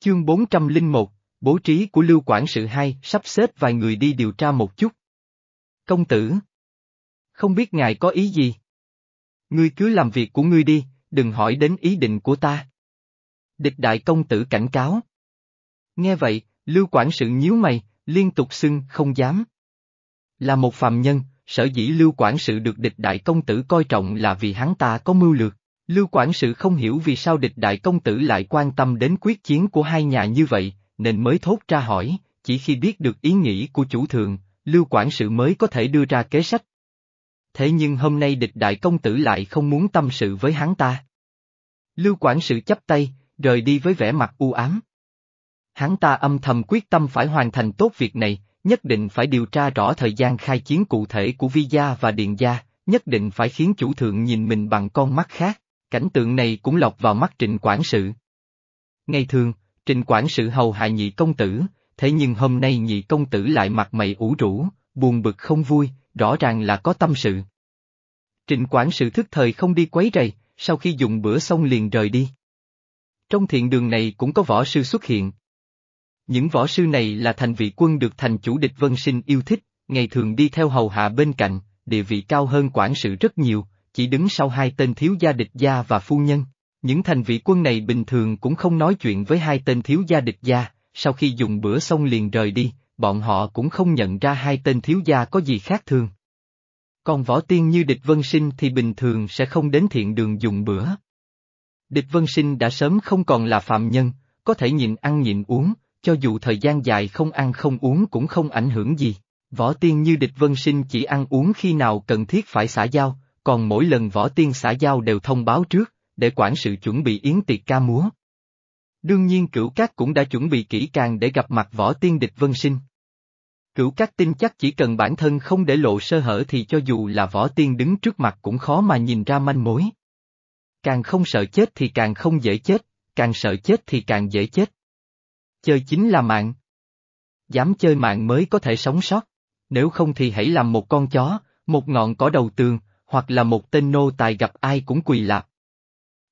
Chương 401, bố trí của Lưu Quản sự hai sắp xếp vài người đi điều tra một chút. Công tử. Không biết ngài có ý gì? Ngươi cứ làm việc của ngươi đi, đừng hỏi đến ý định của ta. Địch đại công tử cảnh cáo. Nghe vậy, Lưu Quản sự nhíu mày, liên tục xưng không dám. Là một phàm nhân, sở dĩ Lưu Quản sự được địch đại công tử coi trọng là vì hắn ta có mưu lược. Lưu Quản sự không hiểu vì sao địch đại công tử lại quan tâm đến quyết chiến của hai nhà như vậy, nên mới thốt ra hỏi, chỉ khi biết được ý nghĩ của chủ thượng, Lưu Quản sự mới có thể đưa ra kế sách. Thế nhưng hôm nay địch đại công tử lại không muốn tâm sự với hắn ta. Lưu Quản sự chấp tay, rời đi với vẻ mặt u ám. Hắn ta âm thầm quyết tâm phải hoàn thành tốt việc này, nhất định phải điều tra rõ thời gian khai chiến cụ thể của Vi Gia và Điện Gia, nhất định phải khiến chủ thượng nhìn mình bằng con mắt khác, cảnh tượng này cũng lọc vào mắt trịnh quản sự. Ngày thường, trịnh quản sự hầu hạ nhị công tử, thế nhưng hôm nay nhị công tử lại mặt mày ủ rũ, buồn bực không vui, rõ ràng là có tâm sự. Trịnh quản sự thức thời không đi quấy rầy, sau khi dùng bữa xong liền rời đi. Trong thiện đường này cũng có võ sư xuất hiện. Những võ sư này là thành vị quân được thành chủ địch vân sinh yêu thích, ngày thường đi theo hầu hạ bên cạnh, địa vị cao hơn quản sự rất nhiều, chỉ đứng sau hai tên thiếu gia địch gia và phu nhân. Những thành vị quân này bình thường cũng không nói chuyện với hai tên thiếu gia địch gia, sau khi dùng bữa xong liền rời đi, bọn họ cũng không nhận ra hai tên thiếu gia có gì khác thường. Còn võ tiên như địch vân sinh thì bình thường sẽ không đến thiện đường dùng bữa. Địch vân sinh đã sớm không còn là phạm nhân, có thể nhịn ăn nhịn uống, cho dù thời gian dài không ăn không uống cũng không ảnh hưởng gì. Võ tiên như địch vân sinh chỉ ăn uống khi nào cần thiết phải xả giao, còn mỗi lần võ tiên xả giao đều thông báo trước, để quản sự chuẩn bị yến tiệc ca múa. Đương nhiên cửu cát cũng đã chuẩn bị kỹ càng để gặp mặt võ tiên địch vân sinh. Cửu cát tin chắc chỉ cần bản thân không để lộ sơ hở thì cho dù là võ tiên đứng trước mặt cũng khó mà nhìn ra manh mối. Càng không sợ chết thì càng không dễ chết, càng sợ chết thì càng dễ chết. Chơi chính là mạng. Dám chơi mạng mới có thể sống sót, nếu không thì hãy làm một con chó, một ngọn cỏ đầu tường, hoặc là một tên nô tài gặp ai cũng quỳ lạp.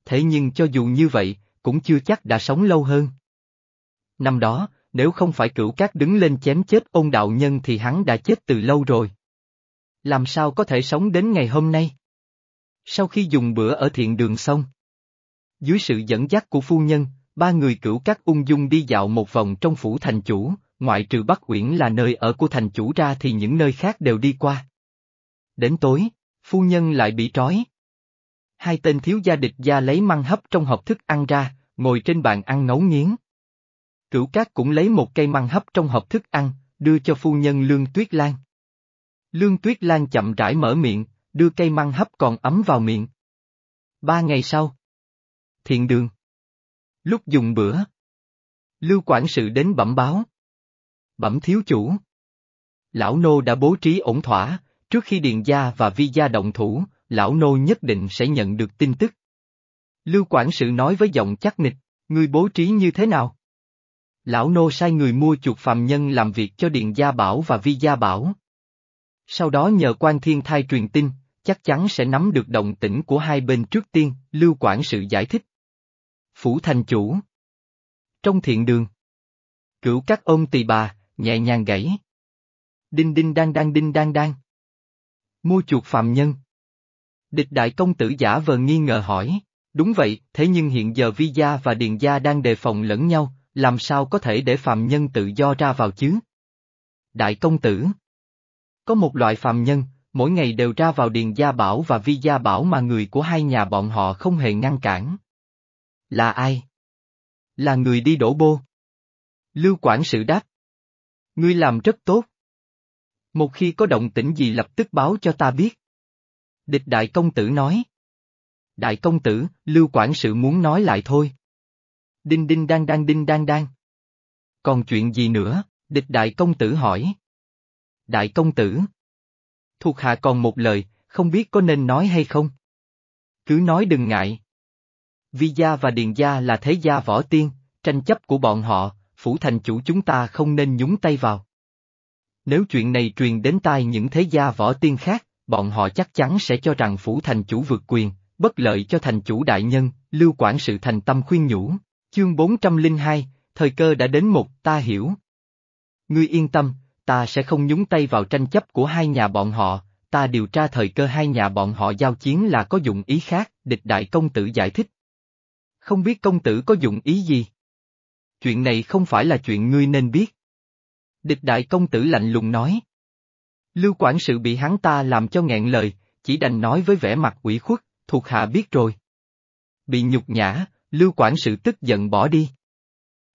Thế nhưng cho dù như vậy, cũng chưa chắc đã sống lâu hơn. Năm đó, nếu không phải cửu cát đứng lên chém chết ông đạo nhân thì hắn đã chết từ lâu rồi. Làm sao có thể sống đến ngày hôm nay? Sau khi dùng bữa ở thiện đường xong, dưới sự dẫn dắt của phu nhân, ba người cửu cát ung dung đi dạo một vòng trong phủ thành chủ, ngoại trừ Bắc Uyển là nơi ở của thành chủ ra thì những nơi khác đều đi qua. Đến tối, phu nhân lại bị trói. Hai tên thiếu gia địch gia lấy măng hấp trong hộp thức ăn ra, ngồi trên bàn ăn ngấu nghiến. Cửu cát cũng lấy một cây măng hấp trong hộp thức ăn, đưa cho phu nhân Lương Tuyết Lan. Lương Tuyết Lan chậm rãi mở miệng, đưa cây măng hấp còn ấm vào miệng. Ba ngày sau. Thiện đường. Lúc dùng bữa. Lưu quản sự đến bẩm báo. Bẩm thiếu chủ. Lão nô đã bố trí ổn thỏa, trước khi Điền Gia và Vi Gia động thủ, lão nô nhất định sẽ nhận được tin tức. Lưu quản sự nói với giọng chắc nịch, ngươi bố trí như thế nào? Lão nô sai người mua chuột phàm nhân làm việc cho Điền Gia Bảo và Vi Gia Bảo. Sau đó nhờ quan thiên thai truyền tin, chắc chắn sẽ nắm được động tĩnh của hai bên trước tiên, Lưu quản sự giải thích. Phủ thành chủ. Trong thiện đường. Cửu các ôm tỳ bà, nhẹ nhàng gãy. Đinh đinh đang đang đinh đang đang. Mua chuột phạm nhân. Địch đại công tử giả vờ nghi ngờ hỏi, đúng vậy, thế nhưng hiện giờ Vi Gia và Điền Gia đang đề phòng lẫn nhau, làm sao có thể để phạm nhân tự do ra vào chứ? Đại công tử. Có một loại phạm nhân, mỗi ngày đều ra vào Điền Gia Bảo và Vi Gia Bảo mà người của hai nhà bọn họ không hề ngăn cản. Là ai? Là người đi đổ bô. Lưu quản sự đáp. Ngươi làm rất tốt. Một khi có động tĩnh gì lập tức báo cho ta biết. Địch đại công tử nói. Đại công tử, lưu quản sự muốn nói lại thôi. Đinh đinh đang đang đinh đang đang. Còn chuyện gì nữa, địch đại công tử hỏi. Đại công tử. Thuộc hạ còn một lời, không biết có nên nói hay không? Cứ nói đừng ngại. Vi gia và Điền gia là thế gia võ tiên, tranh chấp của bọn họ, phủ thành chủ chúng ta không nên nhúng tay vào. Nếu chuyện này truyền đến tai những thế gia võ tiên khác, bọn họ chắc chắn sẽ cho rằng phủ thành chủ vượt quyền, bất lợi cho thành chủ đại nhân, lưu quản sự thành tâm khuyên nhủ. Chương 402, thời cơ đã đến một, ta hiểu. Ngươi yên tâm, ta sẽ không nhúng tay vào tranh chấp của hai nhà bọn họ, ta điều tra thời cơ hai nhà bọn họ giao chiến là có dụng ý khác, địch đại công tử giải thích. Không biết công tử có dụng ý gì? Chuyện này không phải là chuyện ngươi nên biết. Địch đại công tử lạnh lùng nói. Lưu quản sự bị hắn ta làm cho nghẹn lời, chỉ đành nói với vẻ mặt ủy khuất, thuộc hạ biết rồi. Bị nhục nhã, Lưu quản sự tức giận bỏ đi.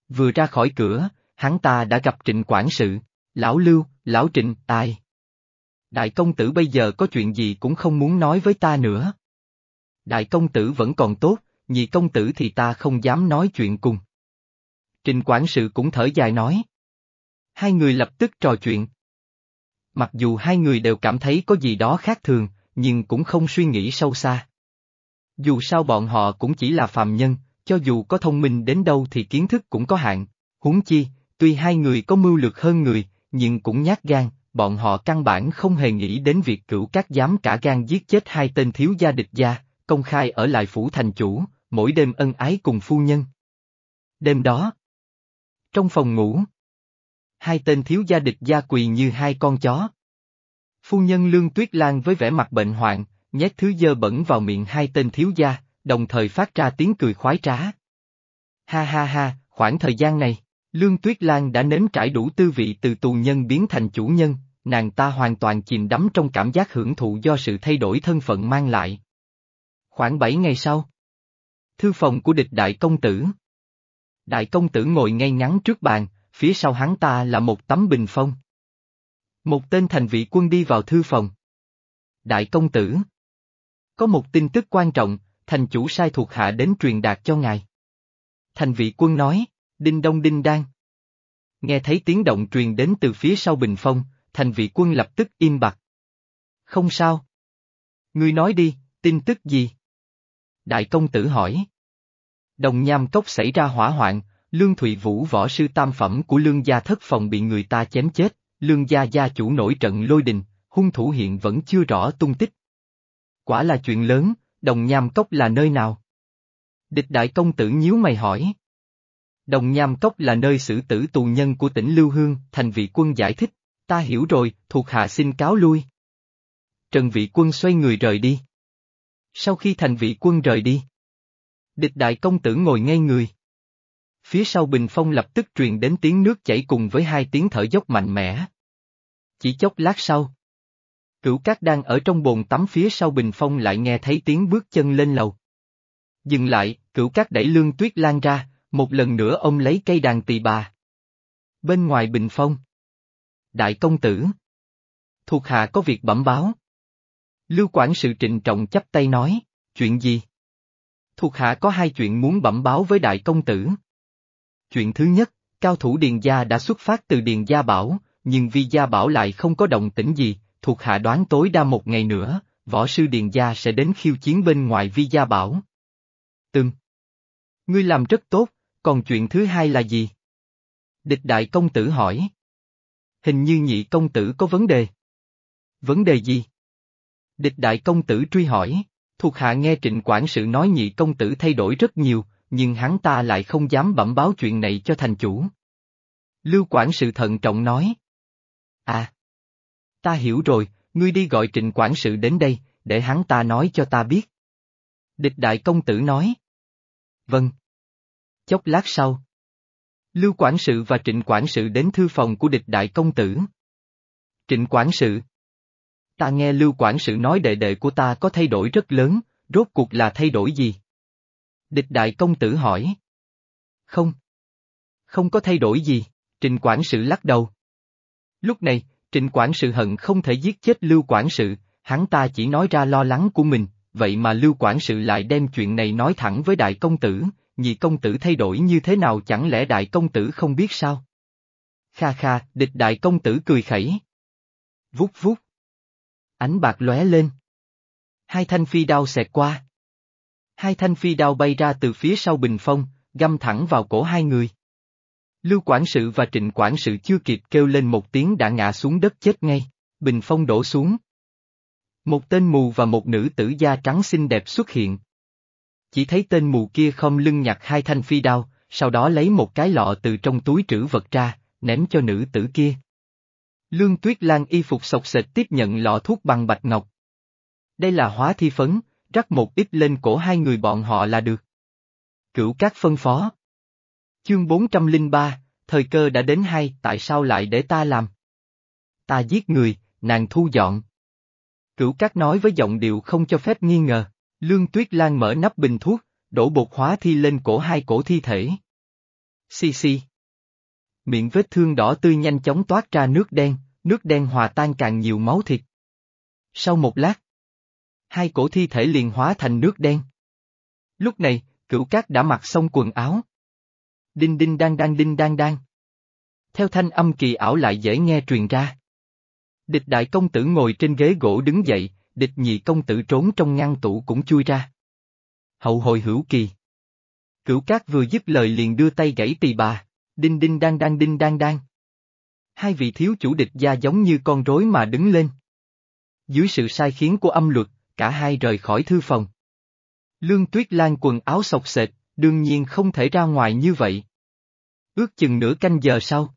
Vừa ra khỏi cửa, hắn ta đã gặp trịnh quản sự, lão Lưu, lão trịnh, tài. Đại công tử bây giờ có chuyện gì cũng không muốn nói với ta nữa. Đại công tử vẫn còn tốt, nhị công tử thì ta không dám nói chuyện cùng. Trình quản sự cũng thở dài nói. Hai người lập tức trò chuyện. Mặc dù hai người đều cảm thấy có gì đó khác thường, nhưng cũng không suy nghĩ sâu xa. Dù sao bọn họ cũng chỉ là phàm nhân, cho dù có thông minh đến đâu thì kiến thức cũng có hạn. Huống chi, tuy hai người có mưu lược hơn người, nhưng cũng nhát gan, bọn họ căn bản không hề nghĩ đến việc cửu các dám cả gan giết chết hai tên thiếu gia địch gia, công khai ở lại phủ thành chủ, mỗi đêm ân ái cùng phu nhân. Đêm đó, trong phòng ngủ, hai tên thiếu gia địch gia quỳ như hai con chó. Phu nhân Lương Tuyết Lan với vẻ mặt bệnh hoạn, nhét thứ dơ bẩn vào miệng hai tên thiếu gia, đồng thời phát ra tiếng cười khoái trá. Ha ha ha, khoảng thời gian này, Lương Tuyết Lan đã nếm trải đủ tư vị từ tù nhân biến thành chủ nhân, nàng ta hoàn toàn chìm đắm trong cảm giác hưởng thụ do sự thay đổi thân phận mang lại. Khoảng bảy ngày sau, thư phòng của địch đại công tử. Đại công tử ngồi ngay ngắn trước bàn, phía sau hắn ta là một tấm bình phong. Một tên thành vị quân đi vào thư phòng. Đại công tử. Có một tin tức quan trọng, thành chủ sai thuộc hạ đến truyền đạt cho ngài. Thành vị quân nói, đinh đông đinh đang. Nghe thấy tiếng động truyền đến từ phía sau bình phong, thành vị quân lập tức im bặt. Không sao. Ngươi nói đi, tin tức gì? Đại công tử hỏi. Đồng nham cốc xảy ra hỏa hoạn, Lương Thụy Vũ võ sư tam phẩm của Lương gia thất phòng bị người ta chém chết, Lương gia gia chủ nổi trận lôi đình, hung thủ hiện vẫn chưa rõ tung tích. Quả là chuyện lớn, đồng nham cốc là nơi nào? Địch đại công tử nhíu mày hỏi. Đồng nham cốc là nơi xử tử tù nhân của tỉnh Lưu Hương, thành vị quân giải thích, ta hiểu rồi, thuộc hạ xin cáo lui. Trần vị quân xoay người rời đi. Sau khi thành vị quân rời đi, địch đại công tử ngồi ngay người. Phía sau bình phong lập tức truyền đến tiếng nước chảy cùng với hai tiếng thở dốc mạnh mẽ. Chỉ chốc lát sau, cửu cát đang ở trong bồn tắm phía sau bình phong lại nghe thấy tiếng bước chân lên lầu. Dừng lại, cửu cát đẩy lương tuyết lan ra, một lần nữa ông lấy cây đàn tỳ bà. Bên ngoài bình phong. Đại công tử. Thuộc hạ có việc bẩm báo. Lưu quản sự trịnh trọng chấp tay nói, chuyện gì? Thuộc hạ có hai chuyện muốn bẩm báo với đại công tử. Chuyện thứ nhất, cao thủ Điền Gia đã xuất phát từ Điền Gia Bảo, nhưng vì Gia Bảo lại không có động tĩnh gì, thuộc hạ đoán tối đa một ngày nữa, võ sư Điền Gia sẽ đến khiêu chiến bên ngoài Vi Gia Bảo. Từng. Ngươi làm rất tốt, còn chuyện thứ hai là gì? Địch đại công tử hỏi. Hình như nhị công tử có vấn đề. Vấn đề gì? Địch đại công tử truy hỏi, thuộc hạ nghe trịnh quản sự nói nhị công tử thay đổi rất nhiều, nhưng hắn ta lại không dám bẩm báo chuyện này cho thành chủ. Lưu quản sự thận trọng nói. À! Ta hiểu rồi, ngươi đi gọi trịnh quản sự đến đây, để hắn ta nói cho ta biết. Địch đại công tử nói. Vâng. Chốc lát sau. Lưu quản sự và trịnh quản sự đến thư phòng của địch đại công tử. Trịnh quản sự. Ta nghe Lưu quản sự nói đệ đệ của ta có thay đổi rất lớn, rốt cuộc là thay đổi gì? Địch đại công tử hỏi. Không. Không có thay đổi gì, Trịnh quản sự lắc đầu. Lúc này, Trịnh quản sự hận không thể giết chết Lưu quản sự, hắn ta chỉ nói ra lo lắng của mình, vậy mà Lưu quản sự lại đem chuyện này nói thẳng với đại công tử, nhị công tử thay đổi như thế nào chẳng lẽ đại công tử không biết sao? Kha kha, địch đại công tử cười khẩy. Vút vút. Ánh bạc lóe lên. Hai thanh phi đao xẹt qua. Hai thanh phi đao bay ra từ phía sau bình phong, găm thẳng vào cổ hai người. Lưu quản sự và trịnh quản sự chưa kịp kêu lên một tiếng đã ngã xuống đất chết ngay, bình phong đổ xuống. Một tên mù và một nữ tử da trắng xinh đẹp xuất hiện. Chỉ thấy tên mù kia không lưng nhặt hai thanh phi đao, sau đó lấy một cái lọ từ trong túi trữ vật ra, ném cho nữ tử kia. Lương Tuyết Lan y phục sọc sệt tiếp nhận lọ thuốc bằng bạch ngọc. Đây là hóa thi phấn, rắc một ít lên cổ hai người bọn họ là được. Cửu các phân phó. Chương 403, thời cơ đã đến hay, tại sao lại để ta làm? Ta giết người, nàng thu dọn. Cửu các nói với giọng điệu không cho phép nghi ngờ, Lương Tuyết Lan mở nắp bình thuốc, đổ bột hóa thi lên cổ hai cổ thi thể. Xì xì. Miệng vết thương đỏ tươi nhanh chóng toát ra nước đen, nước đen hòa tan càng nhiều máu thịt. Sau một lát, hai cổ thi thể liền hóa thành nước đen. Lúc này, cửu cát đã mặc xong quần áo. Đinh đinh đang đang đinh đang đang. Theo thanh âm kỳ ảo lại dễ nghe truyền ra. Địch đại công tử ngồi trên ghế gỗ đứng dậy, địch nhị công tử trốn trong ngăn tủ cũng chui ra. Hậu hồi hữu kỳ. Cửu cát vừa dứt lời liền đưa tay gãy tỳ bà, đinh đinh đang đang đinh đang đang. Hai vị thiếu chủ địch gia giống như con rối mà đứng lên. Dưới sự sai khiến của âm luật, cả hai rời khỏi thư phòng. Lương Tuyết Lan quần áo sọc sệt, đương nhiên không thể ra ngoài như vậy. Ước chừng nửa canh giờ sau.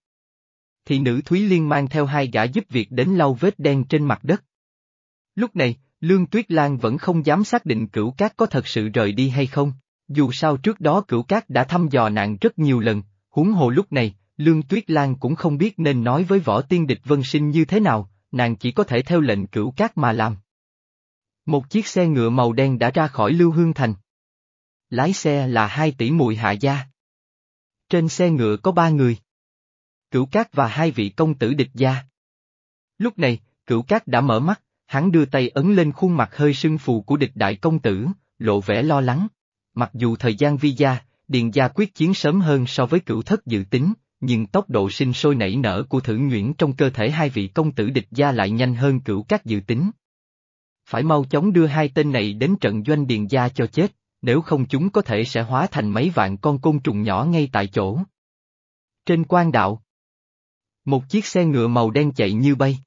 Thị nữ Thúy Liên mang theo hai gã giúp việc đến lau vết đen trên mặt đất. Lúc này, Lương Tuyết Lan vẫn không dám xác định cửu cát có thật sự rời đi hay không, dù sao trước đó cửu cát đã thăm dò nạn rất nhiều lần, huống hồ lúc này, Lương Tuyết Lan cũng không biết nên nói với võ tiên địch vân sinh như thế nào, nàng chỉ có thể theo lệnh cửu cát mà làm. Một chiếc xe ngựa màu đen đã ra khỏi Lưu Hương Thành. Lái xe là hai tỷ muội hạ gia. Trên xe ngựa có ba người. Cửu Cát và hai vị công tử địch gia. Lúc này, Cửu Cát đã mở mắt, hắn đưa tay ấn lên khuôn mặt hơi sưng phù của địch đại công tử, lộ vẻ lo lắng. Mặc dù thời gian vi gia, Điền gia quyết chiến sớm hơn so với cửu thất dự tính, nhưng tốc độ sinh sôi nảy nở của thử nhuyễn trong cơ thể hai vị công tử địch gia lại nhanh hơn cửu các dự tính. Phải mau chóng đưa hai tên này đến trận doanh điền gia cho chết, nếu không chúng có thể sẽ hóa thành mấy vạn con côn trùng nhỏ ngay tại chỗ. Trên quan đạo, một chiếc xe ngựa màu đen chạy như bay.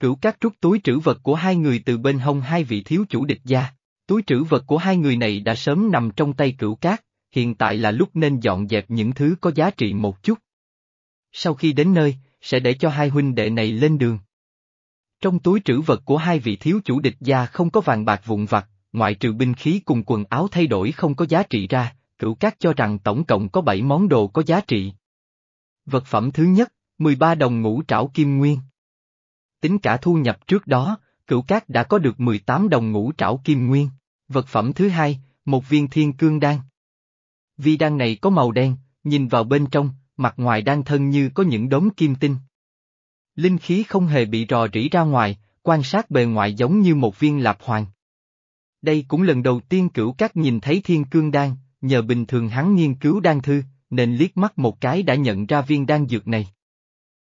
Cửu các rút túi trữ vật của hai người từ bên hông hai vị thiếu chủ địch gia. Túi trữ vật của hai người này đã sớm nằm trong tay cửu cát, hiện tại là lúc nên dọn dẹp những thứ có giá trị một chút. Sau khi đến nơi, sẽ để cho hai huynh đệ này lên đường. Trong túi trữ vật của hai vị thiếu chủ địch gia không có vàng bạc vụn vặt, ngoại trừ binh khí cùng quần áo thay đổi không có giá trị ra, cửu cát cho rằng tổng cộng có 7 món đồ có giá trị. Vật phẩm thứ nhất, 13 đồng ngũ trảo kim nguyên. Tính cả thu nhập trước đó, cửu cát đã có được 18 đồng ngũ trảo kim nguyên. Vật phẩm thứ hai, một viên thiên cương đan. Vi đan này có màu đen, nhìn vào bên trong, mặt ngoài đan thân như có những đốm kim tinh. Linh khí không hề bị rò rỉ ra ngoài, quan sát bề ngoài giống như một viên lạp hoàng. Đây cũng lần đầu tiên cửu các nhìn thấy thiên cương đan, nhờ bình thường hắn nghiên cứu đan thư, nên liếc mắt một cái đã nhận ra viên đan dược này.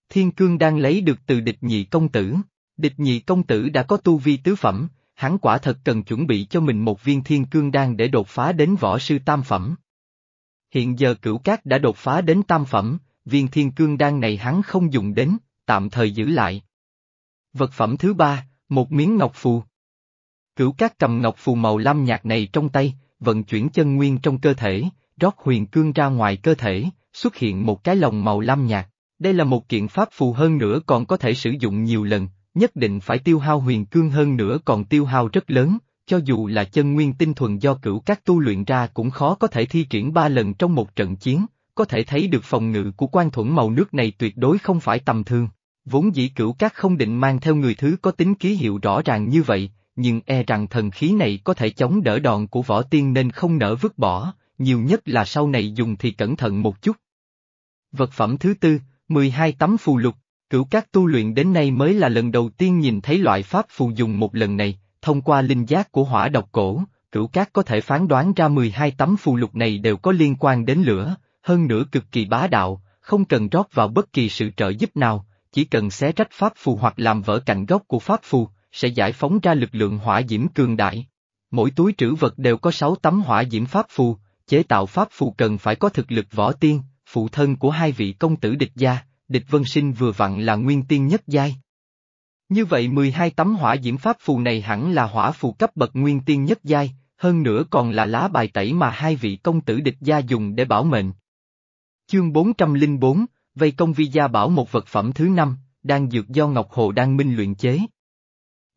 Thiên cương đan lấy được từ địch nhị công tử, địch nhị công tử đã có tu vi tứ phẩm, hắn quả thật cần chuẩn bị cho mình một viên thiên cương đan để đột phá đến võ sư tam phẩm. Hiện giờ cửu cát đã đột phá đến tam phẩm, viên thiên cương đan này hắn không dùng đến, tạm thời giữ lại. Vật phẩm thứ ba, một miếng ngọc phù. Cửu cát cầm ngọc phù màu lam nhạt này trong tay, vận chuyển chân nguyên trong cơ thể, rót huyền cương ra ngoài cơ thể, xuất hiện một cái lồng màu lam nhạt. Đây là một kiện pháp phù hơn nữa còn có thể sử dụng nhiều lần, nhất định phải tiêu hao huyền cương hơn nữa còn tiêu hao rất lớn, cho dù là chân nguyên tinh thuần do cửu các tu luyện ra cũng khó có thể thi triển ba lần trong một trận chiến, có thể thấy được phòng ngự của quan thuẫn màu nước này tuyệt đối không phải tầm thường. Vốn dĩ cửu các không định mang theo người thứ có tính ký hiệu rõ ràng như vậy, nhưng e rằng thần khí này có thể chống đỡ đòn của võ tiên nên không nỡ vứt bỏ, nhiều nhất là sau này dùng thì cẩn thận một chút. Vật phẩm thứ tư, 12 tấm phù lục, cửu các tu luyện đến nay mới là lần đầu tiên nhìn thấy loại pháp phù dùng một lần này, thông qua linh giác của hỏa độc cổ, cửu cát có thể phán đoán ra 12 tấm phù lục này đều có liên quan đến lửa, hơn nữa cực kỳ bá đạo, không cần rót vào bất kỳ sự trợ giúp nào, chỉ cần xé rách pháp phù hoặc làm vỡ cạnh gốc của pháp phù, sẽ giải phóng ra lực lượng hỏa diễm cường đại. Mỗi túi trữ vật đều có 6 tấm hỏa diễm pháp phù, chế tạo pháp phù cần phải có thực lực võ tiên, phụ thân của hai vị công tử địch gia, địch vân sinh vừa vặn là nguyên tiên nhất giai. Như vậy 12 tấm hỏa diễm pháp phù này hẳn là hỏa phù cấp bậc nguyên tiên nhất giai, hơn nữa còn là lá bài tẩy mà hai vị công tử địch gia dùng để bảo mệnh. Chương 404, vây công vi gia bảo một vật phẩm thứ năm, đang dược do Ngọc Hồ đang minh luyện chế.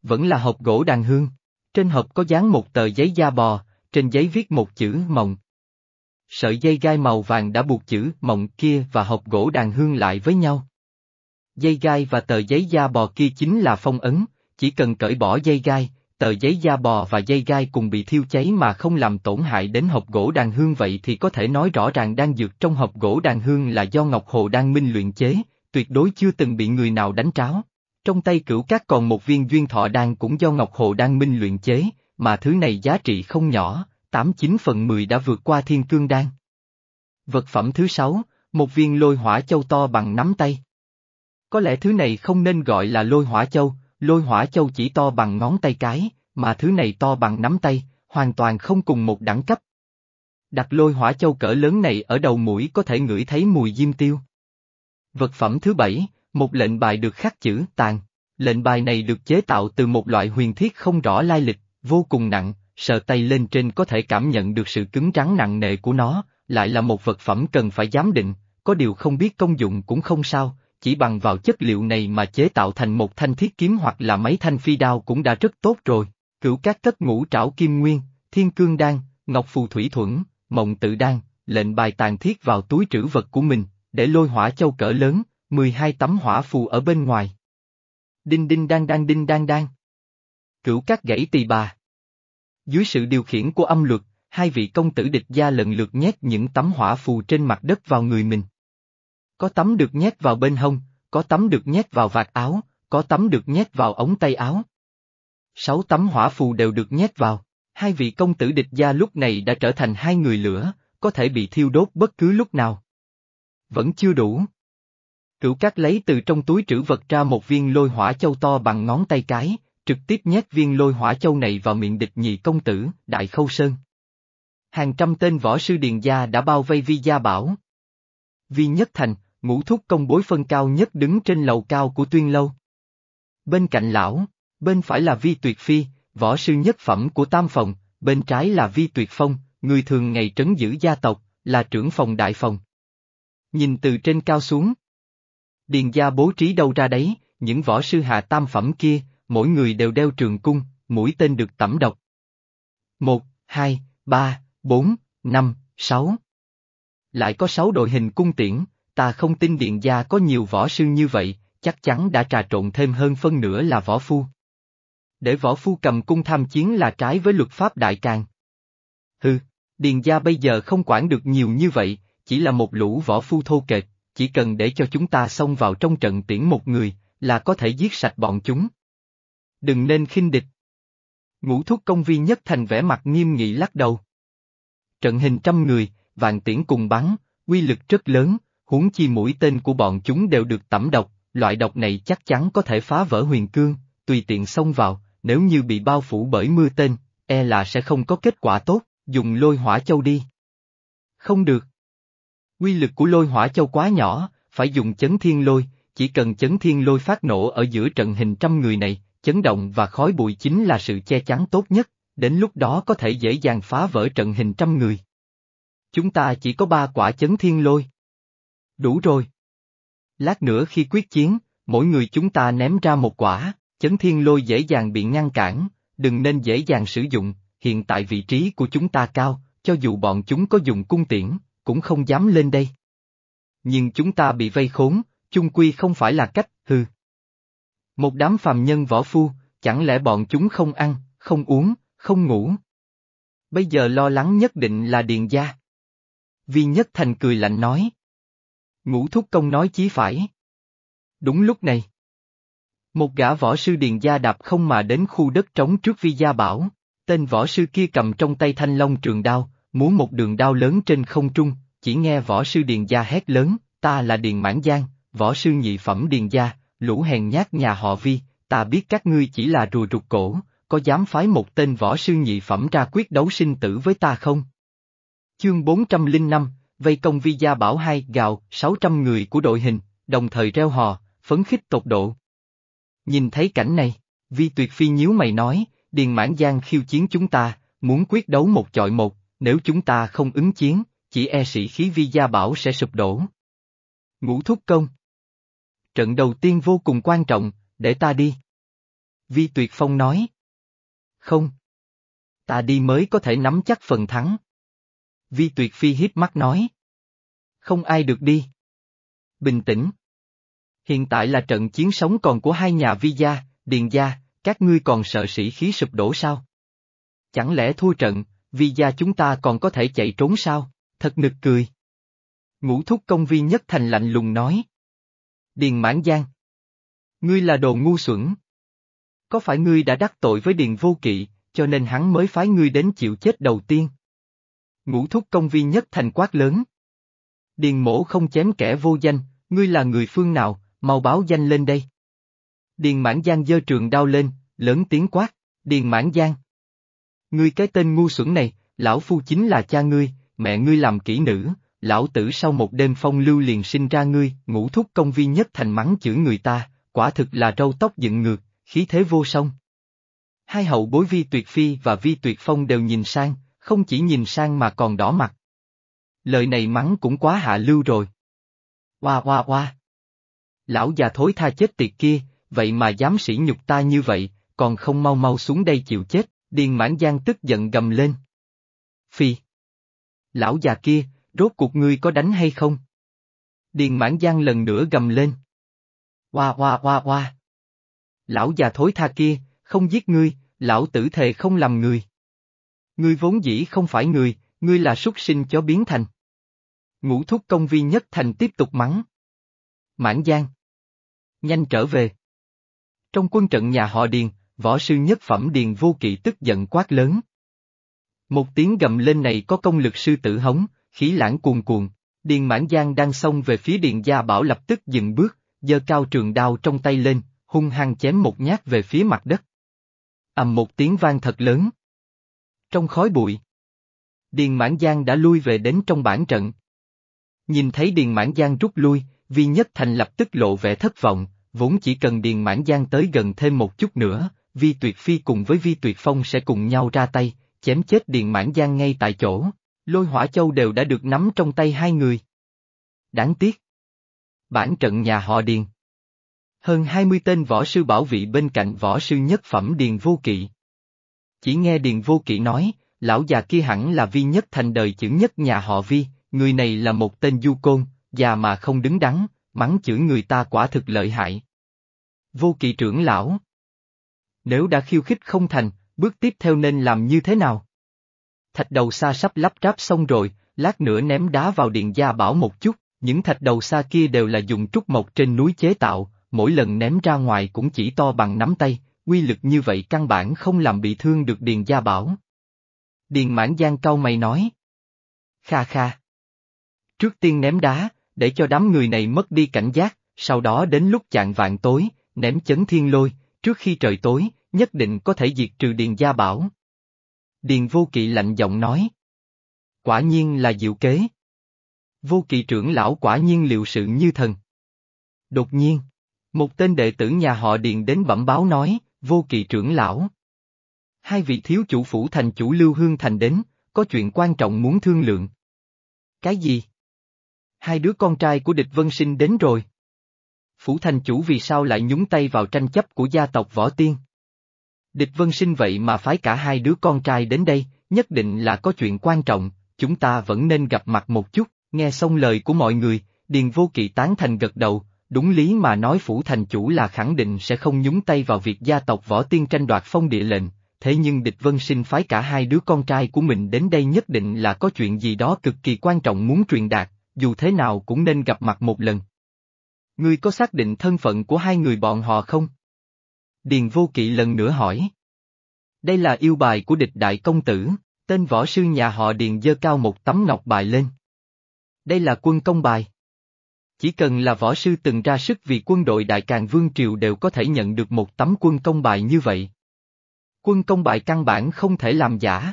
Vẫn là hộp gỗ đàn hương. Trên hộp có dán một tờ giấy da bò, trên giấy viết một chữ mộng. Sợi dây gai màu vàng đã buộc chữ mộng kia và hộp gỗ đàn hương lại với nhau. Dây gai và tờ giấy da bò kia chính là phong ấn, chỉ cần cởi bỏ dây gai, tờ giấy da bò và dây gai cùng bị thiêu cháy mà không làm tổn hại đến hộp gỗ đàn hương vậy thì có thể nói rõ ràng đang dược trong hộp gỗ đàn hương là do Ngọc Hồ đang minh luyện chế, tuyệt đối chưa từng bị người nào đánh tráo. Trong tay cửu cát còn một viên duyên thọ đan cũng do Ngọc Hồ đang minh luyện chế, mà thứ này giá trị không nhỏ, 89 phần 10 đã vượt qua thiên cương đan. Vật phẩm thứ sáu, một viên lôi hỏa châu to bằng nắm tay. Có lẽ thứ này không nên gọi là lôi hỏa châu, lôi hỏa châu chỉ to bằng ngón tay cái, mà thứ này to bằng nắm tay, hoàn toàn không cùng một đẳng cấp. Đặt lôi hỏa châu cỡ lớn này ở đầu mũi có thể ngửi thấy mùi diêm tiêu. Vật phẩm thứ bảy, một lệnh bài được khắc chữ tàn. Lệnh bài này được chế tạo từ một loại huyền thiết không rõ lai lịch, vô cùng nặng, sờ tay lên trên có thể cảm nhận được sự cứng rắn nặng nề của nó, lại là một vật phẩm cần phải giám định, có điều không biết công dụng cũng không sao, chỉ bằng vào chất liệu này mà chế tạo thành một thanh thiết kiếm hoặc là mấy thanh phi đao cũng đã rất tốt rồi. Cửu các cất ngũ trảo kim nguyên, thiên cương đan, ngọc phù thủy thuẫn, mộng tự đan, lệnh bài tàn thiết vào túi trữ vật của mình, để lôi hỏa châu cỡ lớn, 12 tấm hỏa phù ở bên ngoài. Đinh đinh đang đang đinh đang đang. Cửu các gãy tỳ bà. Dưới sự điều khiển của âm luật, hai vị công tử địch gia lần lượt nhét những tấm hỏa phù trên mặt đất vào người mình. Có tấm được nhét vào bên hông, có tấm được nhét vào vạt áo, có tấm được nhét vào ống tay áo. Sáu tấm hỏa phù đều được nhét vào, hai vị công tử địch gia lúc này đã trở thành hai người lửa, có thể bị thiêu đốt bất cứ lúc nào. Vẫn chưa đủ. Cửu cát lấy từ trong túi trữ vật ra một viên lôi hỏa châu to bằng ngón tay cái, trực tiếp nhét viên lôi hỏa châu này vào miệng địch nhị công tử, Đại Khâu Sơn. Hàng trăm tên võ sư điền gia đã bao vây vi gia bảo. Vi nhất thành, ngũ thúc công bối phân cao nhất đứng trên lầu cao của tuyên lâu. Bên cạnh lão, bên phải là vi tuyệt phi, võ sư nhất phẩm của tam phòng, bên trái là vi tuyệt phong, người thường ngày trấn giữ gia tộc, là trưởng phòng đại phòng. Nhìn từ trên cao xuống. Điền gia bố trí đâu ra đấy, những võ sư hạ tam phẩm kia, mỗi người đều đeo trường cung, mũi tên được tẩm độc. Một, hai, ba, bốn, năm, sáu. Lại có sáu đội hình cung tiễn, ta không tin điện gia có nhiều võ sư như vậy, chắc chắn đã trà trộn thêm hơn phân nửa là võ phu. Để võ phu cầm cung tham chiến là trái với luật pháp đại càng. Hừ, điền gia bây giờ không quản được nhiều như vậy, chỉ là một lũ võ phu thô kệch, chỉ cần để cho chúng ta xông vào trong trận tiễn một người, là có thể giết sạch bọn chúng. Đừng nên khinh địch. Ngũ thúc công viên nhất thành vẻ mặt nghiêm nghị lắc đầu. Trận hình trăm người, vàng tiễn cùng bắn, quy lực rất lớn, huống chi mũi tên của bọn chúng đều được tẩm độc, loại độc này chắc chắn có thể phá vỡ huyền cương, tùy tiện xông vào, nếu như bị bao phủ bởi mưa tên, e là sẽ không có kết quả tốt, dùng lôi hỏa châu đi. Không được. Quy lực của lôi hỏa châu quá nhỏ, phải dùng chấn thiên lôi, chỉ cần chấn thiên lôi phát nổ ở giữa trận hình trăm người này, chấn động và khói bụi chính là sự che chắn tốt nhất, đến lúc đó có thể dễ dàng phá vỡ trận hình trăm người. Chúng ta chỉ có ba quả chấn thiên lôi. Đủ rồi. Lát nữa khi quyết chiến, mỗi người chúng ta ném ra một quả, chấn thiên lôi dễ dàng bị ngăn cản, đừng nên dễ dàng sử dụng, hiện tại vị trí của chúng ta cao, cho dù bọn chúng có dùng cung tiễn, cũng không dám lên đây. Nhưng chúng ta bị vây khốn, chung quy không phải là cách, hư. Một đám phàm nhân võ phu, chẳng lẽ bọn chúng không ăn, không uống, không ngủ? Bây giờ lo lắng nhất định là điền gia. Vi Nhất Thành cười lạnh nói. Ngũ thúc công nói chí phải. Đúng lúc này. Một gã võ sư điền gia đạp không mà đến khu đất trống trước vi gia bảo, tên võ sư kia cầm trong tay thanh long trường đao, muốn một đường đao lớn trên không trung, chỉ nghe võ sư điền gia hét lớn, ta là điền mãn giang, võ sư nhị phẩm điền gia, lũ hèn nhát nhà họ vi, ta biết các ngươi chỉ là rùa rụt cổ, có dám phái một tên võ sư nhị phẩm ra quyết đấu sinh tử với ta không? Chương 405, vây công vi gia bảo hai gạo, 600 người của đội hình, đồng thời reo hò, phấn khích tột độ. Nhìn thấy cảnh này, vi tuyệt phi nhíu mày nói, Điền Mãn Giang khiêu chiến chúng ta, muốn quyết đấu một chọi một, nếu chúng ta không ứng chiến, chỉ e sĩ khí vi gia bảo sẽ sụp đổ. Ngũ thúc công. Trận đầu tiên vô cùng quan trọng, để ta đi. Vi Tuyệt Phong nói. Không. Ta đi mới có thể nắm chắc phần thắng. Vi Tuyệt Phi hiếp mắt nói. Không ai được đi. Bình tĩnh. Hiện tại là trận chiến sống còn của hai nhà Vi gia, Điền gia, các ngươi còn sợ sĩ khí sụp đổ sao? Chẳng lẽ thua trận, Vi gia chúng ta còn có thể chạy trốn sao? Thật nực cười. Ngũ thúc công vi nhất thành lạnh lùng nói. Điền mãn giang. Ngươi là đồ ngu xuẩn. Có phải ngươi đã đắc tội với Điền vô kỵ, cho nên hắn mới phái ngươi đến chịu chết đầu tiên? Ngũ thúc công vi nhất thành quát lớn. Điền mổ không chém kẻ vô danh, ngươi là người phương nào, mau báo danh lên đây. Điền mãn giang giơ trường đao lên, lớn tiếng quát, Điền mãn giang. Ngươi cái tên ngu xuẩn này, lão phu chính là cha ngươi, mẹ ngươi làm kỹ nữ, lão tử sau một đêm phong lưu liền sinh ra ngươi, ngũ thúc công vi nhất thành mắng chửi người ta, quả thực là râu tóc dựng ngược, khí thế vô song. Hai hậu bối vi tuyệt phi và vi tuyệt phong đều nhìn sang, không chỉ nhìn sang mà còn đỏ mặt. Lời này mắng cũng quá hạ lưu rồi. Hoa hoa hoa. Lão già thối tha chết tiệt kia, vậy mà dám sỉ nhục ta như vậy, còn không mau mau xuống đây chịu chết, điền mãn giang tức giận gầm lên. Phi. Lão già kia, rốt cuộc ngươi có đánh hay không? Điền mãn giang lần nữa gầm lên. Hoa hoa hoa hoa. Lão già thối tha kia, không giết ngươi, lão tử thề không làm người. Ngươi vốn dĩ không phải người, ngươi là súc sinh chó biến thành. Ngũ thúc công vi nhất thành tiếp tục mắng. Mãn Giang. Nhanh trở về. Trong quân trận nhà họ Điền, võ sư nhất phẩm Điền vô kỵ tức giận quát lớn. Một tiếng gầm lên này có công lực sư tử hống, khí lãng cuồn cuồn, Điền Mãn Giang đang xông về phía Điền Gia Bảo lập tức dừng bước, giơ cao trường đao trong tay lên, hung hăng chém một nhát về phía mặt đất. ầm một tiếng vang thật lớn. Trong khói bụi, Điền Mãn Giang đã lui về đến trong bản trận. Nhìn thấy Điền Mãn Giang rút lui, Vi Nhất Thành lập tức lộ vẻ thất vọng, vốn chỉ cần Điền Mãn Giang tới gần thêm một chút nữa, Vi Tuyệt Phi cùng với Vi Tuyệt Phong sẽ cùng nhau ra tay, chém chết Điền Mãn Giang ngay tại chỗ, lôi hỏa châu đều đã được nắm trong tay hai người. Đáng tiếc. Bản trận nhà họ Điền. Hơn 20 tên võ sư bảo vị bên cạnh võ sư nhất phẩm Điền Vô Kỵ. Chỉ nghe Điền Vô Kỵ nói, lão già kia hẳn là Vi Nhất Thành đời chữ nhất nhà họ Vi, người này là một tên du côn, già mà không đứng đắn, mắng chửi người ta quả thực lợi hại. Vô Kỵ trưởng lão. Nếu đã khiêu khích không thành, bước tiếp theo nên làm như thế nào? Thạch đầu xa sắp lắp ráp xong rồi, lát nữa ném đá vào điện gia bảo một chút, những thạch đầu xa kia đều là dùng trúc mộc trên núi chế tạo, mỗi lần ném ra ngoài cũng chỉ to bằng nắm tay, quy lực như vậy căn bản không làm bị thương được Điền Gia Bảo. Điền Mãn Giang cau mày nói. Kha kha. Trước tiên ném đá, để cho đám người này mất đi cảnh giác, sau đó đến lúc chạng vạn tối, ném chấn thiên lôi, trước khi trời tối, nhất định có thể diệt trừ Điền Gia Bảo. Điền Vô Kỵ lạnh giọng nói. Quả nhiên là diệu kế. Vô Kỵ trưởng lão quả nhiên liệu sự như thần. Đột nhiên, một tên đệ tử nhà họ Điền đến bẩm báo nói, Vô Kỵ trưởng lão. Hai vị thiếu chủ phủ thành chủ Lưu Hương Thành đến, có chuyện quan trọng muốn thương lượng. Cái gì? Hai đứa con trai của địch vân sinh đến rồi. Phủ thành chủ vì sao lại nhúng tay vào tranh chấp của gia tộc Võ Tiên? Địch vân sinh vậy mà phái cả hai đứa con trai đến đây, nhất định là có chuyện quan trọng, chúng ta vẫn nên gặp mặt một chút, nghe xong lời của mọi người, Điền Vô Kỵ tán thành gật đầu, đúng lý mà nói phủ thành chủ là khẳng định sẽ không nhúng tay vào việc gia tộc võ tiên tranh đoạt phong địa lệnh, thế nhưng địch vân sinh phái cả hai đứa con trai của mình đến đây nhất định là có chuyện gì đó cực kỳ quan trọng muốn truyền đạt, dù thế nào cũng nên gặp mặt một lần. Ngươi có xác định thân phận của hai người bọn họ không? Điền vô kỵ lần nữa hỏi. Đây là yêu bài của địch đại công tử, tên võ sư nhà họ Điền dơ cao một tấm ngọc bài lên. Đây là quân công bài. Chỉ cần là võ sư từng ra sức vì quân đội Đại Càng Vương Triều đều có thể nhận được một tấm quân công bài như vậy. Quân công bài căn bản không thể làm giả.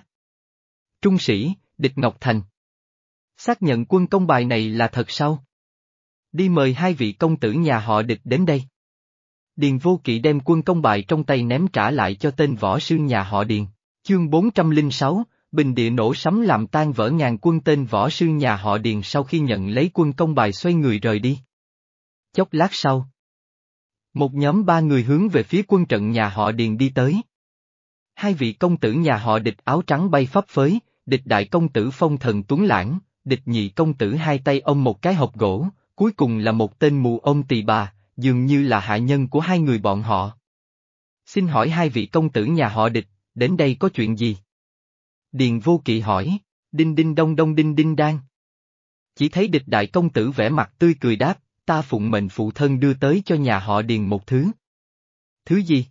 Trung sĩ, Địch Ngọc Thành. Xác nhận quân công bài này là thật sao? Đi mời hai vị công tử nhà họ địch đến đây. Điền vô kỵ đem quân công bài trong tay ném trả lại cho tên võ sư nhà họ Điền. Chương 406, Bình địa nổ sấm làm tan vỡ ngàn quân tên võ sư nhà họ Điền sau khi nhận lấy quân công bài xoay người rời đi. Chốc lát sau. Một nhóm ba người hướng về phía quân trận nhà họ Điền đi tới. Hai vị công tử nhà họ địch áo trắng bay phấp phới, địch đại công tử phong thần tuấn lãng, địch nhị công tử hai tay ôm một cái hộp gỗ, cuối cùng là một tên mù ôm tỳ bà, dường như là hạ nhân của hai người bọn họ. Xin hỏi hai vị công tử nhà họ địch, đến đây có chuyện gì? Điền vô kỵ hỏi, đinh đinh đông đông đinh đinh đang. Chỉ thấy địch đại công tử vẻ mặt tươi cười đáp, ta phụng mệnh phụ thân đưa tới cho nhà họ Điền một thứ. Thứ gì?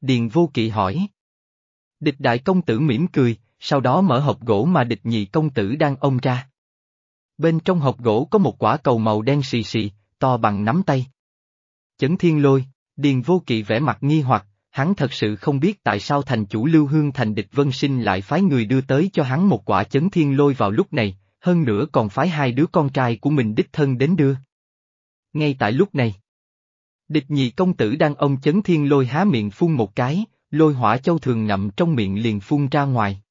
Điền vô kỵ hỏi. Địch đại công tử mỉm cười, sau đó mở hộp gỗ mà địch nhị công tử đang ôm ra. Bên trong hộp gỗ có một quả cầu màu đen xì xì, to bằng nắm tay. Chấn thiên lôi, điền vô kỵ vẻ mặt nghi hoặc, hắn thật sự không biết tại sao thành chủ lưu hương thành địch vân sinh lại phái người đưa tới cho hắn một quả chấn thiên lôi vào lúc này, hơn nữa còn phái hai đứa con trai của mình đích thân đến đưa. Ngay tại lúc này, địch nhị công tử đang ôm chấn thiên lôi há miệng phun một cái, lôi hỏa châu thường ngậm trong miệng liền phun ra ngoài.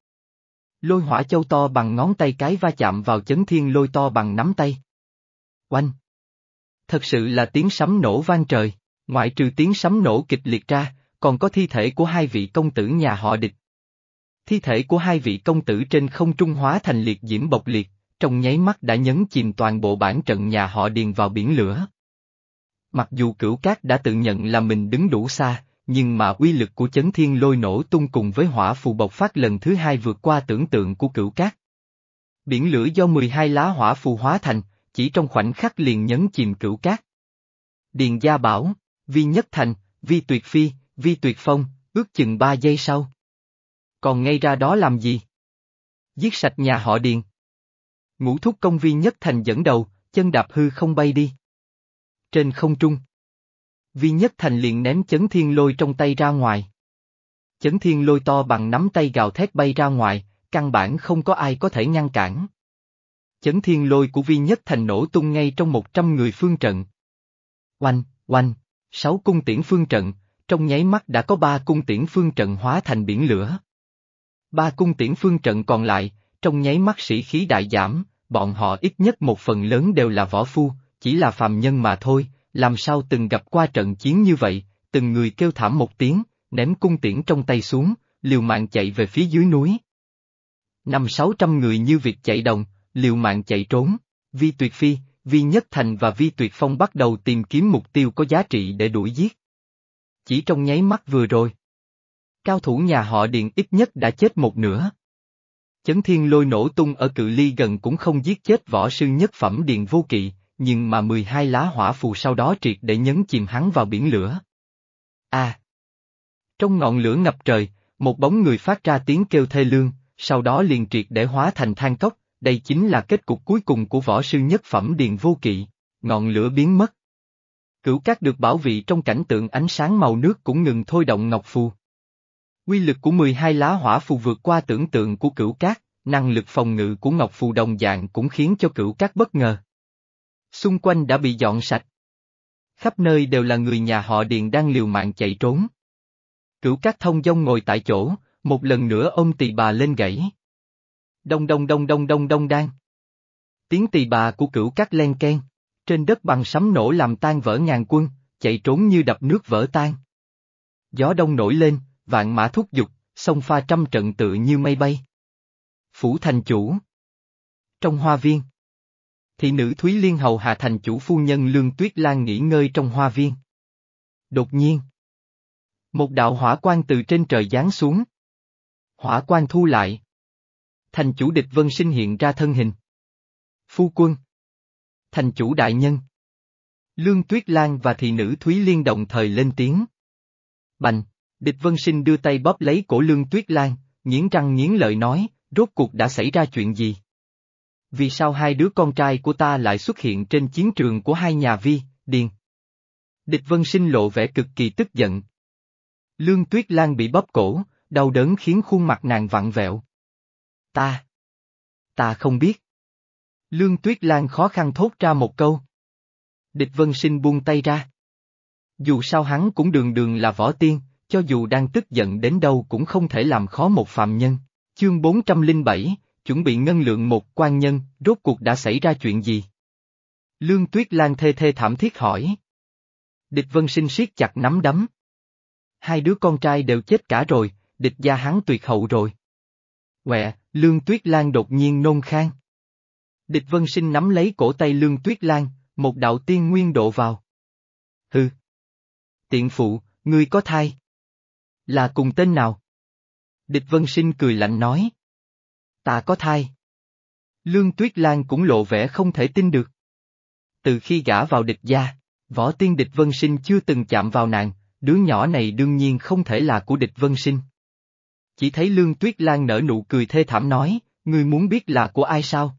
Lôi hỏa châu to bằng ngón tay cái va chạm vào chấn thiên lôi to bằng nắm tay. Oanh! Thật sự là tiếng sấm nổ vang trời, ngoại trừ tiếng sấm nổ kịch liệt ra, còn có thi thể của hai vị công tử nhà họ địch. Thi thể của hai vị công tử trên không trung hóa thành liệt diễm bộc liệt, trong nháy mắt đã nhấn chìm toàn bộ bản trận nhà họ điền vào biển lửa. Mặc dù cửu cát đã tự nhận là mình đứng đủ xa, nhưng mà uy lực của chấn thiên lôi nổ tung cùng với hỏa phù bộc phát lần thứ hai vượt qua tưởng tượng của cửu cát. Biển lửa do 12 lá hỏa phù hóa thành, chỉ trong khoảnh khắc liền nhấn chìm cửu cát. Điền Gia Bảo, Vi Nhất Thành, Vi Tuyệt Phi, Vi Tuyệt Phong, ước chừng ba giây sau. Còn ngay ra đó làm gì? Giết sạch nhà họ Điền. Ngũ thúc công Vi Nhất Thành dẫn đầu, chân đạp hư không bay đi. Trên không trung. Vi Nhất Thành liền ném chấn thiên lôi trong tay ra ngoài. Chấn thiên lôi to bằng nắm tay gào thét bay ra ngoài, căn bản không có ai có thể ngăn cản. Chấn thiên lôi của Vi Nhất Thành nổ tung ngay trong một trăm người phương trận. Oanh, oanh, sáu cung tiễn phương trận, trong nháy mắt đã có ba cung tiễn phương trận hóa thành biển lửa. Ba cung tiễn phương trận còn lại, trong nháy mắt sĩ khí đại giảm, bọn họ ít nhất một phần lớn đều là võ phu, chỉ là phàm nhân mà thôi, làm sao từng gặp qua trận chiến như vậy, từng người kêu thảm một tiếng, ném cung tiễn trong tay xuống, liều mạng chạy về phía dưới núi. Năm sáu trăm người như việc chạy đồng, liều mạng chạy trốn, Vi Tuyệt Phi, Vi Nhất Thành và Vi Tuyệt Phong bắt đầu tìm kiếm mục tiêu có giá trị để đuổi giết. Chỉ trong nháy mắt vừa rồi. Cao thủ nhà họ Điện ít nhất đã chết một nửa. Chấn thiên lôi nổ tung ở cự ly gần cũng không giết chết võ sư nhất phẩm Điện Vô Kỵ, nhưng mà 12 lá hỏa phù sau đó triệt để nhấn chìm hắn vào biển lửa. A. À! Trong ngọn lửa ngập trời, một bóng người phát ra tiếng kêu thê lương, sau đó liền triệt để hóa thành than cốc, đây chính là kết cục cuối cùng của võ sư nhất phẩm Điền Vô Kỵ, ngọn lửa biến mất. Cửu cát được bảo vị trong cảnh tượng ánh sáng màu nước cũng ngừng thôi động ngọc phù. Quy lực của 12 lá hỏa phù vượt qua tưởng tượng của cửu cát, năng lực phòng ngự của ngọc phù đồng dạng cũng khiến cho cửu cát bất ngờ. Xung quanh đã bị dọn sạch. Khắp nơi đều là người nhà họ Điền đang liều mạng chạy trốn. Cửu cát thông dông ngồi tại chỗ, một lần nữa ông tỳ bà lên gãy. Đông đông đông đông đông đông đang. Tiếng tỳ bà của cửu cát len ken, trên đất bằng sấm nổ làm tan vỡ ngàn quân, chạy trốn như đập nước vỡ tan. Gió đông nổi lên, vạn mã thúc giục, sông pha trăm trận tự như mây bay. Phủ thành chủ. Trong hoa viên. Thị nữ Thúy Liên hầu hạ thành chủ phu nhân Lương Tuyết Lan nghỉ ngơi trong hoa viên. Đột nhiên. Một đạo hỏa quang từ trên trời giáng xuống. Hỏa quang thu lại. Thành chủ địch vân sinh hiện ra thân hình. Phu quân. Thành chủ đại nhân. Lương Tuyết Lan và thị nữ Thúy Liên đồng thời lên tiếng. Bành, địch vân sinh đưa tay bóp lấy cổ Lương Tuyết Lan, nghiến răng nghiến lợi nói, rốt cuộc đã xảy ra chuyện gì? Vì sao hai đứa con trai của ta lại xuất hiện trên chiến trường của hai nhà vi, điền? Địch vân sinh lộ vẻ cực kỳ tức giận. Lương Tuyết Lan bị bóp cổ, đau đớn khiến khuôn mặt nàng vặn vẹo. Ta. Ta không biết. Lương Tuyết Lan khó khăn thốt ra một câu. Địch Vân Sinh buông tay ra. Dù sao hắn cũng đường đường là võ tiên, cho dù đang tức giận đến đâu cũng không thể làm khó một phạm nhân. Chương 407, chuẩn bị ngân lượng một quan nhân, rốt cuộc đã xảy ra chuyện gì? Lương Tuyết Lan thê thê thảm thiết hỏi. Địch Vân Sinh siết chặt nắm đấm. Hai đứa con trai đều chết cả rồi, địch gia hắn tuyệt hậu rồi. Quẹ, Lương Tuyết Lan đột nhiên nôn khang. Địch Vân Sinh nắm lấy cổ tay Lương Tuyết Lan, một đạo tiên nguyên độ vào. Hừ. Tiện phụ, ngươi có thai. Là cùng tên nào? Địch Vân Sinh cười lạnh nói. Ta có thai. Lương Tuyết Lan cũng lộ vẻ không thể tin được. Từ khi gả vào địch gia, võ tiên địch Vân Sinh chưa từng chạm vào nàng, đứa nhỏ này đương nhiên không thể là của địch Vân Sinh. Chỉ thấy Lương Tuyết Lan nở nụ cười thê thảm nói, ngươi muốn biết là của ai sao?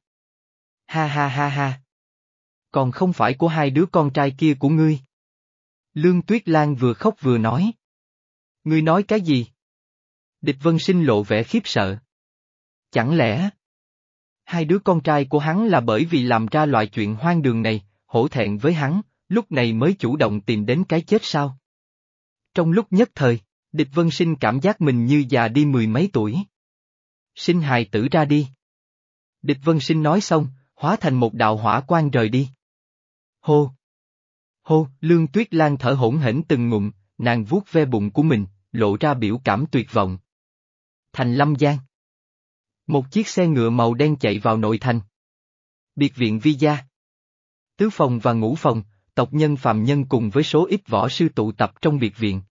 Ha ha ha ha. Còn không phải của hai đứa con trai kia của ngươi. Lương Tuyết Lan vừa khóc vừa nói. Ngươi nói cái gì? Địch Vân Sinh lộ vẻ khiếp sợ. Chẳng lẽ... Hai đứa con trai của hắn là bởi vì làm ra loại chuyện hoang đường này, hổ thẹn với hắn, lúc này mới chủ động tìm đến cái chết sao? Trong lúc nhất thời, địch vân sinh cảm giác mình như già đi mười mấy tuổi. Sinh hài tử ra đi. Địch vân sinh nói xong, hóa thành một đạo hỏa quang rời đi. Hô! Hô, lương tuyết lan thở hỗn hển từng ngụm, nàng vuốt ve bụng của mình, lộ ra biểu cảm tuyệt vọng. Thành Lâm Giang. Một chiếc xe ngựa màu đen chạy vào nội thành. Biệt viện Vi Gia. Tứ phòng và ngũ phòng, tộc nhân phạm nhân cùng với số ít võ sư tụ tập trong biệt viện.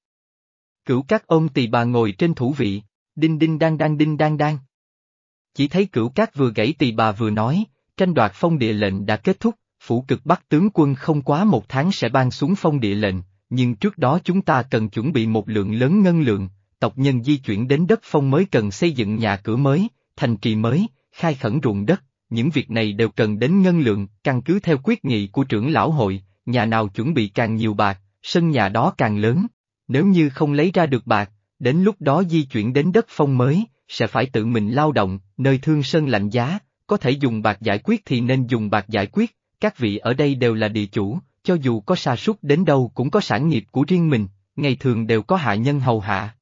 Cửu các ôm tỳ bà ngồi trên thủ vị, đinh đinh đang đang đinh đang đang. Chỉ thấy cửu các vừa gãy tỳ bà vừa nói, tranh đoạt phong địa lệnh đã kết thúc, phủ cực bắc tướng quân không quá một tháng sẽ ban xuống phong địa lệnh, nhưng trước đó chúng ta cần chuẩn bị một lượng lớn ngân lượng, tộc nhân di chuyển đến đất phong mới cần xây dựng nhà cửa mới, thành trì mới, khai khẩn ruộng đất, những việc này đều cần đến ngân lượng, căn cứ theo quyết nghị của trưởng lão hội, nhà nào chuẩn bị càng nhiều bạc, sân nhà đó càng lớn. Nếu như không lấy ra được bạc, đến lúc đó di chuyển đến đất phong mới, sẽ phải tự mình lao động, nơi thương sơn lạnh giá, có thể dùng bạc giải quyết thì nên dùng bạc giải quyết, các vị ở đây đều là địa chủ, cho dù có sa sút đến đâu cũng có sản nghiệp của riêng mình, ngày thường đều có hạ nhân hầu hạ.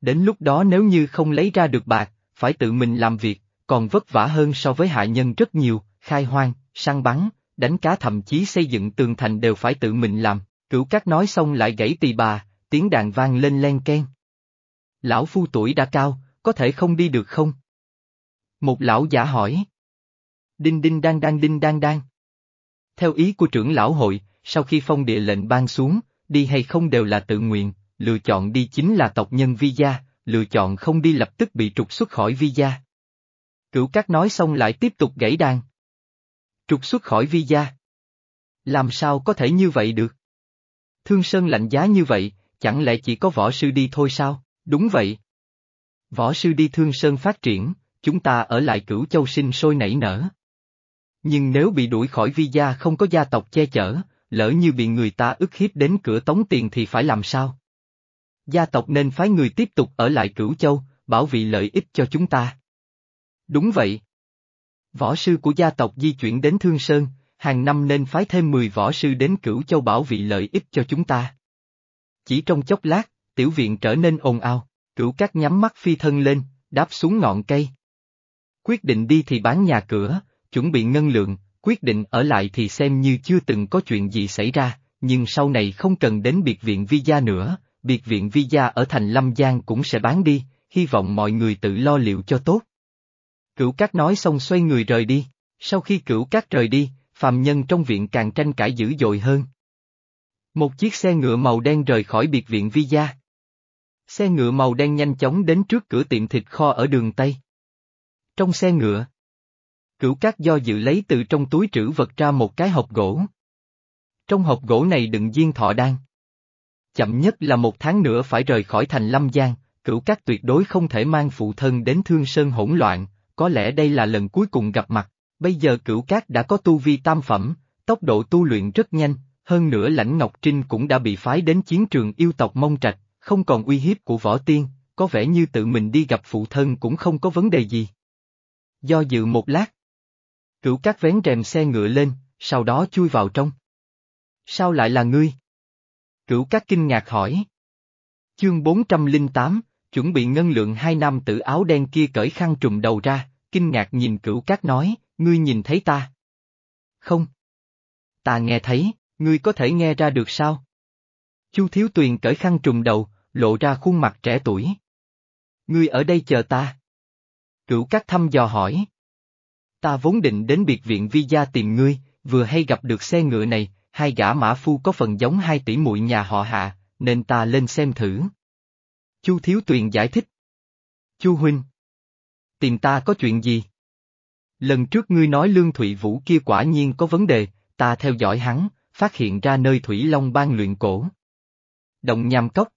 Đến lúc đó nếu như không lấy ra được bạc, phải tự mình làm việc, còn vất vả hơn so với hạ nhân rất nhiều, khai hoang, săn bắn, đánh cá thậm chí xây dựng tường thành đều phải tự mình làm, cửu các nói xong lại gãy tỳ bà, tiếng đàn vang lên len ken. Lão phu tuổi đã cao, có thể không đi được không? Một lão giả hỏi. Đinh đinh đang đang đinh đang đang. Theo ý của trưởng lão hội, sau khi phong địa lệnh ban xuống, đi hay không đều là tự nguyện, lựa chọn đi chính là tộc nhân vi gia, lựa chọn không đi lập tức bị trục xuất khỏi vi gia. Cửu Cát nói xong lại tiếp tục gãy đàn. Trục xuất khỏi vi gia. Làm sao có thể như vậy được? Thương Sơn lạnh giá như vậy, chẳng lẽ chỉ có võ sư đi thôi sao? Đúng vậy. Võ sư đi Thương Sơn phát triển, chúng ta ở lại cửu châu sinh sôi nảy nở. Nhưng nếu bị đuổi khỏi vi gia không có gia tộc che chở, lỡ như bị người ta ức hiếp đến cửa tống tiền thì phải làm sao? Gia tộc nên phái người tiếp tục ở lại cửu châu, bảo vệ lợi ích cho chúng ta. Đúng vậy. Võ sư của gia tộc di chuyển đến Thương Sơn, hàng năm nên phái thêm 10 võ sư đến cửu châu bảo vệ lợi ích cho chúng ta. Chỉ trong chốc lát, tiểu viện trở nên ồn ào, cửu các nhắm mắt phi thân lên, đáp xuống ngọn cây. Quyết định đi thì bán nhà cửa, chuẩn bị ngân lượng, quyết định ở lại thì xem như chưa từng có chuyện gì xảy ra, nhưng sau này không cần đến biệt viện vi gia nữa, biệt viện vi gia ở thành Lâm Giang cũng sẽ bán đi, hy vọng mọi người tự lo liệu cho tốt. Cửu Cát nói xong xoay người rời đi, sau khi Cửu Cát rời đi, phàm nhân trong viện càng tranh cãi dữ dội hơn. Một chiếc xe ngựa màu đen rời khỏi biệt viện vi gia. Xe ngựa màu đen nhanh chóng đến trước cửa tiệm thịt kho ở đường Tây. Trong xe ngựa, Cửu Cát do dự lấy từ trong túi trữ vật ra một cái hộp gỗ. Trong hộp gỗ này đựng viên thọ đan. Chậm nhất là một tháng nữa phải rời khỏi thành Lâm Giang, cửu Cát tuyệt đối không thể mang phụ thân đến Thương Sơn hỗn loạn, có lẽ đây là lần cuối cùng gặp mặt, bây giờ cửu cát đã có tu vi tam phẩm, tốc độ tu luyện rất nhanh, hơn nữa lãnh Ngọc Trinh cũng đã bị phái đến chiến trường yêu tộc Mông Trạch, không còn uy hiếp của võ tiên, có vẻ như tự mình đi gặp phụ thân cũng không có vấn đề gì. Do dự một lát, cửu cát vén rèm xe ngựa lên, sau đó chui vào trong. Sao lại là ngươi? Cửu cát kinh ngạc hỏi. Chương 408, chuẩn bị ngân lượng hai nam tử áo đen kia cởi khăn trùm đầu ra, kinh ngạc nhìn cửu cát nói, ngươi nhìn thấy ta? Không. Ta nghe thấy, ngươi có thể nghe ra được sao? Chu Thiếu Tuyền cởi khăn trùm đầu, lộ ra khuôn mặt trẻ tuổi. Ngươi ở đây chờ ta. Cửu cát thăm dò hỏi. Ta vốn định đến biệt viện vi gia tìm ngươi, vừa hay gặp được xe ngựa này, hai gã mã phu có phần giống hai tỷ muội nhà họ hạ, nên ta lên xem thử. Chu Thiếu Tuyền giải thích. Chu Huynh. Tìm ta có chuyện gì? Lần trước ngươi nói Lương Thụy Vũ kia quả nhiên có vấn đề, ta theo dõi hắn, phát hiện ra nơi Thủy Long ban luyện cổ. Động Nham Cốc.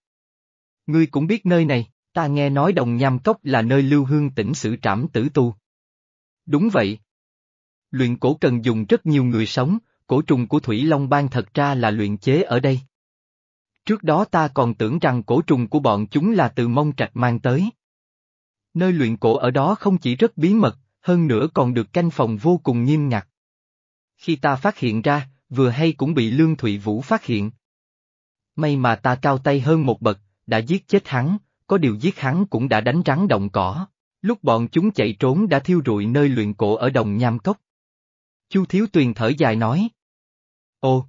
Ngươi cũng biết nơi này, ta nghe nói Đồng Nham Cốc là nơi lưu hương tỉnh xử trảm tử tu. Đúng vậy. Luyện cổ cần dùng rất nhiều người sống, cổ trùng của Thủy Long Ban thật ra là luyện chế ở đây. Trước đó ta còn tưởng rằng cổ trùng của bọn chúng là từ mông trạch mang tới. Nơi luyện cổ ở đó không chỉ rất bí mật, hơn nữa còn được canh phòng vô cùng nghiêm ngặt. Khi ta phát hiện ra, vừa hay cũng bị Lương Thụy Vũ phát hiện. May mà ta cao tay hơn một bậc, đã giết chết hắn, có điều giết hắn cũng đã đánh rắn động cỏ. Lúc bọn chúng chạy trốn đã thiêu rụi nơi luyện cổ ở đồng nham cốc. Chu Thiếu Tuyền thở dài nói. Ồ!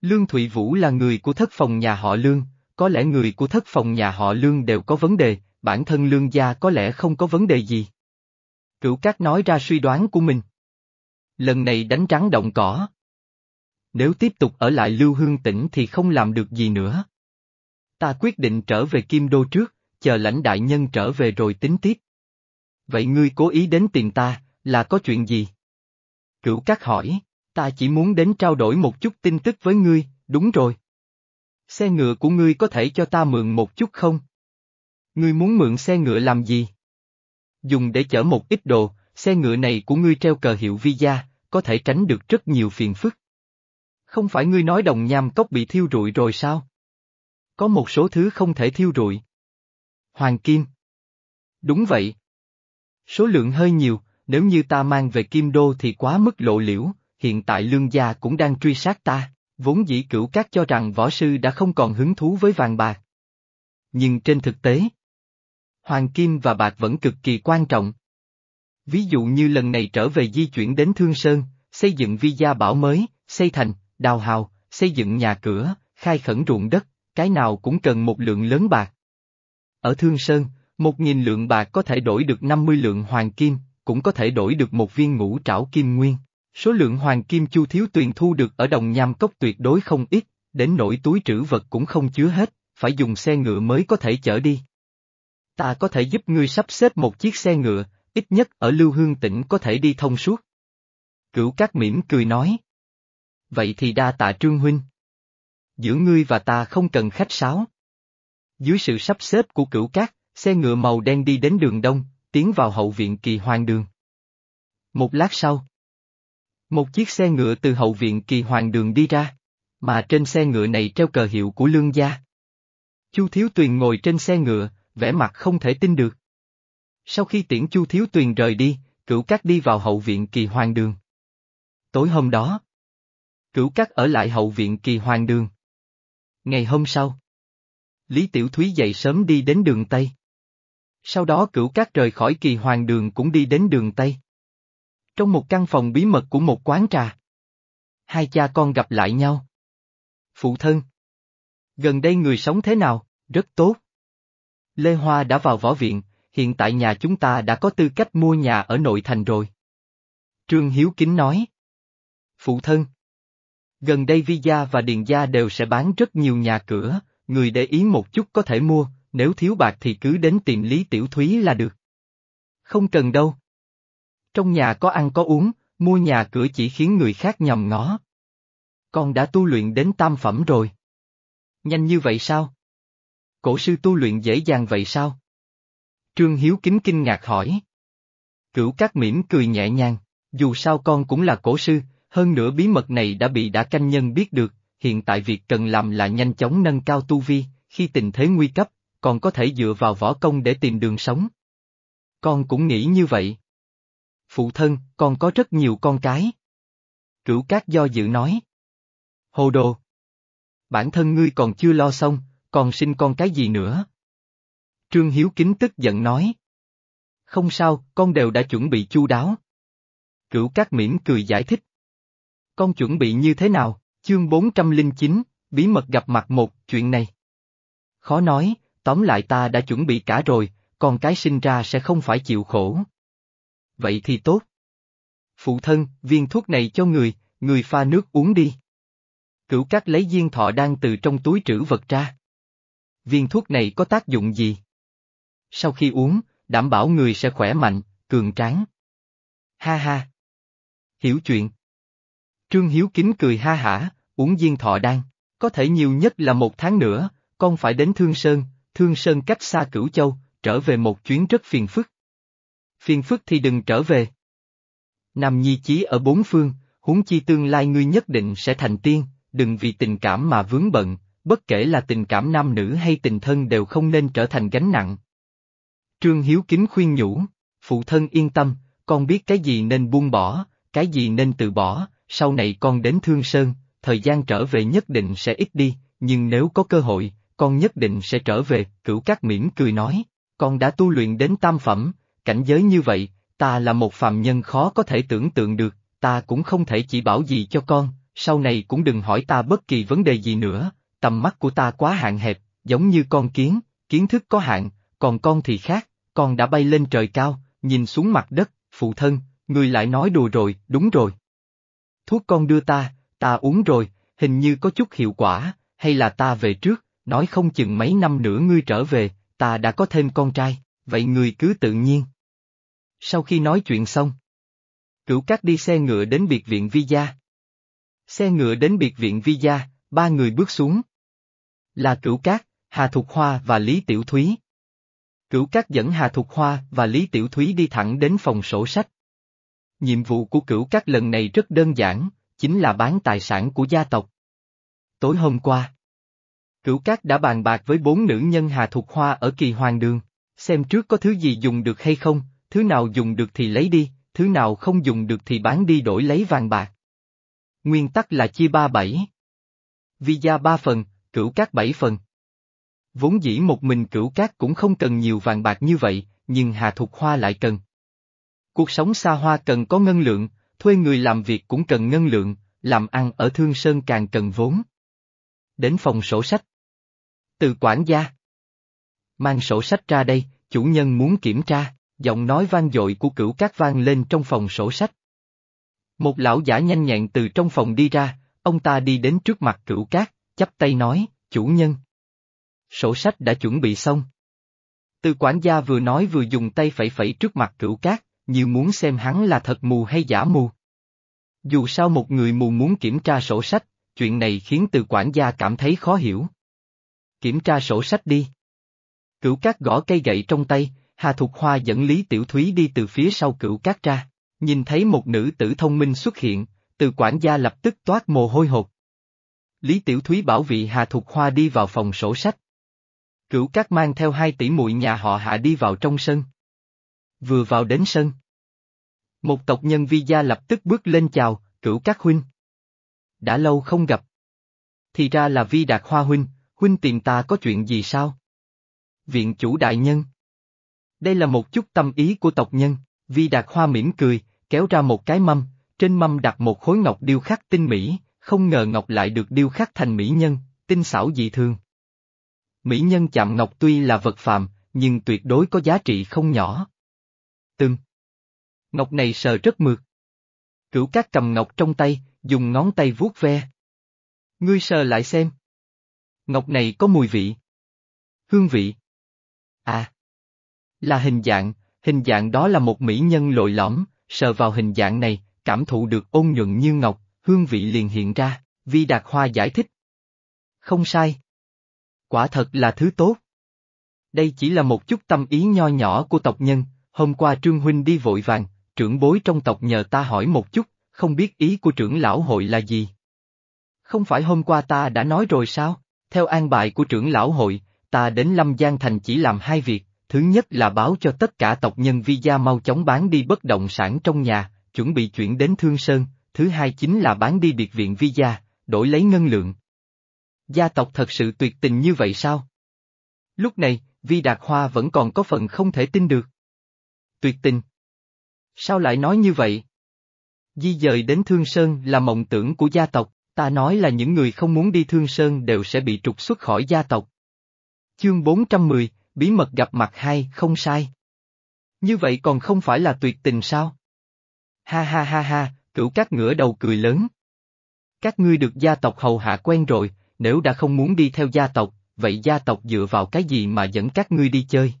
Lương Thụy Vũ là người của thất phòng nhà họ Lương, có lẽ người của thất phòng nhà họ Lương đều có vấn đề, bản thân Lương gia có lẽ không có vấn đề gì. Cửu Cát nói ra suy đoán của mình. Lần này đánh trắng động cỏ. Nếu tiếp tục ở lại Lưu Hương tỉnh thì không làm được gì nữa. Ta quyết định trở về Kim Đô trước, chờ lãnh đại nhân trở về rồi tính tiếp. Vậy ngươi cố ý đến tìm ta, là có chuyện gì? Cửu Cát hỏi, ta chỉ muốn đến trao đổi một chút tin tức với ngươi, đúng rồi. Xe ngựa của ngươi có thể cho ta mượn một chút không? Ngươi muốn mượn xe ngựa làm gì? Dùng để chở một ít đồ, xe ngựa này của ngươi treo cờ hiệu visa, có thể tránh được rất nhiều phiền phức. Không phải ngươi nói đồng nham cốc bị thiêu rụi rồi sao? Có một số thứ không thể thiêu rụi. Hoàng kim. Đúng vậy. Số lượng hơi nhiều, nếu như ta mang về kim đô thì quá mức lộ liễu, hiện tại lương gia cũng đang truy sát ta, vốn dĩ cửu các cho rằng võ sư đã không còn hứng thú với vàng bạc. Nhưng trên thực tế, hoàng kim và bạc vẫn cực kỳ quan trọng. Ví dụ như lần này trở về di chuyển đến Thương Sơn, xây dựng vi gia bảo mới, xây thành, đào hào, xây dựng nhà cửa, khai khẩn ruộng đất, cái nào cũng cần một lượng lớn bạc. Ở Thương Sơn, một nghìn lượng bạc có thể đổi được 50 lượng hoàng kim, cũng có thể đổi được một viên ngũ trảo kim nguyên. Số lượng hoàng kim chu thiếu tuyền thu được ở đồng nham cốc tuyệt đối không ít, đến nỗi túi trữ vật cũng không chứa hết, phải dùng xe ngựa mới có thể chở đi. Ta có thể giúp ngươi sắp xếp một chiếc xe ngựa, ít nhất ở Lưu Hương tỉnh có thể đi thông suốt. Cửu Cát mỉm cười nói. Vậy thì đa tạ Trương Huynh. Giữa ngươi và ta không cần khách sáo. Dưới sự sắp xếp của Cửu Cát, xe ngựa màu đen đi đến đường đông, tiến vào hậu viện kỳ hoàng đường. Một lát sau, một chiếc xe ngựa từ hậu viện kỳ hoàng đường đi ra, mà trên xe ngựa này treo cờ hiệu của lương gia. Chu Thiếu Tuyền ngồi trên xe ngựa, vẻ mặt không thể tin được. Sau khi tiễn Chu Thiếu Tuyền rời đi, cửu cát đi vào hậu viện kỳ hoàng đường. Tối hôm đó, cửu cát ở lại hậu viện kỳ hoàng đường. Ngày hôm sau, Lý Tiểu Thúy dậy sớm đi đến đường Tây. Sau đó cửu cát rời khỏi kỳ hoàng đường cũng đi đến đường Tây. Trong một căn phòng bí mật của một quán trà. Hai cha con gặp lại nhau. Phụ thân. Gần đây người sống thế nào, rất tốt. Lê Hoa đã vào võ viện, hiện tại nhà chúng ta đã có tư cách mua nhà ở nội thành rồi. Trương Hiếu Kính nói. Phụ thân. Gần đây Vi Gia và Điền Gia đều sẽ bán rất nhiều nhà cửa, người để ý một chút có thể mua, nếu thiếu bạc thì cứ đến tìm Lý Tiểu Thúy là được. Không cần đâu. Trong nhà có ăn có uống, mua nhà cửa chỉ khiến người khác nhòm ngó. Con đã tu luyện đến tam phẩm rồi. Nhanh như vậy sao? Cổ sư tu luyện dễ dàng vậy sao? Trương Hiếu kính kinh ngạc hỏi. Cửu Cát mỉm cười nhẹ nhàng, dù sao con cũng là cổ sư, hơn nữa bí mật này đã bị đã canh nhân biết được, hiện tại việc cần làm là nhanh chóng nâng cao tu vi, khi tình thế nguy cấp, còn có thể dựa vào võ công để tìm đường sống. Con cũng nghĩ như vậy. Phụ thân, con có rất nhiều con cái. Cửu Cát do dự nói. Hồ đồ. Bản thân ngươi còn chưa lo xong, còn sinh con cái gì nữa? Trương Hiếu Kính tức giận nói. Không sao, con đều đã chuẩn bị chu đáo. Cửu Cát mỉm cười giải thích. Con chuẩn bị như thế nào? Chương 409, bí mật gặp mặt một, chuyện này. Khó nói, tóm lại ta đã chuẩn bị cả rồi, con cái sinh ra sẽ không phải chịu khổ. Vậy thì tốt. Phụ thân, viên thuốc này cho người, người pha nước uống đi. Cửu cát lấy viên thọ đang từ trong túi trữ vật ra. Viên thuốc này có tác dụng gì? Sau khi uống, đảm bảo người sẽ khỏe mạnh, cường tráng. Ha ha. Hiểu chuyện. Trương Hiếu Kính cười ha hả, uống viên thọ đan, có thể nhiều nhất là một tháng nữa, con phải đến Thương Sơn, Thương Sơn cách xa Cửu Châu, trở về một chuyến rất phiền phức. Phiền phức thì đừng trở về. Nam Nhi chí ở bốn phương, huống chi tương lai ngươi nhất định sẽ thành tiên, đừng vì tình cảm mà vướng bận, bất kể là tình cảm nam nữ hay tình thân đều không nên trở thành gánh nặng. Trương Hiếu Kính khuyên nhủ, phụ thân yên tâm, con biết cái gì nên buông bỏ, cái gì nên từ bỏ, sau này con đến Thương Sơn, thời gian trở về nhất định sẽ ít đi, nhưng nếu có cơ hội, con nhất định sẽ trở về, cửu các mỉm cười nói, con đã tu luyện đến tam phẩm, cảnh giới như vậy, ta là một phàm nhân khó có thể tưởng tượng được, ta cũng không thể chỉ bảo gì cho con, sau này cũng đừng hỏi ta bất kỳ vấn đề gì nữa, tầm mắt của ta quá hạn hẹp, giống như con kiến, kiến thức có hạn, còn con thì khác, con đã bay lên trời cao, nhìn xuống mặt đất, phụ thân, người lại nói đùa rồi, đúng rồi. Thuốc con đưa ta, ta uống rồi, hình như có chút hiệu quả, hay là ta về trước, nói không chừng mấy năm nữa ngươi trở về, ta đã có thêm con trai, vậy người cứ tự nhiên. Sau khi nói chuyện xong, cửu cát đi xe ngựa đến biệt viện Vi Gia. Xe ngựa đến biệt viện Vi Gia, ba người bước xuống. Là cửu cát, Hà Thục Hoa và Lý Tiểu Thúy. Cửu cát dẫn Hà Thục Hoa và Lý Tiểu Thúy đi thẳng đến phòng sổ sách. Nhiệm vụ của cửu cát lần này rất đơn giản, chính là bán tài sản của gia tộc. Tối hôm qua, Cửu Cát đã bàn bạc với bốn nữ nhân Hà Thục Hoa ở kỳ hoàng đường, xem trước có thứ gì dùng được hay không, thứ nào dùng được thì lấy đi, thứ nào không dùng được thì bán đi đổi lấy vàng bạc. Nguyên tắc là chia ba bảy. Vi gia ba phần, cửu cát bảy phần. Vốn dĩ một mình cửu cát cũng không cần nhiều vàng bạc như vậy, nhưng Hà Thục Hoa lại cần. Cuộc sống xa hoa cần có ngân lượng, thuê người làm việc cũng cần ngân lượng, làm ăn ở Thương Sơn càng cần vốn. Đến phòng sổ sách. Từ quản gia. Mang sổ sách ra đây, chủ nhân muốn kiểm tra, giọng nói vang dội của cửu cát vang lên trong phòng sổ sách. Một lão giả nhanh nhẹn từ trong phòng đi ra, ông ta đi đến trước mặt cửu cát, chắp tay nói, chủ nhân. Sổ sách đã chuẩn bị xong. Từ quản gia vừa nói vừa dùng tay phẩy phẩy trước mặt cửu cát, như muốn xem hắn là thật mù hay giả mù. Dù sao một người mù muốn kiểm tra sổ sách, chuyện này khiến từ quản gia cảm thấy khó hiểu. Kiểm tra sổ sách đi. Cửu cát gõ cây gậy trong tay, Hà Thục Hoa dẫn Lý Tiểu Thúy đi từ phía sau cửu cát ra, nhìn thấy một nữ tử thông minh xuất hiện, từ quản gia lập tức toát mồ hôi hột. Lý Tiểu Thúy bảo vị Hà Thục Hoa đi vào phòng sổ sách. Cửu cát mang theo hai tỷ muội nhà họ Hạ đi vào trong sân. Vừa vào đến sân. Một tộc nhân vi gia lập tức bước lên chào, cửu cát huynh. Đã lâu không gặp. Thì ra là vi đạt hoa huynh, huynh tìm ta có chuyện gì sao? Viện chủ đại nhân. Đây là một chút tâm ý của tộc nhân, vi đạt hoa mỉm cười, kéo ra một cái mâm, trên mâm đặt một khối ngọc điêu khắc tinh mỹ, không ngờ ngọc lại được điêu khắc thành mỹ nhân, tinh xảo dị thường. Mỹ nhân chạm ngọc tuy là vật phàm, nhưng tuyệt đối có giá trị không nhỏ. Từng. Ngọc này sờ rất mượt. Cửu cát cầm ngọc trong tay, dùng ngón tay vuốt ve. Ngươi sờ lại xem. Ngọc này có mùi vị. Hương vị. À. Là hình dạng, hình dạng đó là một mỹ nhân lội lõm, sờ vào hình dạng này, cảm thụ được ôn nhuận như ngọc, hương vị liền hiện ra, Vi Đạt Hoa giải thích. Không sai. Quả thật là thứ tốt. Đây chỉ là một chút tâm ý nho nhỏ của tộc nhân, hôm qua Trương Huynh đi vội vàng, trưởng bối trong tộc nhờ ta hỏi một chút, không biết ý của trưởng lão hội là gì. Không phải hôm qua ta đã nói rồi sao? Theo an bài của trưởng lão hội, ta đến Lâm Giang Thành chỉ làm hai việc, thứ nhất là báo cho tất cả tộc nhân vi gia mau chóng bán đi bất động sản trong nhà, chuẩn bị chuyển đến Thương Sơn, thứ hai chính là bán đi biệt viện vi gia, đổi lấy ngân lượng. Gia tộc thật sự tuyệt tình như vậy sao? Lúc này, Vi Đạt Hoa vẫn còn có phần không thể tin được. Tuyệt tình. Sao lại nói như vậy? Di dời đến Thương Sơn là mộng tưởng của gia tộc, ta nói là những người không muốn đi Thương Sơn đều sẽ bị trục xuất khỏi gia tộc. Chương 410, Bí mật gặp mặt hai, không sai. Như vậy còn không phải là tuyệt tình sao? Ha ha ha ha, cửu các ngửa đầu cười lớn. Các ngươi được gia tộc hầu hạ quen rồi, nếu đã không muốn đi theo gia tộc, vậy gia tộc dựa vào cái gì mà dẫn các ngươi đi chơi?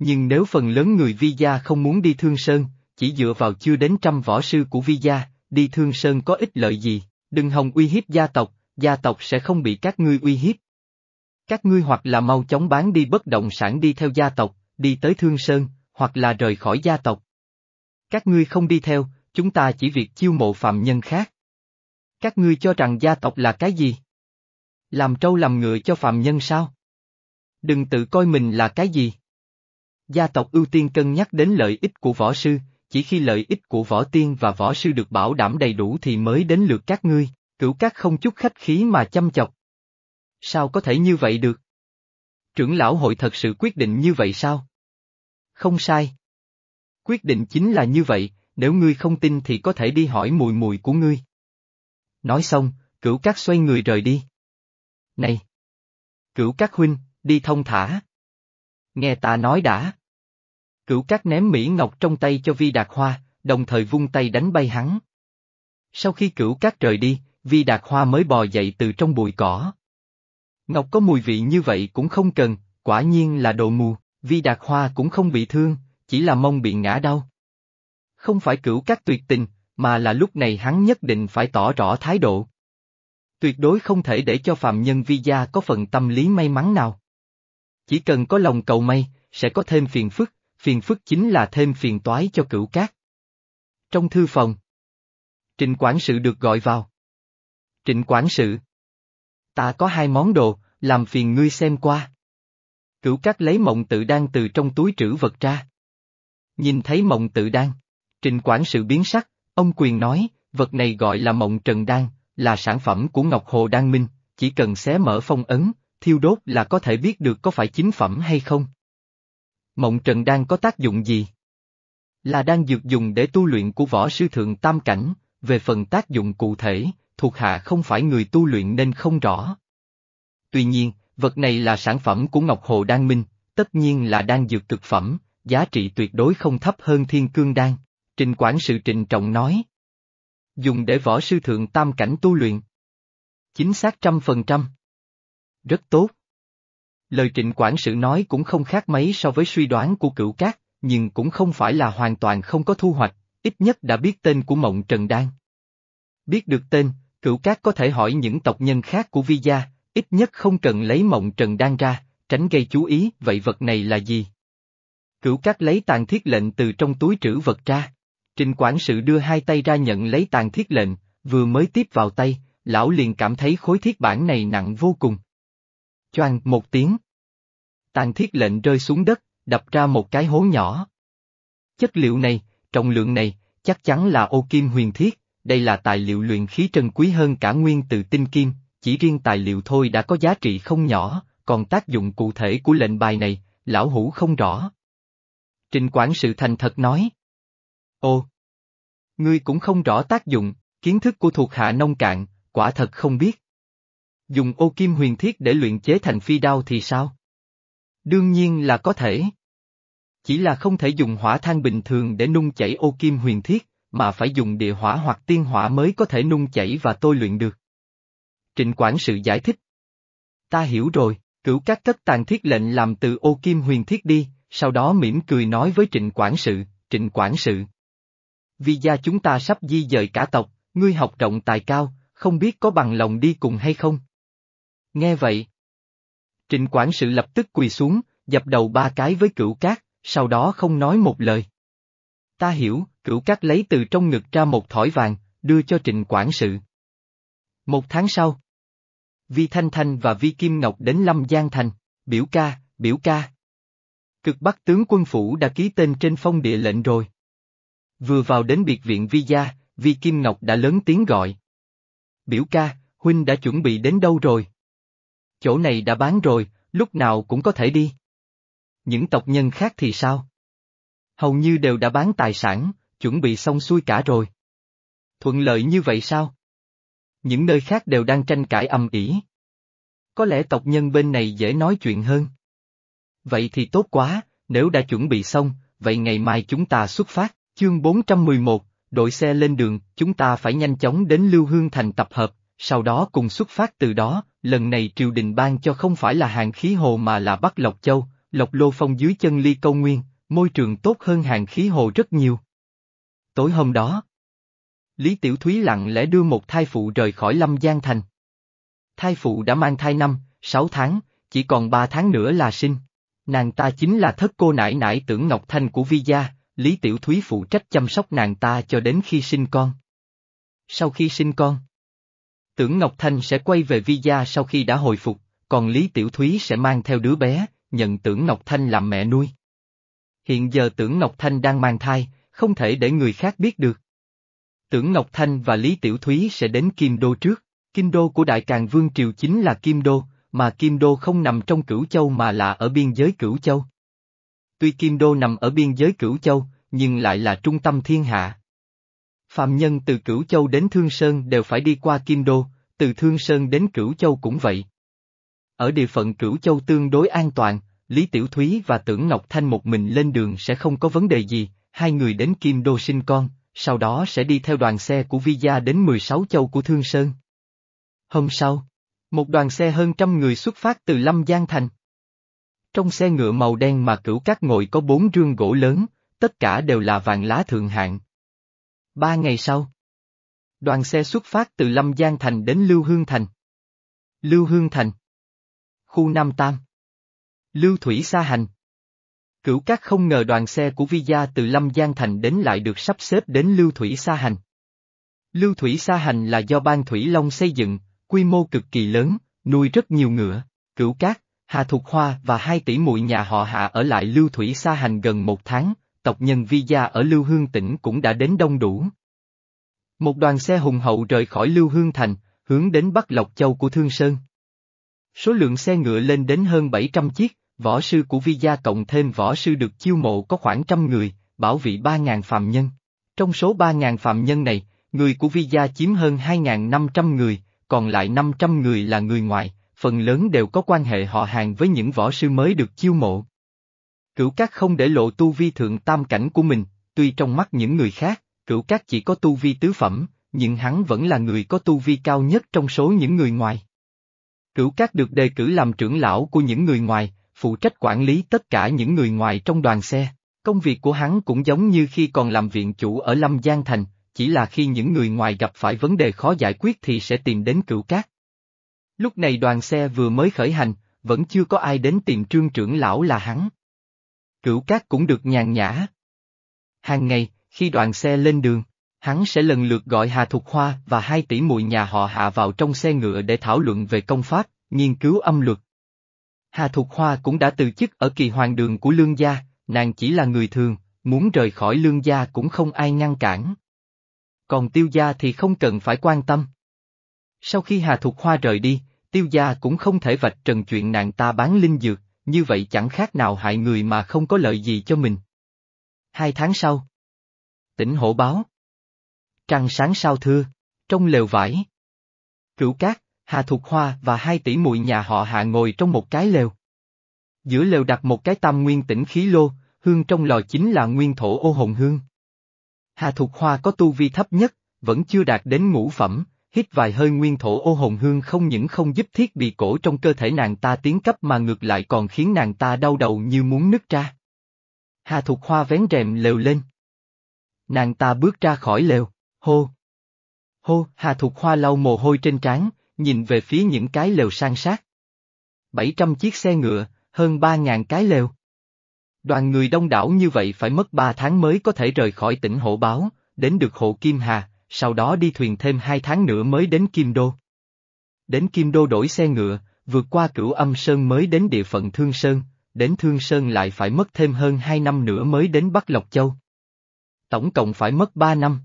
Nhưng nếu phần lớn người vi gia không muốn đi Thương Sơn, chỉ dựa vào chưa đến trăm võ sư của vi gia, đi Thương Sơn có ích lợi gì, đừng hòng uy hiếp gia tộc, gia tộc sẽ không bị các ngươi uy hiếp. Các ngươi hoặc là mau chóng bán đi bất động sản đi theo gia tộc, đi tới Thương Sơn, hoặc là rời khỏi gia tộc. Các ngươi không đi theo, chúng ta chỉ việc chiêu mộ phạm nhân khác. Các ngươi cho rằng gia tộc là cái gì? Làm trâu làm ngựa cho phạm nhân sao? Đừng tự coi mình là cái gì. Gia tộc ưu tiên cân nhắc đến lợi ích của võ sư, chỉ khi lợi ích của võ tiên và võ sư được bảo đảm đầy đủ thì mới đến lượt các ngươi, cửu các không chút khách khí mà chăm chọc. Sao có thể như vậy được? Trưởng lão hội thật sự quyết định như vậy sao? Không sai. Quyết định chính là như vậy, nếu ngươi không tin thì có thể đi hỏi mùi mùi của ngươi. Nói xong, cửu các xoay người rời đi. Này! Cửu các huynh, đi thông thả. Nghe ta nói đã. Cửu cát ném Mỹ Ngọc trong tay cho Vi Đạt Hoa, đồng thời vung tay đánh bay hắn. Sau khi cửu cát rời đi, Vi Đạt Hoa mới bò dậy từ trong bụi cỏ. Ngọc có mùi vị như vậy cũng không cần, quả nhiên là đồ mù, Vi Đạt Hoa cũng không bị thương, chỉ là mông bị ngã đau. Không phải cửu cát tuyệt tình, mà là lúc này hắn nhất định phải tỏ rõ thái độ. Tuyệt đối không thể để cho phạm nhân vi gia có phần tâm lý may mắn nào. Chỉ cần có lòng cầu may, sẽ có thêm phiền phức, phiền phức chính là thêm phiền toái cho cửu cát. Trong thư phòng, Trịnh quản sự được gọi vào. Trịnh quản sự. Ta có hai món đồ, làm phiền ngươi xem qua. Cửu cát lấy mộng tự đan từ trong túi trữ vật ra. Nhìn thấy mộng tự đan, Trịnh quản sự biến sắc, ông quyền nói, vật này gọi là mộng trần đan, là sản phẩm của Ngọc Hồ Đan Minh, chỉ cần xé mở phong ấn, thiêu đốt là có thể biết được có phải chính phẩm hay không. Mộng trần đan có tác dụng gì? Là đang dược dùng để tu luyện của võ sư thượng tam cảnh, về phần tác dụng cụ thể, thuộc hạ không phải người tu luyện nên không rõ. Tuy nhiên, vật này là sản phẩm của Ngọc Hồ Đan Minh, tất nhiên là đan dược thực phẩm, giá trị tuyệt đối không thấp hơn thiên cương đan. Trình quản sự trịnh trọng nói. Dùng để võ sư thượng tam cảnh tu luyện. Chính xác trăm phần trăm. Rất tốt. Lời trịnh quản sự nói cũng không khác mấy so với suy đoán của cửu cát, nhưng cũng không phải là hoàn toàn không có thu hoạch, ít nhất đã biết tên của mộng Trần Đan. Biết được tên, cửu cát có thể hỏi những tộc nhân khác của vi gia, ít nhất không cần lấy mộng Trần Đan ra, tránh gây chú ý, vậy vật này là gì? Cửu cát lấy tàn thiết lệnh từ trong túi trữ vật ra. Trình quản sự đưa hai tay ra nhận lấy tàn thiết lệnh, vừa mới tiếp vào tay, lão liền cảm thấy khối thiết bản này nặng vô cùng. Choang một tiếng. Tàn thiết lệnh rơi xuống đất, đập ra một cái hố nhỏ. Chất liệu này, trọng lượng này, chắc chắn là ô kim huyền thiết, đây là tài liệu luyện khí trân quý hơn cả nguyên từ tinh kim, chỉ riêng tài liệu thôi đã có giá trị không nhỏ, còn tác dụng cụ thể của lệnh bài này, lão hủ không rõ. Trình quản sự thành thật nói. Ô! Ngươi cũng không rõ tác dụng, kiến thức của thuộc hạ nông cạn, quả thật không biết. Dùng ô kim huyền thiết để luyện chế thành phi đao thì sao? Đương nhiên là có thể. Chỉ là không thể dùng hỏa than bình thường để nung chảy ô kim huyền thiết, mà phải dùng địa hỏa hoặc tiên hỏa mới có thể nung chảy và tôi luyện được. Trịnh quản sự giải thích. Ta hiểu rồi, cửu các cất tàn thiết lệnh làm từ ô kim huyền thiết đi, sau đó mỉm cười nói với trịnh quản sự, trịnh quản sự. Vì gia chúng ta sắp di dời cả tộc, ngươi học rộng tài cao, không biết có bằng lòng đi cùng hay không? Nghe vậy. Trịnh quản sự lập tức quỳ xuống, dập đầu ba cái với cửu cát, sau đó không nói một lời. Ta hiểu, cửu cát lấy từ trong ngực ra một thỏi vàng, đưa cho trịnh quản sự. Một tháng sau, Vi Thanh Thanh và Vi Kim Ngọc đến Lâm Giang Thành, biểu ca, biểu ca. Cực Bắc tướng quân phủ đã ký tên trên phong địa lệnh rồi. Vừa vào đến biệt viện Vi Gia, Vi Kim Ngọc đã lớn tiếng gọi. Biểu ca, huynh đã chuẩn bị đến đâu rồi? Chỗ này đã bán rồi, lúc nào cũng có thể đi. Những tộc nhân khác thì sao? Hầu như đều đã bán tài sản, chuẩn bị xong xuôi cả rồi. Thuận lợi như vậy sao? Những nơi khác đều đang tranh cãi âm ỉ. Có lẽ tộc nhân bên này dễ nói chuyện hơn. Vậy thì tốt quá, nếu đã chuẩn bị xong, vậy ngày mai chúng ta xuất phát, chương 411, đội xe lên đường, chúng ta phải nhanh chóng đến Lưu Hương Thành tập hợp, sau đó cùng xuất phát từ đó, lần này triều đình ban cho không phải là hàng khí hồ mà là Bắc Lộc Châu, Lộc Lô Phong dưới chân ly câu nguyên, môi trường tốt hơn hàng khí hồ rất nhiều. Tối hôm đó, Lý Tiểu Thúy lặng lẽ đưa một thai phụ rời khỏi Lâm Giang Thành. Thai phụ đã mang thai năm, sáu tháng, chỉ còn ba tháng nữa là sinh. Nàng ta chính là thất cô nải nải tưởng Ngọc Thanh của Vi Gia, Lý Tiểu Thúy phụ trách chăm sóc nàng ta cho đến khi sinh con. Sau khi sinh con, tưởng Ngọc Thanh sẽ quay về Vi Gia sau khi đã hồi phục, còn Lý Tiểu Thúy sẽ mang theo đứa bé, nhận tưởng Ngọc Thanh làm mẹ nuôi. Hiện giờ tưởng Ngọc Thanh đang mang thai, không thể để người khác biết được. Tưởng Ngọc Thanh và Lý Tiểu Thúy sẽ đến Kim Đô trước. Kim Đô của Đại Càng Vương Triều chính là Kim Đô, mà Kim Đô không nằm trong Cửu Châu mà là ở biên giới Cửu Châu. Tuy Kim Đô nằm ở biên giới Cửu Châu, nhưng lại là trung tâm thiên hạ. Phạm nhân từ Cửu Châu đến Thương Sơn đều phải đi qua Kim Đô, từ Thương Sơn đến Cửu Châu cũng vậy. Ở địa phận Cửu Châu tương đối an toàn, Lý Tiểu Thúy và Tưởng Ngọc Thanh một mình lên đường sẽ không có vấn đề gì, hai người đến Kim Đô sinh con, sau đó sẽ đi theo đoàn xe của Vi Gia đến 16 châu của Thương Sơn. Hôm sau, một đoàn xe hơn trăm người xuất phát từ Lâm Giang Thành. Trong xe ngựa màu đen mà cửu cát ngồi có bốn rương gỗ lớn, tất cả đều là vàng lá thượng hạng. Ba ngày sau, đoàn xe xuất phát từ Lâm Giang Thành đến Lưu Hương Thành. Lưu Hương Thành Khu Nam Tam Lưu Thủy Sa Hành Cửu Cát không ngờ đoàn xe của Vi Gia từ Lâm Giang Thành đến lại được sắp xếp đến Lưu Thủy Sa Hành. Lưu Thủy Sa Hành là do Ban Thủy Long xây dựng, quy mô cực kỳ lớn, nuôi rất nhiều ngựa, Cửu Cát, Hà Thục Hoa và hai tỷ muội nhà họ Hạ ở lại Lưu Thủy Sa Hành gần một tháng, tộc nhân Vi Gia ở Lưu Hương tỉnh cũng đã đến đông đủ. Một đoàn xe hùng hậu rời khỏi Lưu Hương Thành, hướng đến Bắc Lộc Châu của Thương Sơn. Số lượng xe ngựa lên đến hơn 700 chiếc, Võ sư của Vi gia cộng thêm võ sư được chiêu mộ có khoảng trăm người, bảo vị ba ngàn phạm nhân. Trong số ba ngàn phạm nhân này, người của Vi gia chiếm hơn hai ngàn năm trăm người, còn lại năm trăm người là người ngoài, phần lớn đều có quan hệ họ hàng với những võ sư mới được chiêu mộ. Cửu Cát không để lộ tu vi thượng tam cảnh của mình, tuy trong mắt những người khác, Cửu Cát chỉ có tu vi tứ phẩm, nhưng hắn vẫn là người có tu vi cao nhất trong số những người ngoài. Cửu Cát được đề cử làm trưởng lão của những người ngoài, phụ trách quản lý tất cả những người ngoài trong đoàn xe. Công việc của hắn cũng giống như khi còn làm viện chủ ở Lâm Giang Thành, chỉ là khi những người ngoài gặp phải vấn đề khó giải quyết thì sẽ tìm đến cửu cát. Lúc này đoàn xe vừa mới khởi hành, vẫn chưa có ai đến tìm trương trưởng lão là hắn. Cửu cát cũng được nhàn nhã. Hàng ngày, khi đoàn xe lên đường, hắn sẽ lần lượt gọi Hà Thục Hoa và hai tỷ muội nhà họ Hạ vào trong xe ngựa để thảo luận về công pháp, nghiên cứu âm luật. Hà Thục Hoa cũng đã từ chức ở kỳ hoàng đường của lương gia, nàng chỉ là người thường, muốn rời khỏi lương gia cũng không ai ngăn cản. Còn tiêu gia thì không cần phải quan tâm. Sau khi Hà Thục Hoa rời đi, tiêu gia cũng không thể vạch trần chuyện nàng ta bán linh dược, như vậy chẳng khác nào hại người mà không có lợi gì cho mình. Hai tháng sau. Tỉnh hổ báo. Trăng sáng sao thưa, trong lều vải. Cửu cát, Hà Thục Hoa và hai tỷ muội nhà họ Hạ ngồi trong một cái lều. Giữa lều đặt một cái tam nguyên tỉnh khí lô, hương trong lò chính là nguyên thổ ô hồn hương. Hà Thục Hoa có tu vi thấp nhất, vẫn chưa đạt đến ngũ phẩm, hít vài hơi nguyên thổ ô hồn hương không những không giúp thiết bị cổ trong cơ thể nàng ta tiến cấp mà ngược lại còn khiến nàng ta đau đầu như muốn nứt ra. Hà Thục Hoa vén rèm lều lên. Nàng ta bước ra khỏi lều, hô. Hô, Hà Thục Hoa lau mồ hôi trên trán, nhìn về phía những cái lều sang sát. 700 chiếc xe ngựa, hơn 3.000 cái lều. Đoàn người đông đảo như vậy phải mất 3 tháng mới có thể rời khỏi tỉnh Hộ Báo, đến được Hộ Kim Hà, sau đó đi thuyền thêm hai tháng nữa mới đến Kim Đô. Đến Kim Đô đổi xe ngựa, vượt qua cửu âm Sơn mới đến địa phận Thương Sơn, đến Thương Sơn lại phải mất thêm hơn hai năm nữa mới đến Bắc Lộc Châu. Tổng cộng phải mất ba năm.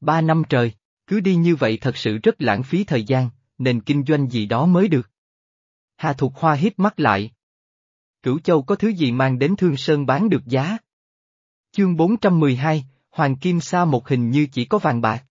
ba năm trời. Cứ đi như vậy thật sự rất lãng phí thời gian, nên kinh doanh gì đó mới được. Hà Thục Hoa hít mắt lại. Cửu Châu có thứ gì mang đến Thương Sơn bán được giá? Chương 412, Hoàng Kim Sa một hình như chỉ có vàng bạc.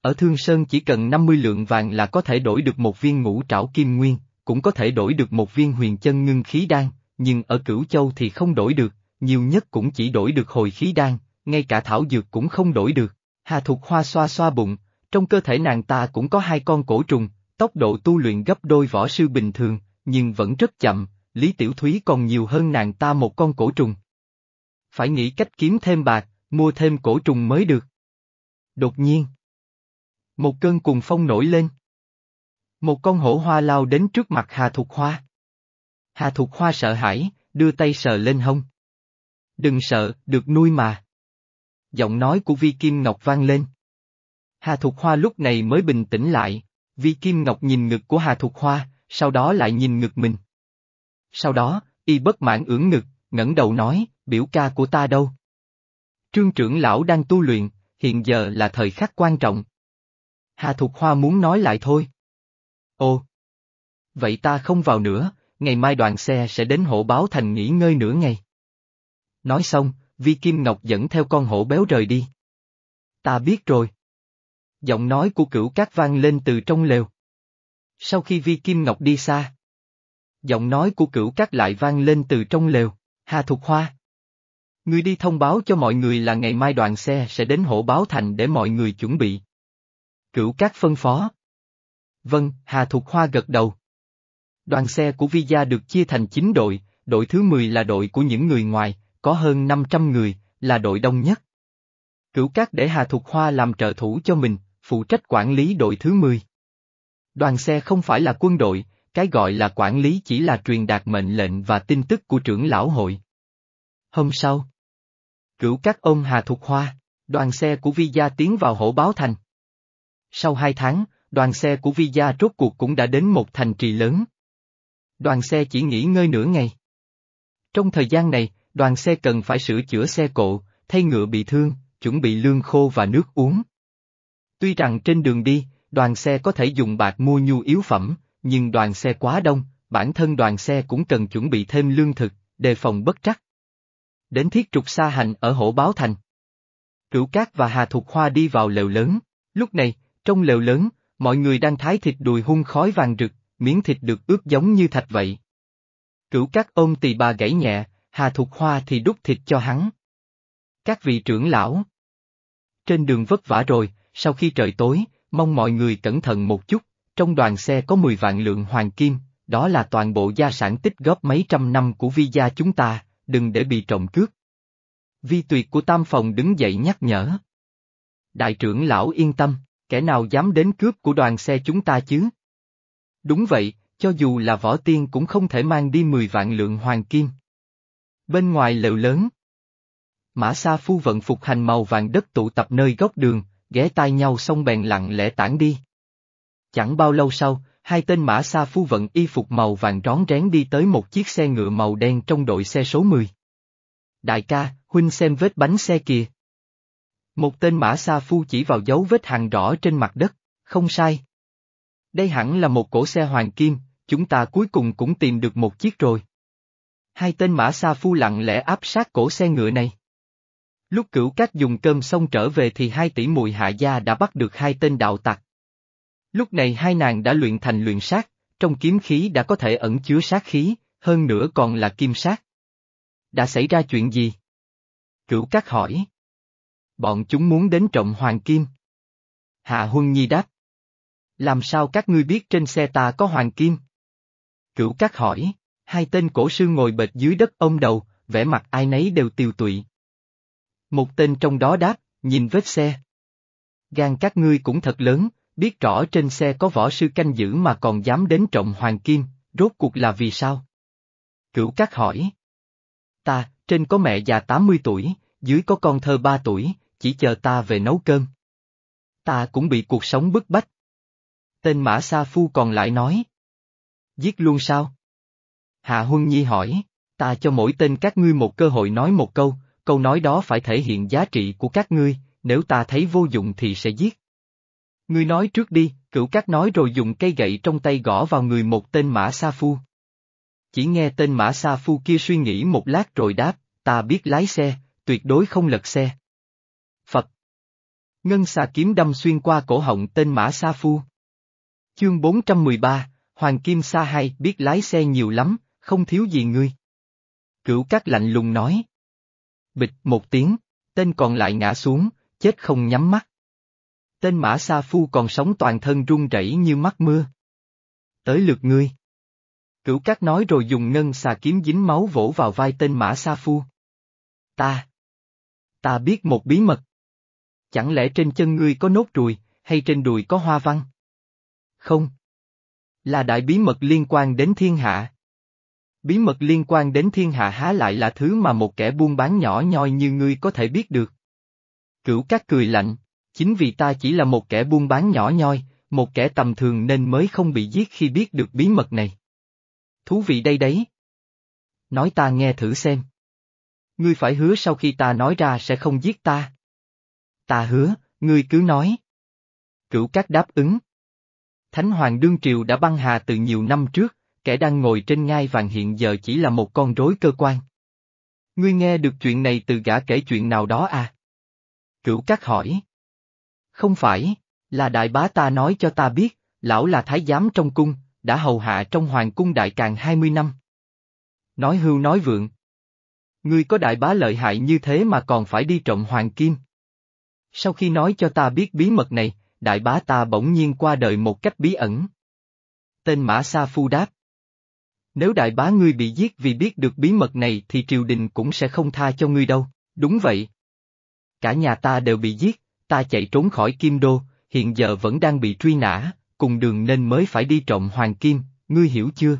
Ở Thương Sơn chỉ cần 50 lượng vàng là có thể đổi được một viên ngũ trảo kim nguyên, cũng có thể đổi được một viên huyền chân ngưng khí đan, nhưng ở Cửu Châu thì không đổi được, nhiều nhất cũng chỉ đổi được hồi khí đan, ngay cả thảo dược cũng không đổi được. Hà Thục Hoa xoa xoa bụng, trong cơ thể nàng ta cũng có hai con cổ trùng, tốc độ tu luyện gấp đôi võ sư bình thường, nhưng vẫn rất chậm, Lý Tiểu Thúy còn nhiều hơn nàng ta một con cổ trùng. Phải nghĩ cách kiếm thêm bạc, mua thêm cổ trùng mới được. Đột nhiên, một cơn cùng phong nổi lên. Một con hổ hoa lao đến trước mặt Hà Thục Hoa. Hà Thục Hoa sợ hãi, đưa tay sờ lên hông. Đừng sợ, được nuôi mà. Giọng nói của Vi Kim Ngọc vang lên. Hà Thục Hoa lúc này mới bình tĩnh lại, Vi Kim Ngọc nhìn ngực của Hà Thục Hoa, sau đó lại nhìn ngực mình. Sau đó, y bất mãn ưỡn ngực, ngẩng đầu nói, biểu ca của ta đâu? Trương trưởng lão đang tu luyện, hiện giờ là thời khắc quan trọng. Hà Thục Hoa muốn nói lại thôi. Ồ! Vậy ta không vào nữa, ngày mai đoàn xe sẽ đến hộ báo thành nghỉ ngơi nửa ngày. Nói xong, Vi Kim Ngọc dẫn theo con hổ béo rời đi. Ta biết rồi. Giọng nói của cửu cát vang lên từ trong lều. Sau khi Vi Kim Ngọc đi xa, giọng nói của cửu cát lại vang lên từ trong lều, Hà Thục Hoa. Ngươi đi thông báo cho mọi người là ngày mai đoàn xe sẽ đến hộ báo thành để mọi người chuẩn bị. Cửu cát phân phó. Vâng, Hà Thục Hoa gật đầu. Đoàn xe của Vi Gia được chia thành 9 đội, đội thứ 10 là đội của những người ngoài, có hơn 500 người, là đội đông nhất. Cửu Cát để Hà Thục Hoa làm trợ thủ cho mình, phụ trách quản lý đội thứ 10. Đoàn xe không phải là quân đội, cái gọi là quản lý chỉ là truyền đạt mệnh lệnh và tin tức của trưởng lão hội. Hôm sau, Cửu các ôm Hà Thục Hoa, đoàn xe của Vi Gia tiến vào hổ báo thành. Sau hai tháng, đoàn xe của Vi Gia rốt cuộc cũng đã đến một thành trì lớn. Đoàn xe chỉ nghỉ ngơi nửa ngày. Trong thời gian này, đoàn xe cần phải sửa chữa xe cộ, thay ngựa bị thương, chuẩn bị lương khô và nước uống. Tuy rằng trên đường đi, đoàn xe có thể dùng bạc mua nhu yếu phẩm, nhưng đoàn xe quá đông, bản thân đoàn xe cũng cần chuẩn bị thêm lương thực, đề phòng bất trắc. Đến thiết trục xa hành ở hổ báo thành. Cửu Cát và Hà Thục Hoa đi vào lều lớn, lúc này, trong lều lớn, mọi người đang thái thịt đùi hung khói vàng rực, miếng thịt được ướp giống như thạch vậy. Cửu Cát ôm tỳ bà gãy nhẹ, Hà Thục Hoa thì đút thịt cho hắn. Các vị trưởng lão. Trên đường vất vả rồi, sau khi trời tối, mong mọi người cẩn thận một chút, trong đoàn xe có 10 vạn lượng hoàng kim, đó là toàn bộ gia sản tích góp mấy trăm năm của vi gia chúng ta, đừng để bị trộm cướp. Vi tuyệt của tam phòng đứng dậy nhắc nhở. Đại trưởng lão yên tâm, kẻ nào dám đến cướp của đoàn xe chúng ta chứ? Đúng vậy, cho dù là võ tiên cũng không thể mang đi 10 vạn lượng hoàng kim. Bên ngoài lều lớn. Mã Sa Phu vận phục hành màu vàng đất tụ tập nơi góc đường, ghé tai nhau xong bèn lặng lẽ tản đi. Chẳng bao lâu sau, hai tên Mã xa Phu vận y phục màu vàng rón rén đi tới một chiếc xe ngựa màu đen trong đội xe số 10. Đại ca, huynh xem vết bánh xe kìa. Một tên Mã xa Phu chỉ vào dấu vết hàng rõ trên mặt đất, không sai. Đây hẳn là một cổ xe hoàng kim, chúng ta cuối cùng cũng tìm được một chiếc rồi. Hai tên mã xa phu lặng lẽ áp sát cổ xe ngựa này. Lúc cửu cát dùng cơm xong trở về thì hai tỷ mùi hạ gia đã bắt được hai tên đạo tặc. Lúc này hai nàng đã luyện thành luyện sát, trong kiếm khí đã có thể ẩn chứa sát khí, hơn nữa còn là kim sát. Đã xảy ra chuyện gì? Cửu cát hỏi. Bọn chúng muốn đến trộm hoàng kim. Hạ Huân Nhi đáp. Làm sao các ngươi biết trên xe ta có hoàng kim? Cửu cát hỏi. Hai tên cổ sư ngồi bệt dưới đất ôm đầu, vẻ mặt ai nấy đều tiều tụy. Một tên trong đó đáp, nhìn vết xe. Gan các ngươi cũng thật lớn, biết rõ trên xe có võ sư canh giữ mà còn dám đến trọng hoàng kim, rốt cuộc là vì sao? Cửu Cát hỏi. Ta, trên có mẹ già 80 tuổi, dưới có con thơ 3 tuổi, chỉ chờ ta về nấu cơm. Ta cũng bị cuộc sống bức bách. Tên Mã Sa Phu còn lại nói. Giết luôn sao? Hạ Huân Nhi hỏi, ta cho mỗi tên các ngươi một cơ hội nói một câu, câu nói đó phải thể hiện giá trị của các ngươi, nếu ta thấy vô dụng thì sẽ giết. Ngươi nói trước đi, cửu cát nói rồi dùng cây gậy trong tay gõ vào người một tên mã sa phu. Chỉ nghe tên mã sa phu kia suy nghĩ một lát rồi đáp, ta biết lái xe, tuyệt đối không lật xe. Phật Ngân xà kiếm đâm xuyên qua cổ họng tên mã sa phu. Chương 413, Hoàng Kim Sa Hai biết lái xe nhiều lắm, không thiếu gì ngươi. Cửu cát lạnh lùng nói. Bịch một tiếng, tên còn lại ngã xuống, chết không nhắm mắt. Tên mã sa phu còn sống toàn thân run rẩy như mắt mưa. Tới lượt ngươi. Cửu cát nói rồi dùng ngân xà kiếm dính máu vỗ vào vai tên mã sa phu. Ta. Ta biết một bí mật. Chẳng lẽ trên chân ngươi có nốt ruồi, hay trên đùi có hoa văn? Không. Là đại bí mật liên quan đến thiên hạ. Bí mật liên quan đến thiên hạ há lại là thứ mà một kẻ buôn bán nhỏ nhoi như ngươi có thể biết được. Cửu cát cười lạnh, chính vì ta chỉ là một kẻ buôn bán nhỏ nhoi, một kẻ tầm thường nên mới không bị giết khi biết được bí mật này. Thú vị đây đấy. Nói ta nghe thử xem. Ngươi phải hứa sau khi ta nói ra sẽ không giết ta. Ta hứa, ngươi cứ nói. Cửu cát đáp ứng. Thánh Hoàng Đương Triều đã băng hà từ nhiều năm trước, kẻ đang ngồi trên ngai vàng hiện giờ chỉ là một con rối cơ quan. Ngươi nghe được chuyện này từ gã kể chuyện nào đó à? Cửu Cát hỏi. Không phải, là đại bá ta nói cho ta biết, lão là thái giám trong cung, đã hầu hạ trong hoàng cung đại càng 20 năm. Nói hưu nói vượng. Ngươi có đại bá lợi hại như thế mà còn phải đi trộm hoàng kim. Sau khi nói cho ta biết bí mật này, đại bá ta bỗng nhiên qua đời một cách bí ẩn. Tên Mã Sa Phu đáp. Nếu đại bá ngươi bị giết vì biết được bí mật này thì triều đình cũng sẽ không tha cho ngươi đâu, đúng vậy. Cả nhà ta đều bị giết, ta chạy trốn khỏi Kim Đô, hiện giờ vẫn đang bị truy nã, cùng đường nên mới phải đi trộm hoàng kim, ngươi hiểu chưa?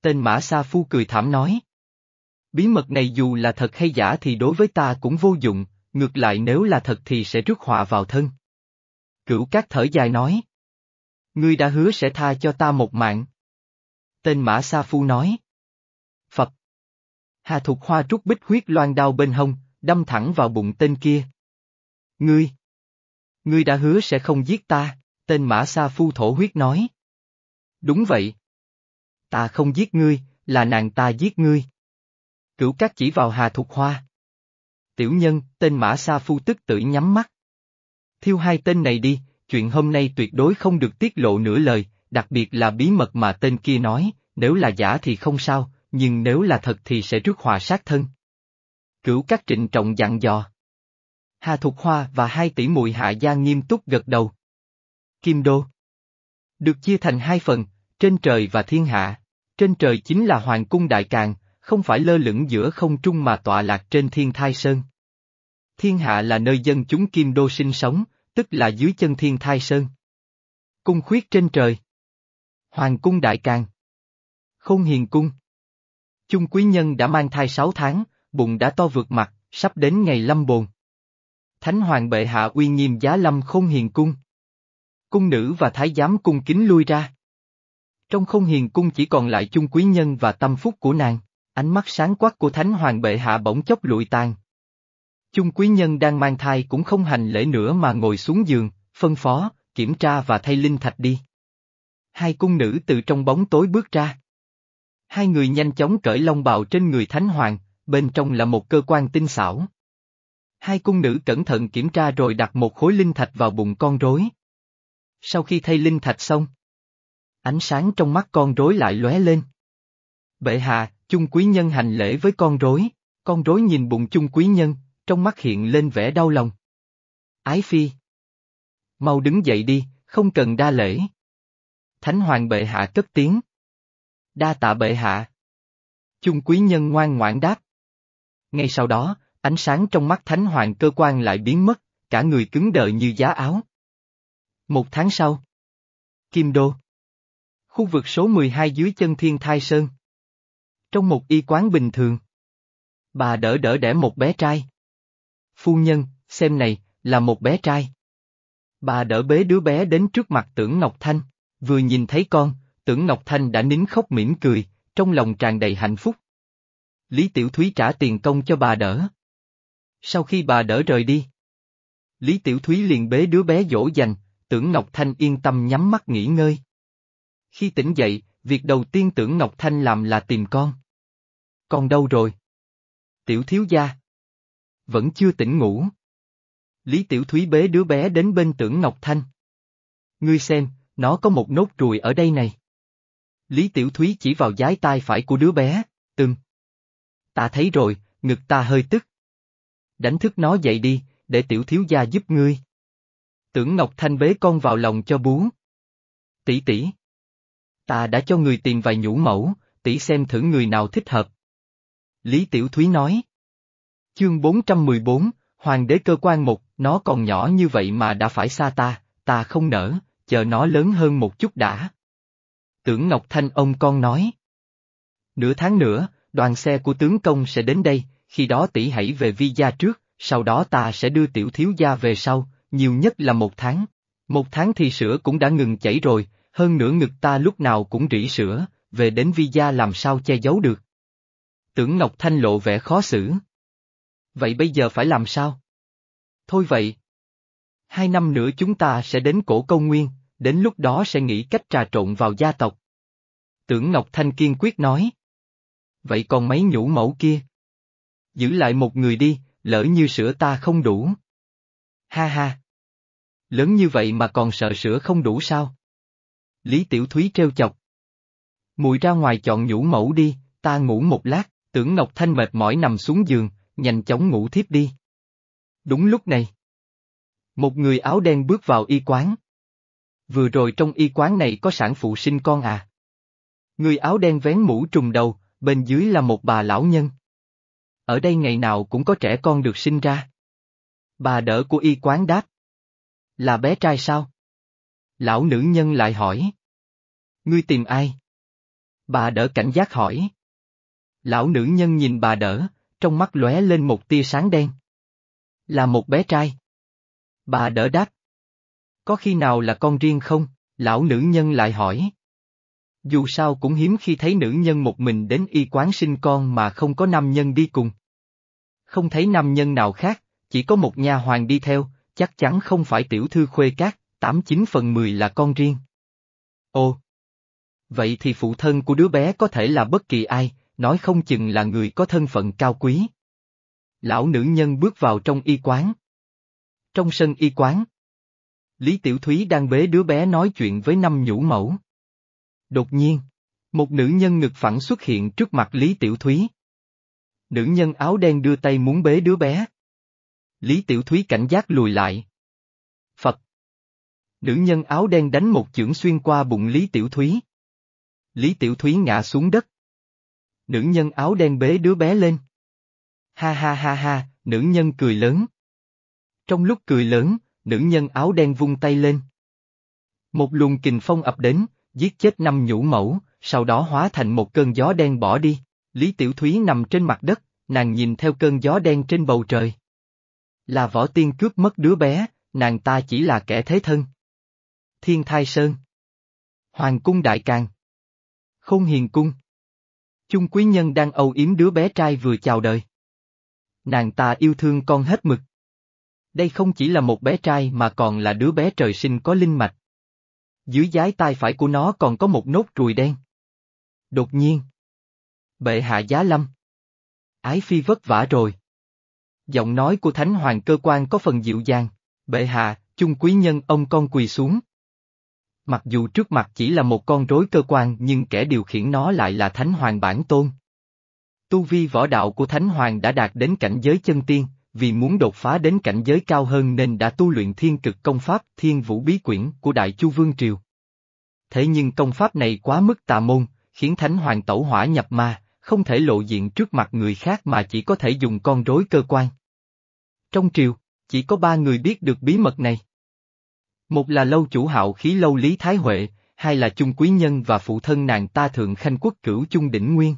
Tên Mã Sa Phu cười thảm nói. Bí mật này dù là thật hay giả thì đối với ta cũng vô dụng, ngược lại nếu là thật thì sẽ rước họa vào thân. Cửu Cát thở dài nói. Ngươi đã hứa sẽ tha cho ta một mạng. Tên Mã Sa Phu nói. Phật. Hà Thục Hoa trút bích huyết loan đao bên hông, đâm thẳng vào bụng tên kia. Ngươi. Ngươi đã hứa sẽ không giết ta, tên Mã Sa Phu thổ huyết nói. Đúng vậy. Ta không giết ngươi, là nàng ta giết ngươi. Cửu Cát chỉ vào Hà Thục Hoa. Tiểu nhân, tên Mã Sa Phu tức tử nhắm mắt. Thiêu hai tên này đi, chuyện hôm nay tuyệt đối không được tiết lộ nửa lời, đặc biệt là bí mật mà tên kia nói, nếu là giả thì không sao, nhưng nếu là thật thì sẽ rước hòa sát thân. Cửu các trịnh trọng dặn dò. Hà Thục Hoa và hai tỷ muội hạ gia nghiêm túc gật đầu. Kim Đô Được chia thành hai phần, trên trời và thiên hạ. Trên trời chính là Hoàng cung Đại Càng, không phải lơ lửng giữa không trung mà tọa lạc trên thiên thai sơn. Thiên hạ là nơi dân chúng Kim Đô sinh sống, tức là dưới chân thiên thai sơn. Cung khuyết trên trời. Hoàng cung Đại Càng. Không hiền cung. Chung quý nhân đã mang thai sáu tháng, bụng đã to vượt mặt, sắp đến ngày lâm bồn. Thánh hoàng bệ hạ uy nghiêm giá lâm không hiền cung. Cung nữ và thái giám cung kính lui ra. Trong không hiền cung chỉ còn lại chung quý nhân và tâm phúc của nàng, ánh mắt sáng quắc của thánh hoàng bệ hạ bỗng chốc lụi tàn. Chung quý nhân đang mang thai cũng không hành lễ nữa mà ngồi xuống giường, phân phó, kiểm tra và thay linh thạch đi. Hai cung nữ từ trong bóng tối bước ra. Hai người nhanh chóng cởi long bào trên người Thánh Hoàng, bên trong là một cơ quan tinh xảo. Hai cung nữ cẩn thận kiểm tra rồi đặt một khối linh thạch vào bụng con rối. Sau khi thay linh thạch xong, ánh sáng trong mắt con rối lại lóe lên. Bệ hạ, chung quý nhân hành lễ với con rối, con rối nhìn bụng chung quý nhân, trong mắt hiện lên vẻ đau lòng. Ái phi. Mau đứng dậy đi, không cần đa lễ. Thánh hoàng bệ hạ cất tiếng. Đa tạ bệ hạ. Chung quý nhân ngoan ngoãn đáp. Ngay sau đó, ánh sáng trong mắt thánh hoàng cơ quan lại biến mất, cả người cứng đờ như giá áo. Một tháng sau. Kim Đô. Khu vực số 12 dưới chân thiên thai sơn. Trong một y quán bình thường. Bà đỡ đỡ đẻ một bé trai. Phu nhân, xem này, là một bé trai. Bà đỡ bế đứa bé đến trước mặt tưởng Ngọc Thanh, vừa nhìn thấy con, tưởng Ngọc Thanh đã nín khóc mỉm cười, trong lòng tràn đầy hạnh phúc. Lý Tiểu Thúy trả tiền công cho bà đỡ. Sau khi bà đỡ rời đi, Lý Tiểu Thúy liền bế đứa bé dỗ dành, tưởng Ngọc Thanh yên tâm nhắm mắt nghỉ ngơi. Khi tỉnh dậy, việc đầu tiên tưởng Ngọc Thanh làm là tìm con. Con đâu rồi? Tiểu thiếu gia. Vẫn chưa tỉnh ngủ. Lý Tiểu Thúy bế đứa bé đến bên tưởng Ngọc Thanh. Ngươi xem, nó có một nốt ruồi ở đây này. Lý Tiểu Thúy chỉ vào giái tai phải của đứa bé, từng. Ta thấy rồi, ngực ta hơi tức. Đánh thức nó dậy đi, để tiểu thiếu gia giúp ngươi. Tưởng Ngọc Thanh bế con vào lòng cho bú. Tỷ tỷ. Ta đã cho người tìm vài nhũ mẫu, tỷ xem thử người nào thích hợp. Lý Tiểu Thúy nói. Chương 414, Hoàng đế cơ quan một, nó còn nhỏ như vậy mà đã phải xa ta, ta không nỡ, chờ nó lớn hơn một chút đã. Tưởng Ngọc Thanh ông con nói. Nửa tháng nữa, đoàn xe của tướng công sẽ đến đây, khi đó tỷ hãy về vi gia trước, sau đó ta sẽ đưa tiểu thiếu gia về sau, nhiều nhất là một tháng. Một tháng thì sữa cũng đã ngừng chảy rồi, hơn nữa ngực ta lúc nào cũng rỉ sữa, về đến vi gia làm sao che giấu được. Tưởng Ngọc Thanh lộ vẻ khó xử. Vậy bây giờ phải làm sao? Thôi vậy. Hai năm nữa chúng ta sẽ đến cổ câu nguyên, đến lúc đó sẽ nghĩ cách trà trộn vào gia tộc. Tưởng Ngọc Thanh kiên quyết nói. Vậy còn mấy nhũ mẫu kia? Giữ lại một người đi, lỡ như sữa ta không đủ. Ha ha! Lớn như vậy mà còn sợ sữa không đủ sao? Lý Tiểu Thúy treo chọc. Mùi ra ngoài chọn nhũ mẫu đi, ta ngủ một lát, tưởng Ngọc Thanh mệt mỏi nằm xuống giường, nhanh chóng ngủ thiếp đi. Đúng lúc này. Một người áo đen bước vào y quán. Vừa rồi trong y quán này có sản phụ sinh con à? Người áo đen vén mũ trùng đầu, bên dưới là một bà lão nhân. Ở đây ngày nào cũng có trẻ con được sinh ra. Bà đỡ của y quán đáp. Là bé trai sao? Lão nữ nhân lại hỏi. Ngươi tìm ai? Bà đỡ cảnh giác hỏi. Lão nữ nhân nhìn bà đỡ, trong mắt lóe lên một tia sáng đen. Là một bé trai. Bà đỡ đáp. Có khi nào là con riêng không? Lão nữ nhân lại hỏi. Dù sao cũng hiếm khi thấy nữ nhân một mình đến y quán sinh con mà không có nam nhân đi cùng. Không thấy nam nhân nào khác, chỉ có một nhà hoàng đi theo, chắc chắn không phải tiểu thư khuê cát, tám chín phần mười là con riêng. Ồ! Vậy thì phụ thân của đứa bé có thể là bất kỳ ai, nói không chừng là người có thân phận cao quý. Lão nữ nhân bước vào trong y quán. Trong sân y quán. Lý Tiểu Thúy đang bế đứa bé nói chuyện với năm nhũ mẫu. Đột nhiên, một nữ nhân ngực phẳng xuất hiện trước mặt Lý Tiểu Thúy. Nữ nhân áo đen đưa tay muốn bế đứa bé. Lý Tiểu Thúy cảnh giác lùi lại. Phật. Nữ nhân áo đen đánh một chưởng xuyên qua bụng Lý Tiểu Thúy. Lý Tiểu Thúy ngã xuống đất. Nữ nhân áo đen bế đứa bé lên. Ha ha ha ha, nữ nhân cười lớn. Trong lúc cười lớn, nữ nhân áo đen vung tay lên. Một luồng kình phong ập đến, giết chết năm nhũ mẫu, sau đó hóa thành một cơn gió đen bỏ đi. Lý Tiểu Thúy nằm trên mặt đất, nàng nhìn theo cơn gió đen trên bầu trời. Là võ tiên cướp mất đứa bé, nàng ta chỉ là kẻ thế thân. Thiên Thai Sơn Hoàng cung Đại Càng Khôn Hiền Cung Chung quý nhân đang âu yếm đứa bé trai vừa chào đời. Nàng ta yêu thương con hết mực. Đây không chỉ là một bé trai mà còn là đứa bé trời sinh có linh mạch. Dưới giái tai phải của nó còn có một nốt ruồi đen. Đột nhiên. Bệ hạ giá lâm. Ái phi vất vả rồi. Giọng nói của Thánh Hoàng cơ quan có phần dịu dàng. Bệ hạ, chung quý nhân ông con quỳ xuống. Mặc dù trước mặt chỉ là một con rối cơ quan nhưng kẻ điều khiển nó lại là Thánh Hoàng bản tôn. Tu vi võ đạo của Thánh Hoàng đã đạt đến cảnh giới chân tiên, vì muốn đột phá đến cảnh giới cao hơn nên đã tu luyện thiên cực công pháp thiên vũ bí quyển của Đại Chu Vương Triều. Thế nhưng công pháp này quá mức tà môn, khiến Thánh Hoàng tẩu hỏa nhập ma, không thể lộ diện trước mặt người khác mà chỉ có thể dùng con rối cơ quan. Trong triều, chỉ có ba người biết được bí mật này. Một là lâu chủ hạo khí lâu Lý Thái Huệ, hai là chung quý nhân và phụ thân nàng ta thượng khanh quốc cửu chung đỉnh nguyên.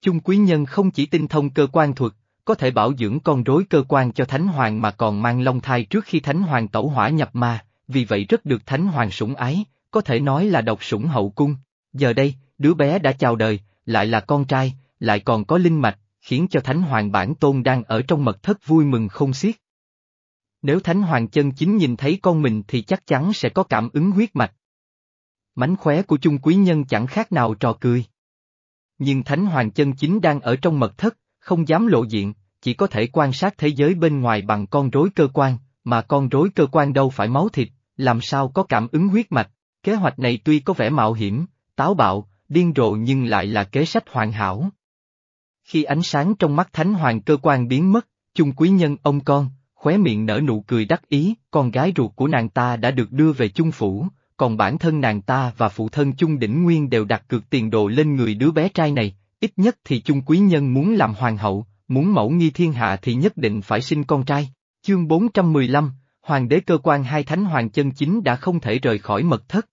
Chung quý nhân không chỉ tinh thông cơ quan thuật, có thể bảo dưỡng con rối cơ quan cho Thánh Hoàng mà còn mang long thai trước khi Thánh Hoàng tẩu hỏa nhập ma, vì vậy rất được Thánh Hoàng sủng ái, có thể nói là độc sủng hậu cung. Giờ đây, đứa bé đã chào đời, lại là con trai, lại còn có linh mạch, khiến cho Thánh Hoàng bản tôn đang ở trong mật thất vui mừng không xiết. Nếu Thánh Hoàng chân chính nhìn thấy con mình thì chắc chắn sẽ có cảm ứng huyết mạch. Mánh khóe của chung quý nhân chẳng khác nào trò cười. Nhưng Thánh Hoàng chân chính đang ở trong mật thất, không dám lộ diện, chỉ có thể quan sát thế giới bên ngoài bằng con rối cơ quan, mà con rối cơ quan đâu phải máu thịt, làm sao có cảm ứng huyết mạch. Kế hoạch này tuy có vẻ mạo hiểm, táo bạo, điên rồ nhưng lại là kế sách hoàn hảo. Khi ánh sáng trong mắt Thánh Hoàng cơ quan biến mất, chung quý nhân ông con, khóe miệng nở nụ cười đắc ý, con gái ruột của nàng ta đã được đưa về chung phủ, còn bản thân nàng ta và phụ thân chung đỉnh nguyên đều đặt cược tiền đồ lên người đứa bé trai này, ít nhất thì chung quý nhân muốn làm hoàng hậu, muốn mẫu nghi thiên hạ thì nhất định phải sinh con trai. Chương 415, Hoàng đế cơ quan hai thánh hoàng chân chính đã không thể rời khỏi mật thất.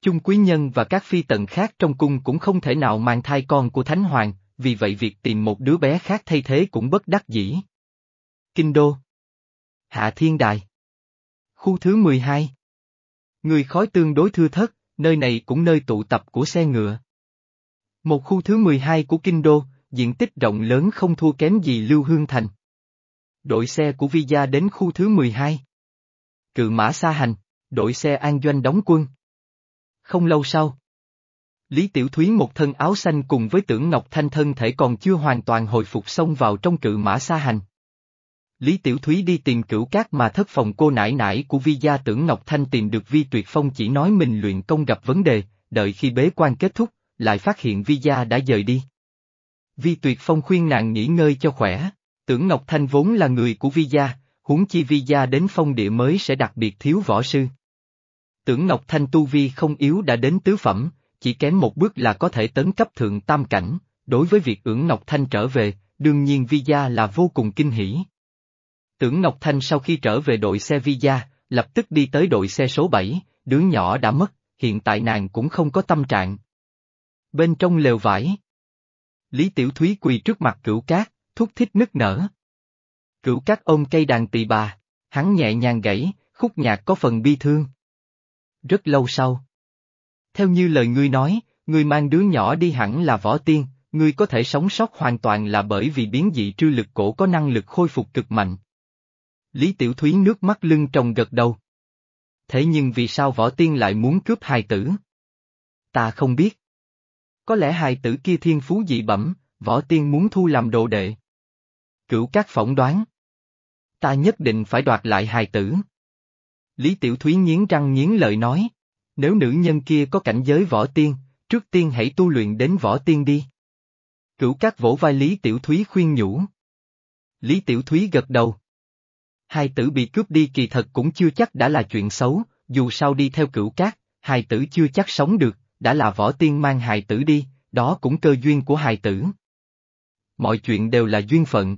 Chung quý nhân và các phi tần khác trong cung cũng không thể nào mang thai con của thánh hoàng, vì vậy việc tìm một đứa bé khác thay thế cũng bất đắc dĩ. Kinh Đô Hạ Thiên Đài Khu thứ 12 Người khói tương đối thưa thất, nơi này cũng nơi tụ tập của xe ngựa. Một khu thứ 12 của Kinh Đô, diện tích rộng lớn không thua kém gì Lưu Hương Thành. Đội xe của Vi Gia đến khu thứ 12. Cự mã xa hành, đội xe an doanh đóng quân. Không lâu sau. Lý Tiểu Thúy một thân áo xanh cùng với tưởng Ngọc Thanh thân thể còn chưa hoàn toàn hồi phục xông vào trong cự mã xa hành. Lý Tiểu Thúy đi tìm cửu cát mà thất phòng cô nải nải của vi gia tưởng Ngọc Thanh tìm được vi tuyệt phong chỉ nói mình luyện công gặp vấn đề, đợi khi bế quan kết thúc, lại phát hiện vi gia đã dời đi. Vi tuyệt phong khuyên nàng nghỉ ngơi cho khỏe, tưởng Ngọc Thanh vốn là người của vi gia, huống chi vi gia đến phong địa mới sẽ đặc biệt thiếu võ sư. Tưởng Ngọc Thanh tu vi không yếu đã đến tứ phẩm, chỉ kém một bước là có thể tấn cấp thượng tam cảnh, đối với việc ưỡng Ngọc Thanh trở về, đương nhiên vi gia là vô cùng kinh hỉ. Tưởng Ngọc Thanh sau khi trở về đội xe vi gia, lập tức đi tới đội xe số 7, đứa nhỏ đã mất, hiện tại nàng cũng không có tâm trạng. Bên trong lều vải. Lý Tiểu Thúy quỳ trước mặt cửu cát, thúc thích nức nở. Cửu cát ôm cây đàn tỳ bà, hắn nhẹ nhàng gãy, khúc nhạc có phần bi thương. Rất lâu sau. Theo như lời ngươi nói, ngươi mang đứa nhỏ đi hẳn là võ tiên, ngươi có thể sống sót hoàn toàn là bởi vì biến dị trư lực cổ có năng lực khôi phục cực mạnh. Lý Tiểu Thúy nước mắt lưng tròng gật đầu. Thế nhưng vì sao võ tiên lại muốn cướp hài tử? Ta không biết. Có lẽ hài tử kia thiên phú dị bẩm, võ tiên muốn thu làm đồ đệ. Cửu các phỏng đoán. Ta nhất định phải đoạt lại hài tử. Lý Tiểu Thúy nghiến răng nghiến lợi nói. Nếu nữ nhân kia có cảnh giới võ tiên, trước tiên hãy tu luyện đến võ tiên đi. Cửu các vỗ vai Lý Tiểu Thúy khuyên nhủ. Lý Tiểu Thúy gật đầu. Hai tử bị cướp đi kỳ thật cũng chưa chắc đã là chuyện xấu, dù sao đi theo cửu cát, hài tử chưa chắc sống được, đã là võ tiên mang hài tử đi, đó cũng cơ duyên của hài tử. Mọi chuyện đều là duyên phận.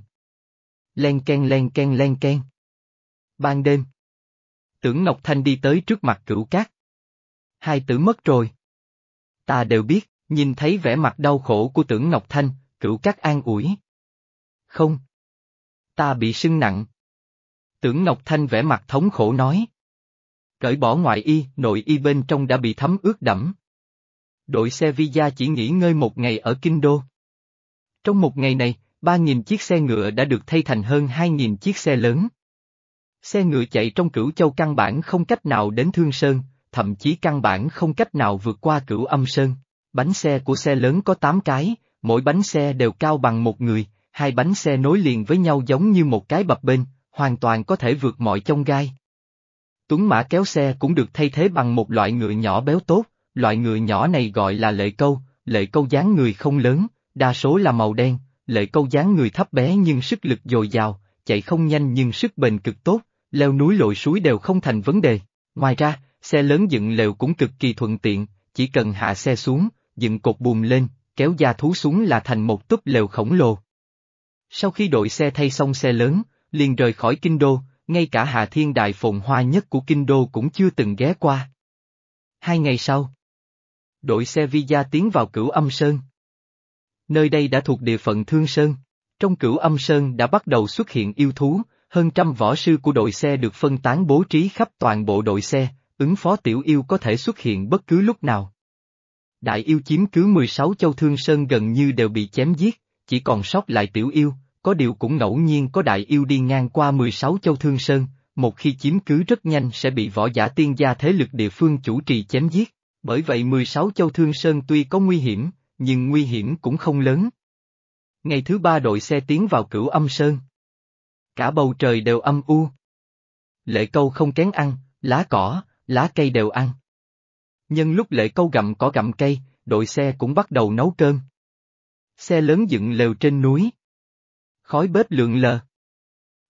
Len ken len ken len ken. Ban đêm. Tưởng Ngọc Thanh đi tới trước mặt cửu cát. Hai tử mất rồi. Ta đều biết, nhìn thấy vẻ mặt đau khổ của tưởng Ngọc Thanh, cửu cát an ủi. Không. Ta bị sưng nặng. Tưởng Ngọc Thanh vẻ mặt thống khổ nói. Cởi bỏ ngoại y, nội y bên trong đã bị thấm ướt đẫm. Đội xe Visa chỉ nghỉ ngơi một ngày ở Kinh Đô. Trong một ngày này, 3.000 chiếc xe ngựa đã được thay thành hơn 2.000 chiếc xe lớn. Xe ngựa chạy trong cửu châu căn bản không cách nào đến Thương Sơn, thậm chí căn bản không cách nào vượt qua cửu âm Sơn. Bánh xe của xe lớn có 8 cái, mỗi bánh xe đều cao bằng một người, hai bánh xe nối liền với nhau giống như một cái bập bên, hoàn toàn có thể vượt mọi chông gai. Tuấn mã kéo xe cũng được thay thế bằng một loại ngựa nhỏ béo tốt, loại ngựa nhỏ này gọi là lệ câu, lệ câu dáng người không lớn, đa số là màu đen, lệ câu dáng người thấp bé nhưng sức lực dồi dào, chạy không nhanh nhưng sức bền cực tốt, leo núi lội suối đều không thành vấn đề. Ngoài ra, xe lớn dựng lều cũng cực kỳ thuận tiện, chỉ cần hạ xe xuống, dựng cột buồm lên, kéo da thú xuống là thành một túp lều khổng lồ. Sau khi đội xe thay xong xe lớn, liền rời khỏi kinh đô, ngay cả hạ thiên đại phồn hoa nhất của kinh đô cũng chưa từng ghé qua. Hai ngày sau, đội xe Visa tiến vào cửu âm sơn. Nơi đây đã thuộc địa phận Thương Sơn. Trong cửu âm sơn đã bắt đầu xuất hiện yêu thú, hơn trăm võ sư của đội xe được phân tán bố trí khắp toàn bộ đội xe, ứng phó tiểu yêu có thể xuất hiện bất cứ lúc nào. Đại yêu chiếm cứ 16 châu Thương Sơn gần như đều bị chém giết, chỉ còn sót lại tiểu yêu, có điều cũng ngẫu nhiên có đại yêu đi ngang qua 16 châu Thương Sơn, một khi chiếm cứ rất nhanh sẽ bị võ giả tiên gia thế lực địa phương chủ trì chém giết. Bởi vậy 16 châu Thương Sơn tuy có nguy hiểm, nhưng nguy hiểm cũng không lớn. Ngày thứ ba đội xe tiến vào cửu âm sơn. Cả bầu trời đều âm u. Lệ câu không kén ăn, lá cỏ, lá cây đều ăn. Nhân lúc lệ câu gặm cỏ gặm cây, đội xe cũng bắt đầu nấu cơm. Xe lớn dựng lều trên núi. Khói bếp lượn lờ.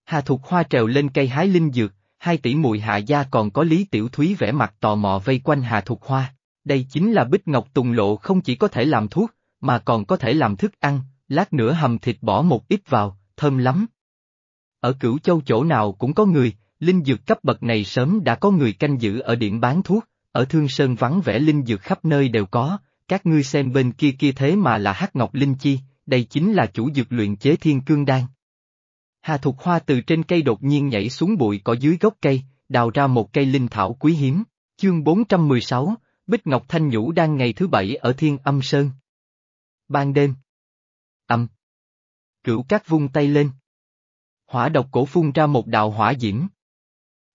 Hà Thục Hoa trèo lên cây hái linh dược, hai tỷ mùi hạ gia còn có Lý Tiểu Thúy vẽ mặt tò mò vây quanh Hà Thục Hoa. Đây chính là bích ngọc tùng lộ không chỉ có thể làm thuốc, mà còn có thể làm thức ăn, lát nữa hầm thịt bỏ một ít vào, thơm lắm. Ở cửu châu chỗ nào cũng có người, linh dược cấp bậc này sớm đã có người canh giữ ở điểm bán thuốc, ở Thương Sơn vắng vẻ linh dược khắp nơi đều có, các ngươi xem bên kia kia thế mà là hắc ngọc linh chi, đây chính là chủ dược luyện chế thiên cương đan. Hà Thục Hoa từ trên cây đột nhiên nhảy xuống bụi cỏ dưới gốc cây, đào ra một cây linh thảo quý hiếm, chương 416, Bích Ngọc Thanh Nhũ đang ngày thứ bảy ở Thiên Âm Sơn. Ban đêm. Âm. Cửu cát vung tay lên. Hỏa độc cổ phun ra một đạo hỏa diễm.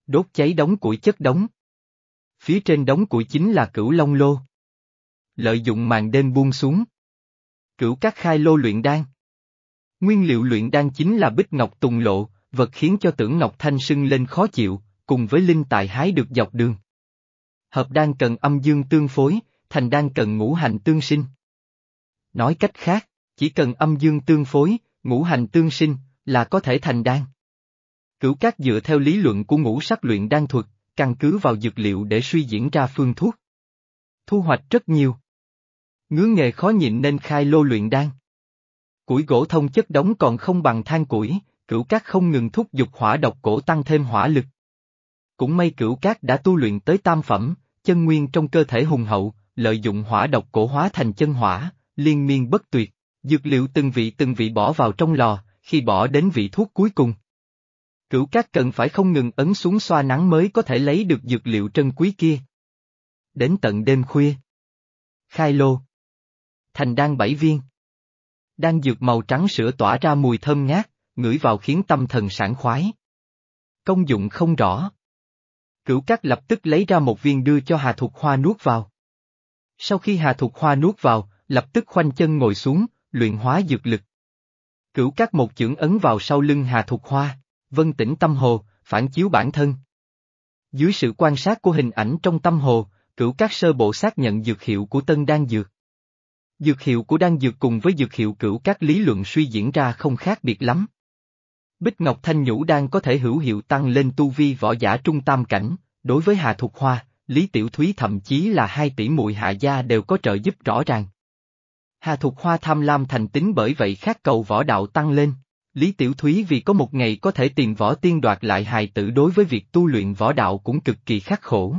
Đốt cháy đống củi chất đống. Phía trên đống củi chính là cửu long lô. Lợi dụng màn đêm buông xuống. Cửu cát khai lô luyện đan. Nguyên liệu luyện đan chính là bích ngọc tùng lộ, vật khiến cho tưởng ngọc thanh sưng lên khó chịu, cùng với linh tài hái được dọc đường. Hợp đan cần âm dương tương phối, thành đan cần ngũ hành tương sinh. Nói cách khác, chỉ cần âm dương tương phối, ngũ hành tương sinh, là có thể thành đan. Cửu cát dựa theo lý luận của ngũ sắc luyện đan thuật, căn cứ vào dược liệu để suy diễn ra phương thuốc. Thu hoạch rất nhiều. Ngứa nghề khó nhịn nên khai lô luyện đan. Củi gỗ thông chất đóng còn không bằng than củi, cửu cát không ngừng thúc giục hỏa độc cổ tăng thêm hỏa lực. Cũng may cửu cát đã tu luyện tới tam phẩm, chân nguyên trong cơ thể hùng hậu, lợi dụng hỏa độc cổ hóa thành chân hỏa, liên miên bất tuyệt, dược liệu từng vị từng vị bỏ vào trong lò, khi bỏ đến vị thuốc cuối cùng. Cửu cát cần phải không ngừng ấn xuống xoa nắng mới có thể lấy được dược liệu trân quý kia. Đến tận đêm khuya. Khai lô. Thành đan bảy viên. Đan dược màu trắng sữa tỏa ra mùi thơm ngát, ngửi vào khiến tâm thần sảng khoái. Công dụng không rõ. Cửu Cát lập tức lấy ra một viên đưa cho Hà Thục Hoa nuốt vào. Sau khi Hà Thục Hoa nuốt vào, lập tức khoanh chân ngồi xuống, luyện hóa dược lực. Cửu Cát một chưởng ấn vào sau lưng Hà Thục Hoa, vân tĩnh tâm hồ, phản chiếu bản thân. Dưới sự quan sát của hình ảnh trong tâm hồ, cửu Cát sơ bộ xác nhận dược hiệu của tân đan dược. Dược hiệu của đan dược cùng với dược hiệu cửu Cát lý luận suy diễn ra không khác biệt lắm. Bích Ngọc Thanh Nhũ đang có thể hữu hiệu tăng lên tu vi võ giả trung tam cảnh, đối với Hà Thục Hoa, Lý Tiểu Thúy thậm chí là hai tỷ muội hạ gia đều có trợ giúp rõ ràng. Hà Thục Hoa tham lam thành tính bởi vậy khát cầu võ đạo tăng lên. Lý Tiểu Thúy vì có một ngày có thể tìm võ tiên đoạt lại hài tử đối với việc tu luyện võ đạo cũng cực kỳ khắc khổ.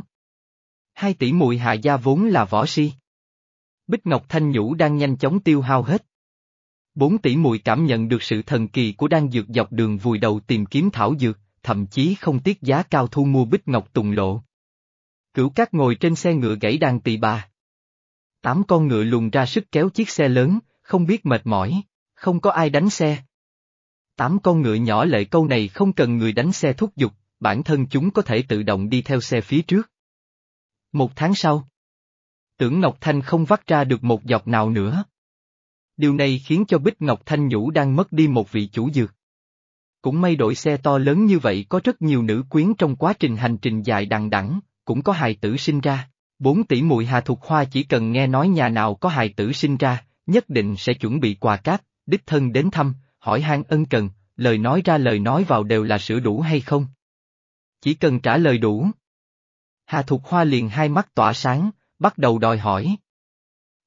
Hai tỷ muội hạ gia vốn là võ si. Bích Ngọc Thanh Nhũ đang nhanh chóng tiêu hao hết. Bốn tỷ muội cảm nhận được sự thần kỳ của đan dược dọc đường vùi đầu tìm kiếm thảo dược, thậm chí không tiếc giá cao thu mua Bích Ngọc Tùng Lộ. Cửu Cát ngồi trên xe ngựa gãy đàn tỳ bà. Tám con ngựa lùng ra sức kéo chiếc xe lớn, không biết mệt mỏi, không có ai đánh xe. Tám con ngựa nhỏ lệ câu này không cần người đánh xe thúc giục, bản thân chúng có thể tự động đi theo xe phía trước. Một tháng sau, tưởng Ngọc Thanh không vắt ra được một dọc nào nữa. Điều này khiến cho Bích Ngọc Thanh Nhũ đang mất đi một vị chủ dược. Cũng may đội xe to lớn như vậy có rất nhiều nữ quyến trong quá trình hành trình dài đằng đẵng, cũng có hài tử sinh ra. Bốn tỷ muội Hà Thục Hoa chỉ cần nghe nói nhà nào có hài tử sinh ra, nhất định sẽ chuẩn bị quà cáp, đích thân đến thăm, hỏi han ân cần, lời nói ra lời nói vào đều là sửa đủ hay không. Chỉ cần trả lời đủ. Hà Thục Hoa liền hai mắt tỏa sáng, bắt đầu đòi hỏi.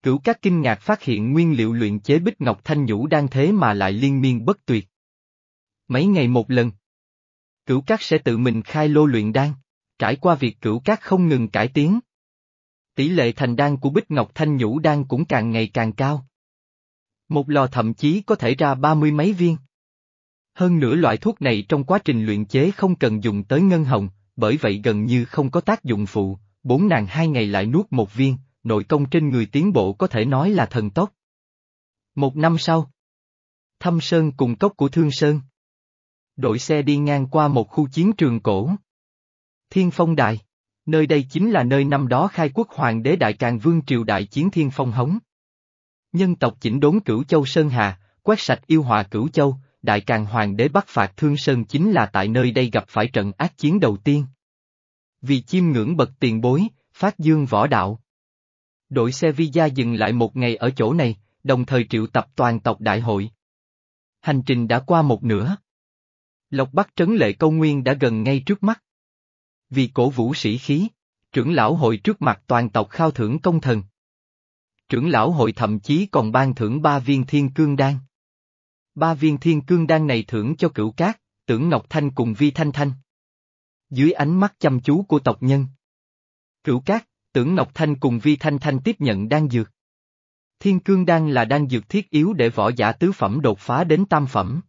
Cửu các kinh ngạc phát hiện nguyên liệu luyện chế bích ngọc thanh nhũ đang thế mà lại liên miên bất tuyệt. Mấy ngày một lần. Cửu các sẽ tự mình khai lô luyện đan, trải qua việc cửu các không ngừng cải tiến. Tỷ lệ thành đan của bích ngọc thanh nhũ đan cũng càng ngày càng cao. Một lò thậm chí có thể ra ba mươi mấy viên. Hơn nữa loại thuốc này trong quá trình luyện chế không cần dùng tới ngân hồng, bởi vậy gần như không có tác dụng phụ, bốn nàng hai ngày lại nuốt một viên, nội công trên người tiến bộ có thể nói là thần tốc. Một năm sau, Thâm Sơn cùng cốc của Thương Sơn. Đội xe đi ngang qua một khu chiến trường cổ. Thiên Phong Đài. Nơi đây chính là nơi năm đó khai quốc hoàng đế Đại Càng Vương triều đại chiến Thiên Phong Hống. Nhân tộc chỉnh đốn cửu châu Sơn Hà, quét sạch yêu hòa cửu châu, Đại Càng Hoàng đế bắt phạt Thương Sơn chính là tại nơi đây gặp phải trận ác chiến đầu tiên. Vì chiêm ngưỡng bậc tiền bối, phát dương võ đạo. Đội xe Visa dừng lại một ngày ở chỗ này, đồng thời triệu tập toàn tộc đại hội. Hành trình đã qua một nửa. Lộc Bắc trấn lệ câu nguyên đã gần ngay trước mắt. Vì cổ vũ sĩ khí, trưởng lão hội trước mặt toàn tộc khao thưởng công thần. Trưởng lão hội thậm chí còn ban thưởng ba viên thiên cương đan. Ba viên thiên cương đan này thưởng cho cửu cát, tưởng Ngọc Thanh cùng Vi Thanh Thanh. Dưới ánh mắt chăm chú của tộc nhân. Cửu cát, tưởng Ngọc Thanh cùng Vi Thanh Thanh tiếp nhận đan dược. Thiên cương đan là đan dược thiết yếu để võ giả tứ phẩm đột phá đến tam phẩm.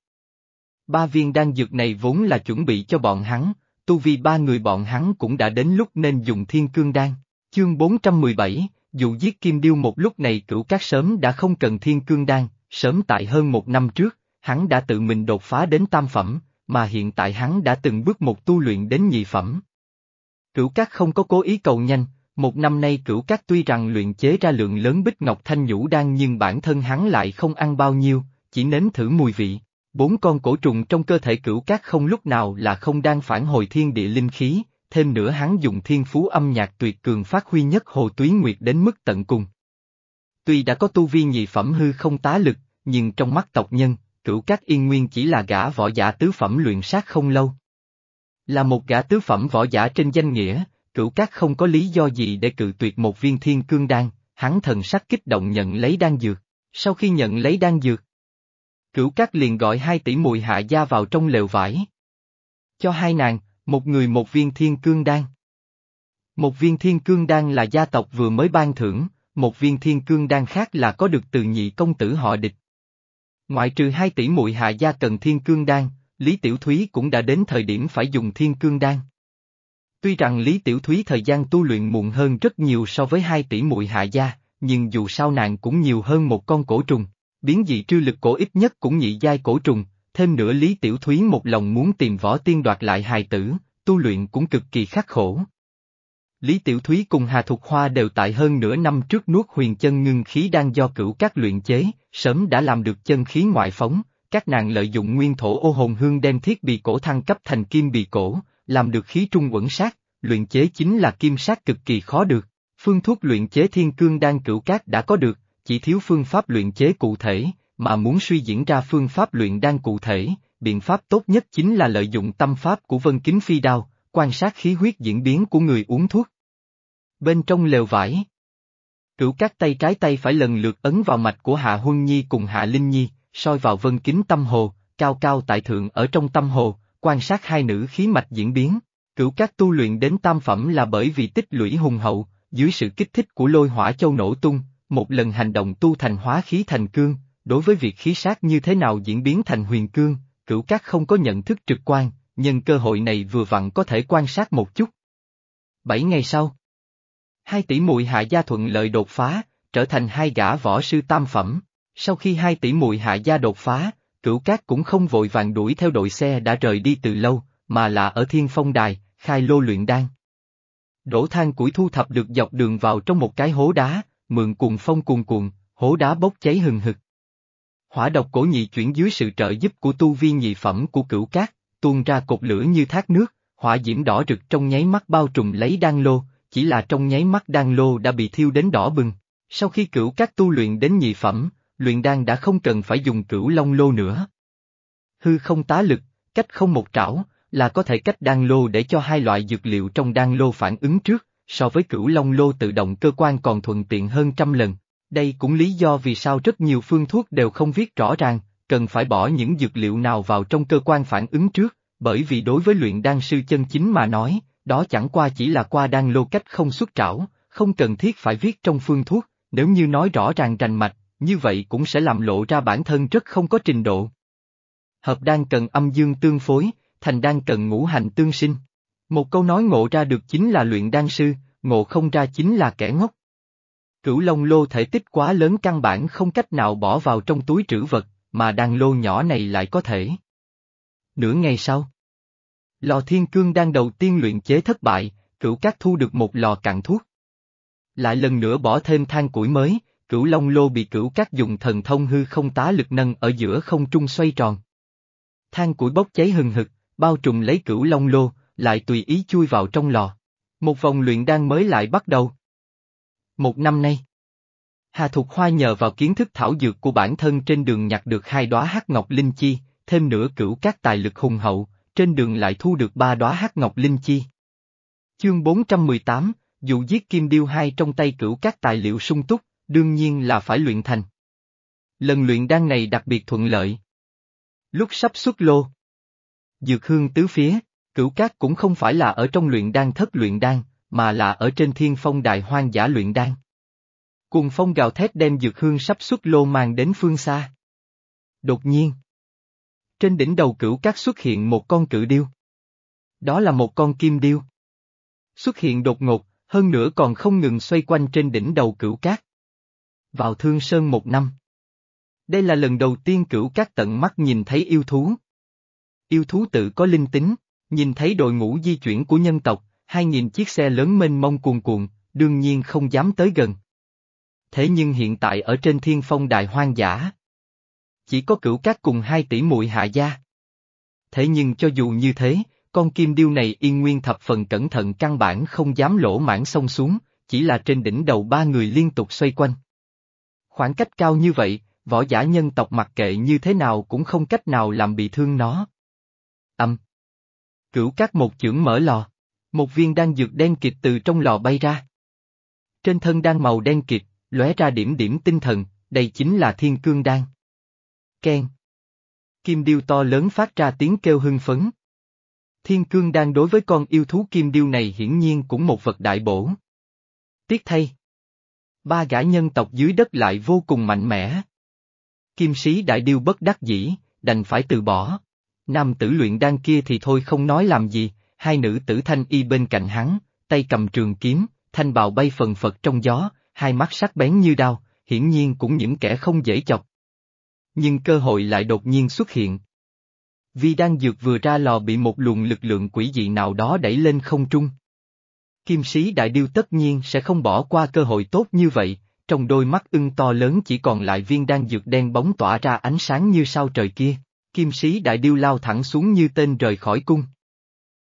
Ba viên đan dược này vốn là chuẩn bị cho bọn hắn, tu vi ba người bọn hắn cũng đã đến lúc nên dùng thiên cương đan. Chương 417, dù giết Kim Điêu một lúc này cửu các sớm đã không cần thiên cương đan, sớm tại hơn một năm trước, hắn đã tự mình đột phá đến tam phẩm, mà hiện tại hắn đã từng bước một tu luyện đến nhị phẩm. Cửu các không có cố ý cầu nhanh, một năm nay cửu cát tuy rằng luyện chế ra lượng lớn bích ngọc thanh nhũ đan nhưng bản thân hắn lại không ăn bao nhiêu, chỉ nếm thử mùi vị. Bốn con cổ trùng trong cơ thể cửu cát không lúc nào là không đang phản hồi thiên địa linh khí, thêm nữa hắn dùng thiên phú âm nhạc tuyệt cường phát huy nhất hồ túy nguyệt đến mức tận cùng. Tuy đã có tu vi nhị phẩm hư không tá lực, nhưng trong mắt tộc nhân, cửu cát yên nguyên chỉ là gã võ giả tứ phẩm luyện sát không lâu. Là một gã tứ phẩm võ giả trên danh nghĩa, cửu cát không có lý do gì để cự tuyệt một viên thiên cương đan, hắn thần sắc kích động nhận lấy đan dược. Sau khi nhận lấy đan dược, Cửu Cát liền gọi hai tỷ muội hạ gia vào trong lều vải. Cho hai nàng, một người một viên thiên cương đan. Một viên thiên cương đan là gia tộc vừa mới ban thưởng, một viên thiên cương đan khác là có được từ nhị công tử họ địch. Ngoại trừ hai tỷ muội hạ gia cần thiên cương đan, Lý Tiểu Thúy cũng đã đến thời điểm phải dùng thiên cương đan. Tuy rằng Lý Tiểu Thúy thời gian tu luyện muộn hơn rất nhiều so với hai tỷ muội hạ gia, nhưng dù sao nàng cũng nhiều hơn một con cổ trùng. Biến dị trư lực cổ ít nhất cũng nhị giai cổ trùng, thêm nữa Lý Tiểu Thúy một lòng muốn tìm võ tiên đoạt lại hài tử, tu luyện cũng cực kỳ khắc khổ. Lý Tiểu Thúy cùng Hà Thục Hoa đều tại hơn nửa năm trước nuốt huyền chân ngưng khí đang do cửu các luyện chế, sớm đã làm được chân khí ngoại phóng, các nàng lợi dụng nguyên thổ ô hồn hương đem thiết bị cổ thăng cấp thành kim bị cổ, làm được khí trung quẩn sát, luyện chế chính là kim sát cực kỳ khó được. Phương thuốc luyện chế thiên cương đan cửu cát đã có được, chỉ thiếu phương pháp luyện chế cụ thể, mà muốn suy diễn ra phương pháp luyện đan cụ thể, biện pháp tốt nhất chính là lợi dụng tâm pháp của vân kính phi đao, quan sát khí huyết diễn biến của người uống thuốc. Bên trong lều vải, cửu các tay trái tay phải lần lượt ấn vào mạch của Hạ Huân Nhi cùng Hạ Linh Nhi, soi vào vân kính tâm hồ, cao cao tại thượng ở trong tâm hồ, quan sát hai nữ khí mạch diễn biến. Cửu các tu luyện đến tam phẩm là bởi vì tích lũy hùng hậu, dưới sự kích thích của lôi hỏa châu nổ tung, một lần hành động tu thành hóa khí thành cương, đối với việc khí sát như thế nào diễn biến thành huyền cương, cửu các không có nhận thức trực quan, nhưng cơ hội này vừa vặn có thể quan sát một chút. Bảy ngày sau, hai tỷ muội hạ gia thuận lợi đột phá, trở thành hai gã võ sư tam phẩm. Sau khi hai tỷ muội hạ gia đột phá, cửu cát cũng không vội vàng đuổi theo đội xe đã rời đi từ lâu, mà là ở thiên phong đài, khai lô luyện đan. Đổ than củi thu thập được dọc đường vào trong một cái hố đá, mượn cuồng phong cuồn cuộn, hố đá bốc cháy hừng hực. Hỏa độc cổ nhị chuyển dưới sự trợ giúp của tu vi nhị phẩm của cửu cát, tuôn ra cột lửa như thác nước, hỏa diễm đỏ rực trong nháy mắt bao trùm lấy đan lô, chỉ là trong nháy mắt đan lô đã bị thiêu đến đỏ bừng. Sau khi cửu cát tu luyện đến nhị phẩm, luyện đan đã không cần phải dùng cửu long lô nữa. Hư không tá lực, cách không một trảo, là có thể cách đan lô để cho hai loại dược liệu trong đan lô phản ứng trước, so với cửu long lô tự động cơ quan còn thuận tiện hơn trăm lần. Đây cũng lý do vì sao rất nhiều phương thuốc đều không viết rõ ràng, cần phải bỏ những dược liệu nào vào trong cơ quan phản ứng trước, bởi vì đối với luyện đan sư chân chính mà nói, đó chẳng qua chỉ là qua đan lô cách không xuất trảo, không cần thiết phải viết trong phương thuốc, nếu như nói rõ ràng rành mạch, như vậy cũng sẽ làm lộ ra bản thân rất không có trình độ. Hợp đan cần âm dương tương phối, thành đan cần ngũ hành tương sinh. Một câu nói ngộ ra được chính là luyện đan sư, ngộ không ra chính là kẻ ngốc. Cửu Long lô thể tích quá lớn căn bản không cách nào bỏ vào trong túi trữ vật, mà đan lô nhỏ này lại có thể. Nửa ngày sau, lò thiên cương đang đầu tiên luyện chế thất bại, cửu cát thu được một lò cạn thuốc. Lại lần nữa bỏ thêm than củi mới, cửu long lô bị cửu cát dùng thần thông hư không tá lực nâng ở giữa không trung xoay tròn. Than củi bốc cháy hừng hực, bao trùm lấy cửu long lô, lại tùy ý chui vào trong lò. Một vòng luyện đan mới lại bắt đầu. Một năm nay, Hà Thục Hoa nhờ vào kiến thức thảo dược của bản thân trên đường nhặt được hai đóa hắc ngọc linh chi, thêm nữa cửu các tài lực hùng hậu, trên đường lại thu được ba đóa hắc ngọc linh chi. Chương 418, dụ giết kim điêu hai trong tay cửu các tài liệu sung túc, đương nhiên là phải luyện thành. Lần luyện đan này đặc biệt thuận lợi. Lúc sắp xuất lô, dược hương tứ phía, cửu cát cũng không phải là ở trong luyện đan thất luyện đan, mà là ở trên thiên phong đại hoang giả luyện đan. Cùng phong gào thét đem dược hương sắp xuất lô mang đến phương xa. Đột nhiên, trên đỉnh đầu cửu cát xuất hiện một con cự điêu. Đó là một con kim điêu. Xuất hiện đột ngột, hơn nữa còn không ngừng xoay quanh trên đỉnh đầu cửu cát. Vào thương sơn một năm. Đây là lần đầu tiên cửu cát tận mắt nhìn thấy yêu thú. Yêu thú tự có linh tính, nhìn thấy đội ngũ di chuyển của nhân tộc, hai nghìn chiếc xe lớn mênh mông cuồn cuộn, đương nhiên không dám tới gần. Thế nhưng hiện tại ở trên thiên phong đại hoang dã, chỉ có cửu cát cùng hai tỷ muội hạ gia. Thế nhưng cho dù như thế, con kim điêu này yên nguyên thập phần cẩn thận căn bản không dám lỗ mãn xông xuống, chỉ là trên đỉnh đầu ba người liên tục xoay quanh. Khoảng cách cao như vậy, võ giả nhân tộc mặc kệ như thế nào cũng không cách nào làm bị thương nó. Âm. Cửu cát một chưởng mở lò. Một viên đan dược đen kịt từ trong lò bay ra. Trên thân đan màu đen kịt, lóe ra điểm điểm tinh thần, đây chính là thiên cương đan. Ken. Kim điêu to lớn phát ra tiếng kêu hưng phấn. Thiên cương đan đối với con yêu thú kim điêu này hiển nhiên cũng một vật đại bổ. Tiếc thay. Ba gã nhân tộc dưới đất lại vô cùng mạnh mẽ. Kim sĩ đại điêu bất đắc dĩ, đành phải từ bỏ. Nam tử luyện đan kia thì thôi không nói làm gì, hai nữ tử thanh y bên cạnh hắn, tay cầm trường kiếm, thanh bào bay phần phật trong gió, hai mắt sắc bén như đao, hiển nhiên cũng những kẻ không dễ chọc. Nhưng cơ hội lại đột nhiên xuất hiện. Vì đang dược vừa ra lò bị một luồng lực lượng quỷ dị nào đó đẩy lên không trung. Kim sĩ đại điêu tất nhiên sẽ không bỏ qua cơ hội tốt như vậy, trong đôi mắt ưng to lớn chỉ còn lại viên đan dược đen bóng tỏa ra ánh sáng như sao trời kia, kim sĩ đại điêu lao thẳng xuống như tên rời khỏi cung.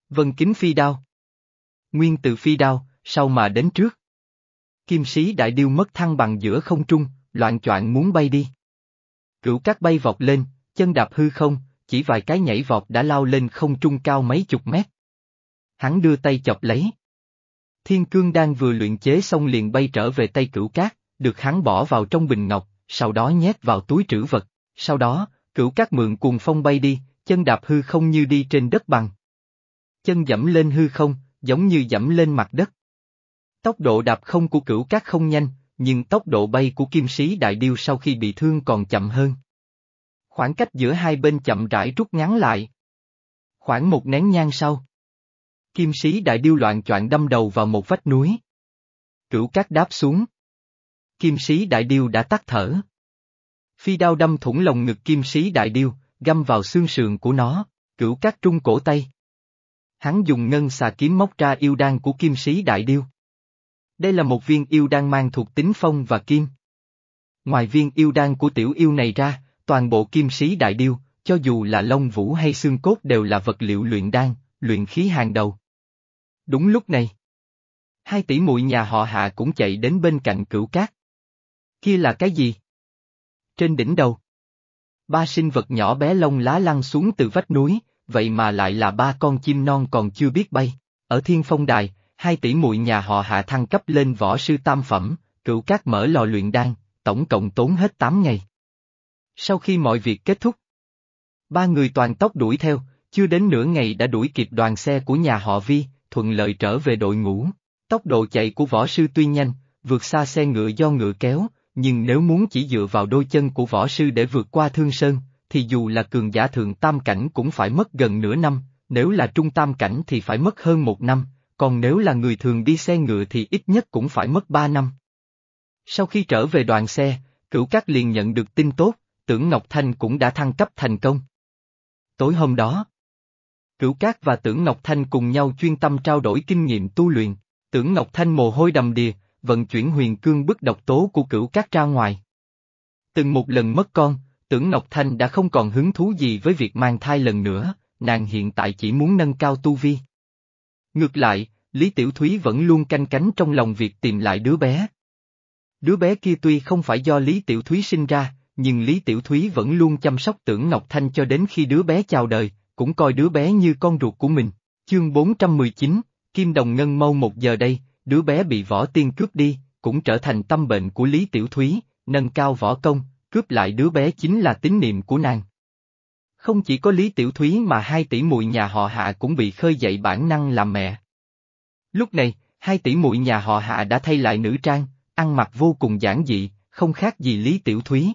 Vân kính phi đao. Nguyên tự phi đao, sau mà đến trước. Kim sĩ đại điêu mất thăng bằng giữa không trung, loạn choạng muốn bay đi. Cửu cát bay vọt lên, chân đạp hư không, chỉ vài cái nhảy vọt đã lao lên không trung cao mấy chục mét. Hắn đưa tay chọc lấy. Thiên cương đang vừa luyện chế xong liền bay trở về tay cửu cát, được hắn bỏ vào trong bình ngọc, sau đó nhét vào túi trữ vật, sau đó, cửu cát mượn cuồng phong bay đi, chân đạp hư không như đi trên đất bằng chân dẫm lên hư không, giống như dẫm lên mặt đất. Tốc độ đạp không của cửu cát không nhanh, nhưng tốc độ bay của kim sĩ đại điêu sau khi bị thương còn chậm hơn. Khoảng cách giữa hai bên chậm rãi rút ngắn lại. Khoảng một nén nhang sau. Kim sĩ đại điêu loạn choạng đâm đầu vào một vách núi. Cửu cát đáp xuống. Kim sĩ đại điêu đã tắt thở. Phi đao đâm thủng lồng ngực kim sĩ đại điêu, găm vào xương sườn của nó, cửu cát trung cổ tay hắn dùng ngân xà kiếm móc ra yêu đan của kim sĩ đại điêu. Đây là một viên yêu đan mang thuộc tính phong và kim. Ngoài viên yêu đan của tiểu yêu này ra, toàn bộ kim sĩ đại điêu, cho dù là lông vũ hay xương cốt đều là vật liệu luyện đan, luyện khí hàng đầu. Đúng lúc này, hai tỷ muội nhà họ hạ cũng chạy đến bên cạnh cửu cát. Kia là cái gì? Trên đỉnh đầu. Ba sinh vật nhỏ bé lông lá lăn xuống từ vách núi, vậy mà lại là ba con chim non còn chưa biết bay. Ở thiên phong đài, hai tỷ muội nhà họ hạ thăng cấp lên võ sư tam phẩm, cửu cát mở lò luyện đan, tổng cộng tốn hết 8 ngày. Sau khi mọi việc kết thúc, ba người toàn tốc đuổi theo, chưa đến nửa ngày đã đuổi kịp đoàn xe của nhà họ Vi, thuận lợi trở về đội ngũ. Tốc độ chạy của võ sư tuy nhanh, vượt xa xe ngựa do ngựa kéo, nhưng nếu muốn chỉ dựa vào đôi chân của võ sư để vượt qua thương sơn, thì dù là cường giả thượng tam cảnh cũng phải mất gần nửa năm, nếu là trung tam cảnh thì phải mất hơn một năm, còn nếu là người thường đi xe ngựa thì ít nhất cũng phải mất ba năm. Sau khi trở về đoàn xe, cửu cát liền nhận được tin tốt, tưởng Ngọc Thanh cũng đã thăng cấp thành công. Tối hôm đó, Cửu Cát và Tưởng Ngọc Thanh cùng nhau chuyên tâm trao đổi kinh nghiệm tu luyện, Tưởng Ngọc Thanh mồ hôi đầm đìa, vận chuyển huyền cương bức độc tố của Cửu Cát ra ngoài. Từng một lần mất con, Tưởng Ngọc Thanh đã không còn hứng thú gì với việc mang thai lần nữa, nàng hiện tại chỉ muốn nâng cao tu vi. Ngược lại, Lý Tiểu Thúy vẫn luôn canh cánh trong lòng việc tìm lại đứa bé. Đứa bé kia tuy không phải do Lý Tiểu Thúy sinh ra, nhưng Lý Tiểu Thúy vẫn luôn chăm sóc tưởng Ngọc Thanh cho đến khi đứa bé chào đời, cũng coi đứa bé như con ruột của mình. Chương 419, Kim Đồng Ngân Mâu một giờ đây, đứa bé bị võ tiên cướp đi, cũng trở thành tâm bệnh của Lý Tiểu Thúy, nâng cao võ công, cướp lại đứa bé chính là tín niệm của nàng. Không chỉ có Lý Tiểu Thúy mà hai tỷ muội nhà họ Hạ cũng bị khơi dậy bản năng làm mẹ. Lúc này, hai tỷ muội nhà họ Hạ đã thay lại nữ trang, ăn mặc vô cùng giản dị, không khác gì Lý Tiểu Thúy.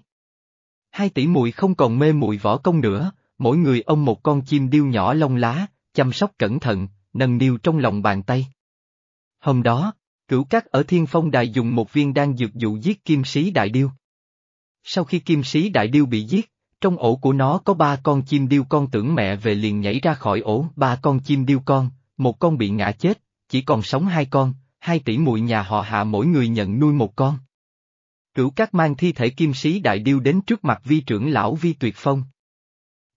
Hai tỷ muội không còn mê muội võ công nữa, mỗi người ông một con chim điêu nhỏ lông lá, chăm sóc cẩn thận, nâng niu trong lòng bàn tay. Hôm đó, cửu cát ở thiên phong đài dùng một viên đan dược dụ giết kim sĩ đại điêu. Sau khi kim sĩ đại điêu bị giết, trong ổ của nó có ba con chim điêu con tưởng mẹ về liền nhảy ra khỏi ổ, ba con chim điêu con, một con bị ngã chết, chỉ còn sống hai con, hai tỷ muội nhà họ hạ mỗi người nhận nuôi một con. Cửu Cát mang thi thể kim sĩ đại điêu đến trước mặt vi trưởng lão Vi Tuyệt Phong.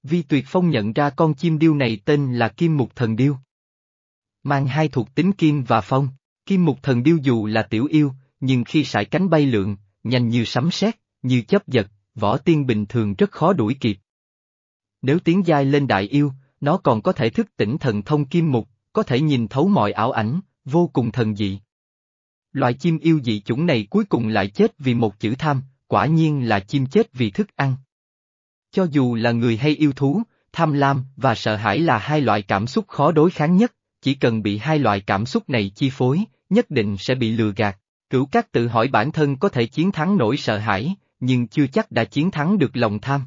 Vi Tuyệt Phong nhận ra con chim điêu này tên là Kim Mục Thần Điêu. Mang hai thuộc tính kim và phong, Kim Mục Thần Điêu dù là tiểu yêu, nhưng khi sải cánh bay lượn, nhanh như sấm sét, như chấp giật, võ tiên bình thường rất khó đuổi kịp. Nếu tiến giai lên đại yêu, nó còn có thể thức tỉnh thần thông kim mục, có thể nhìn thấu mọi ảo ảnh, vô cùng thần dị. Loại chim yêu dị chủng này cuối cùng lại chết vì một chữ tham, quả nhiên là chim chết vì thức ăn. Cho dù là người hay yêu thú, tham lam và sợ hãi là hai loại cảm xúc khó đối kháng nhất, chỉ cần bị hai loại cảm xúc này chi phối, nhất định sẽ bị lừa gạt. Cửu Cát tự hỏi bản thân có thể chiến thắng nỗi sợ hãi, nhưng chưa chắc đã chiến thắng được lòng tham.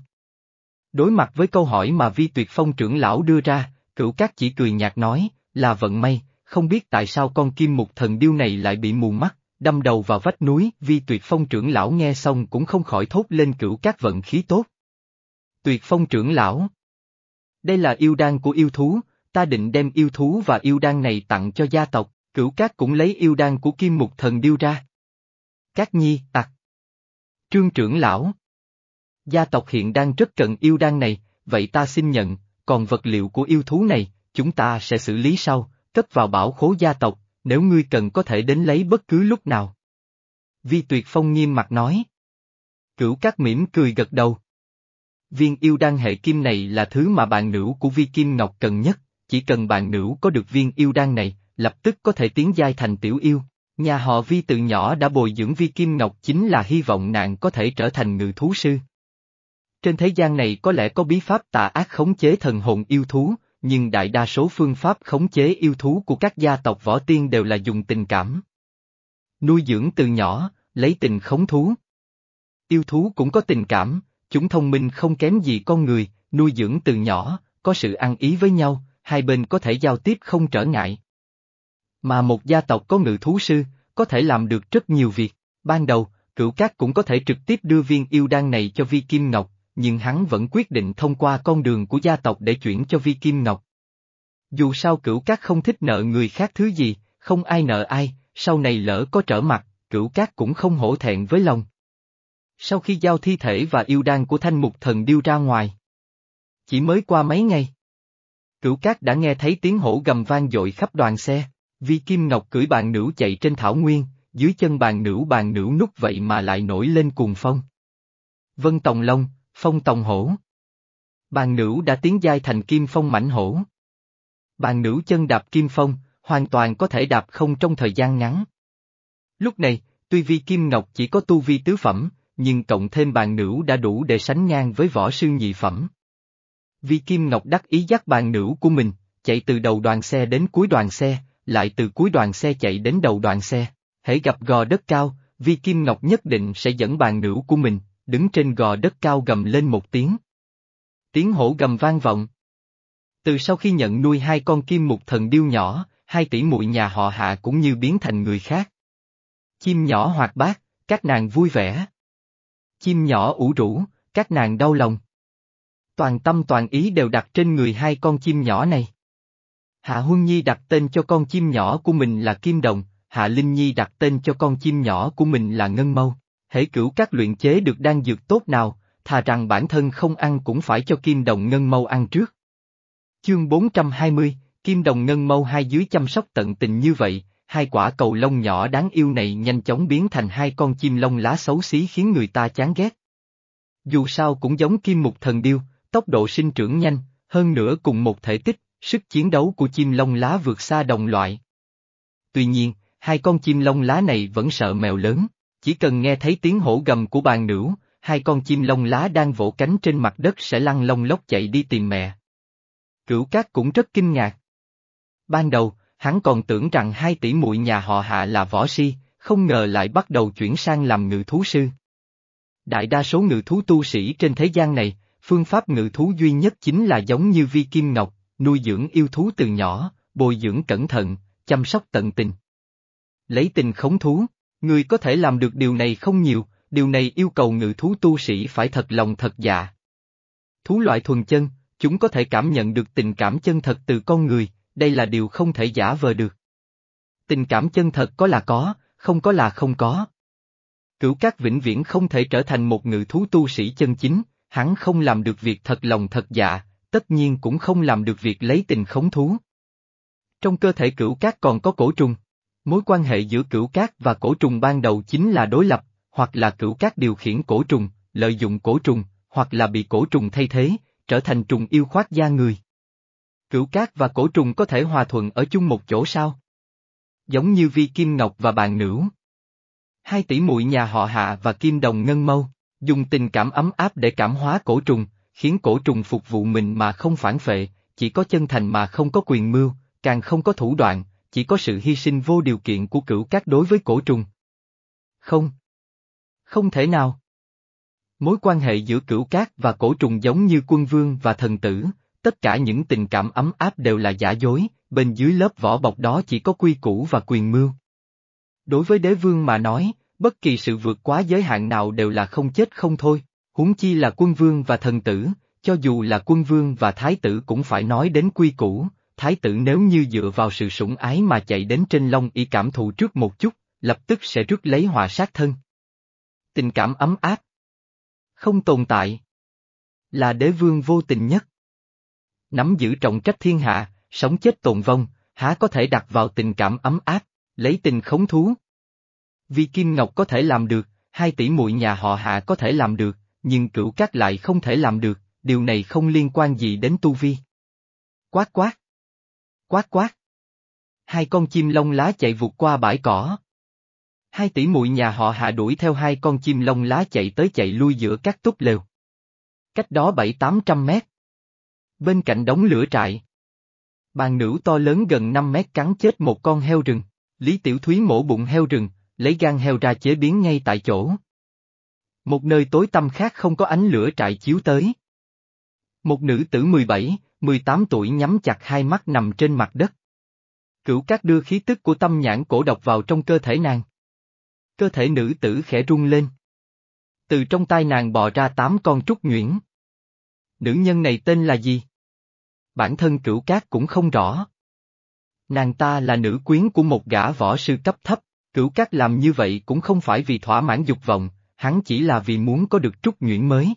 Đối mặt với câu hỏi mà Vi Tuyệt Phong trưởng lão đưa ra, Cửu Cát chỉ cười nhạt nói, là vận may, không biết tại sao con kim mục thần điêu này lại bị mù mắt, đâm đầu vào vách núi, Vi Tuyệt Phong trưởng lão nghe xong cũng không khỏi thốt lên Cửu Cát vận khí tốt. Tuyệt Phong trưởng lão Đây là yêu đan của yêu thú, ta định đem yêu thú và yêu đan này tặng cho gia tộc, Cửu Cát cũng lấy yêu đan của kim mục thần điêu ra. Cát nhi, tặc. Trương trưởng lão. Gia tộc hiện đang rất cần yêu đan này, vậy ta xin nhận, còn vật liệu của yêu thú này, chúng ta sẽ xử lý sau, cất vào bảo khố gia tộc, nếu ngươi cần có thể đến lấy bất cứ lúc nào. Vi Tuyệt Phong nghiêm mặt nói. Cửu Cát mỉm cười gật đầu. Viên yêu đan hệ kim này là thứ mà bạn nữ của Vi Kim Ngọc cần nhất, chỉ cần bạn nữ có được viên yêu đan này, lập tức có thể tiến giai thành tiểu yêu. Nhà họ Vi từ nhỏ đã bồi dưỡng Vi Kim Ngọc chính là hy vọng nàng có thể trở thành ngự thú sư. Trên thế gian này có lẽ có bí pháp tà ác khống chế thần hồn yêu thú, nhưng đại đa số phương pháp khống chế yêu thú của các gia tộc võ tiên đều là dùng tình cảm. Nuôi dưỡng từ nhỏ, lấy tình khống thú. Yêu thú cũng có tình cảm, chúng thông minh không kém gì con người, nuôi dưỡng từ nhỏ, có sự ăn ý với nhau, hai bên có thể giao tiếp không trở ngại. Mà một gia tộc có ngự thú sư, có thể làm được rất nhiều việc. Ban đầu, cửu cát cũng có thể trực tiếp đưa viên yêu đan này cho Vi Kim Ngọc, nhưng hắn vẫn quyết định thông qua con đường của gia tộc để chuyển cho Vi Kim Ngọc. Dù sao cửu cát không thích nợ người khác thứ gì, không ai nợ ai, sau này lỡ có trở mặt, cửu cát cũng không hổ thẹn với lòng. Sau khi giao thi thể và yêu đan của thanh mục thần điêu ra ngoài. Chỉ mới qua mấy ngày. Cửu cát đã nghe thấy tiếng hổ gầm vang dội khắp đoàn xe. Vi Kim Ngọc cưỡi bàn nữ chạy trên thảo nguyên, dưới chân bàn nữ bàn nữ nút vậy mà lại nổi lên cuồng phong. Vân Tòng Long, Phong Tòng Hổ. Bàn nữ đã tiến giai thành Kim Phong mảnh hổ. Bàn nữ chân đạp Kim Phong, hoàn toàn có thể đạp không trong thời gian ngắn. Lúc này, tuy Vi Kim Ngọc chỉ có tu vi tứ phẩm, nhưng cộng thêm bàn nữ đã đủ để sánh ngang với võ sư nhị phẩm. Vi Kim Ngọc đắc ý dắt bàn nữ của mình, chạy từ đầu đoàn xe đến cuối đoàn xe, lại từ cuối đoàn xe chạy đến đầu đoàn xe. Hãy gặp gò đất cao, Vi Kim Ngọc nhất định sẽ dẫn bàn nữ của mình, đứng trên gò đất cao gầm lên một tiếng. Tiếng hổ gầm vang vọng. Từ sau khi nhận nuôi hai con kim mục thần điêu nhỏ, hai tỷ muội nhà họ hạ cũng như biến thành người khác. Chim nhỏ hoạt bát, các nàng vui vẻ. Chim nhỏ ủ rũ, các nàng đau lòng. Toàn tâm toàn ý đều đặt trên người hai con chim nhỏ này. Hạ Huân Nhi đặt tên cho con chim nhỏ của mình là Kim Đồng, Hạ Linh Nhi đặt tên cho con chim nhỏ của mình là Ngân Mâu. Hễ cửu các luyện chế được đan dược tốt nào, thà rằng bản thân không ăn cũng phải cho Kim Đồng Ngân Mâu ăn trước. Chương 420, Kim Đồng Ngân Mâu hai dưới chăm sóc tận tình như vậy, hai quả cầu lông nhỏ đáng yêu này nhanh chóng biến thành hai con chim lông lá xấu xí khiến người ta chán ghét. Dù sao cũng giống kim mục thần điêu, tốc độ sinh trưởng nhanh, hơn nữa cùng một thể tích, sức chiến đấu của chim lông lá vượt xa đồng loại. Tuy nhiên, hai con chim lông lá này vẫn sợ mèo lớn, chỉ cần nghe thấy tiếng hổ gầm của bàn nữ, hai con chim lông lá đang vỗ cánh trên mặt đất sẽ lăn lông lốc chạy đi tìm mẹ. Cửu cát cũng rất kinh ngạc. Ban đầu, hắn còn tưởng rằng hai tỷ muội nhà họ hạ là võ si, không ngờ lại bắt đầu chuyển sang làm ngự thú sư. Đại đa số ngự thú tu sĩ trên thế gian này, phương pháp ngự thú duy nhất chính là giống như vi kim ngọc, nuôi dưỡng yêu thú từ nhỏ, bồi dưỡng cẩn thận, chăm sóc tận tình. Lấy tình khống thú, người có thể làm được điều này không nhiều, điều này yêu cầu ngự thú tu sĩ phải thật lòng thật dạ. Thú loại thuần chân, chúng có thể cảm nhận được tình cảm chân thật từ con người, đây là điều không thể giả vờ được. Tình cảm chân thật có là có, không có là không có. Cửu Cát vĩnh viễn không thể trở thành một ngự thú tu sĩ chân chính, hắn không làm được việc thật lòng thật dạ, tất nhiên cũng không làm được việc lấy tình khống thú. Trong cơ thể cửu cát còn có cổ trùng. Mối quan hệ giữa cửu cát và cổ trùng ban đầu chính là đối lập, hoặc là cửu cát điều khiển cổ trùng, lợi dụng cổ trùng, hoặc là bị cổ trùng thay thế, trở thành trùng yêu khoác da người. Cửu cát và cổ trùng có thể hòa thuận ở chung một chỗ sao? Giống như vi kim ngọc và bàn nữ. Hai tỷ muội nhà họ hạ và kim đồng ngân mâu, dùng tình cảm ấm áp để cảm hóa cổ trùng, khiến cổ trùng phục vụ mình mà không phản phệ, chỉ có chân thành mà không có quyền mưu, càng không có thủ đoạn, chỉ có sự hy sinh vô điều kiện của cửu cát đối với cổ trùng. Không. Không thể nào. Mối quan hệ giữa cửu cát và cổ trùng giống như quân vương và thần tử, tất cả những tình cảm ấm áp đều là giả dối, bên dưới lớp vỏ bọc đó chỉ có quy củ và quyền mưu. Đối với đế vương mà nói, bất kỳ sự vượt quá giới hạn nào đều là không chết không thôi, huống chi là quân vương và thần tử, cho dù là quân vương và thái tử cũng phải nói đến quy củ, thái tử nếu như dựa vào sự sủng ái mà chạy đến trên long y cảm thụ trước một chút, lập tức sẽ rước lấy hòa sát thân. Tình cảm ấm áp. Không tồn tại. Là đế vương vô tình nhất. Nắm giữ trọng trách thiên hạ, sống chết tồn vong, há có thể đặt vào tình cảm ấm áp, lấy tình khống thú. Vì Kim Ngọc có thể làm được, hai tỷ muội nhà họ hạ có thể làm được, nhưng cửu các lại không thể làm được, điều này không liên quan gì đến tu vi. Quát quát. Quát quát. Hai con chim lông lá chạy vụt qua bãi cỏ. Hai tỷ muội nhà họ hạ đuổi theo hai con chim lông lá chạy tới chạy lui giữa các túp lều. Cách đó bảy tám trăm mét. Bên cạnh đống lửa trại. Bàn nữ to lớn gần 5 mét cắn chết một con heo rừng, Lý Tiểu Thúy mổ bụng heo rừng, lấy gan heo ra chế biến ngay tại chỗ. Một nơi tối tăm khác không có ánh lửa trại chiếu tới. Một nữ tử 17, 18 tuổi nhắm chặt hai mắt nằm trên mặt đất. Cửu cát đưa khí tức của tâm nhãn cổ độc vào trong cơ thể nàng. Cơ thể nữ tử khẽ rung lên. Từ trong tai nàng bò ra tám con trúc nhuyễn. Nữ nhân này tên là gì? Bản thân cửu cát cũng không rõ. Nàng ta là nữ quyến của một gã võ sư cấp thấp, cửu cát làm như vậy cũng không phải vì thỏa mãn dục vọng, hắn chỉ là vì muốn có được trúc nhuyễn mới.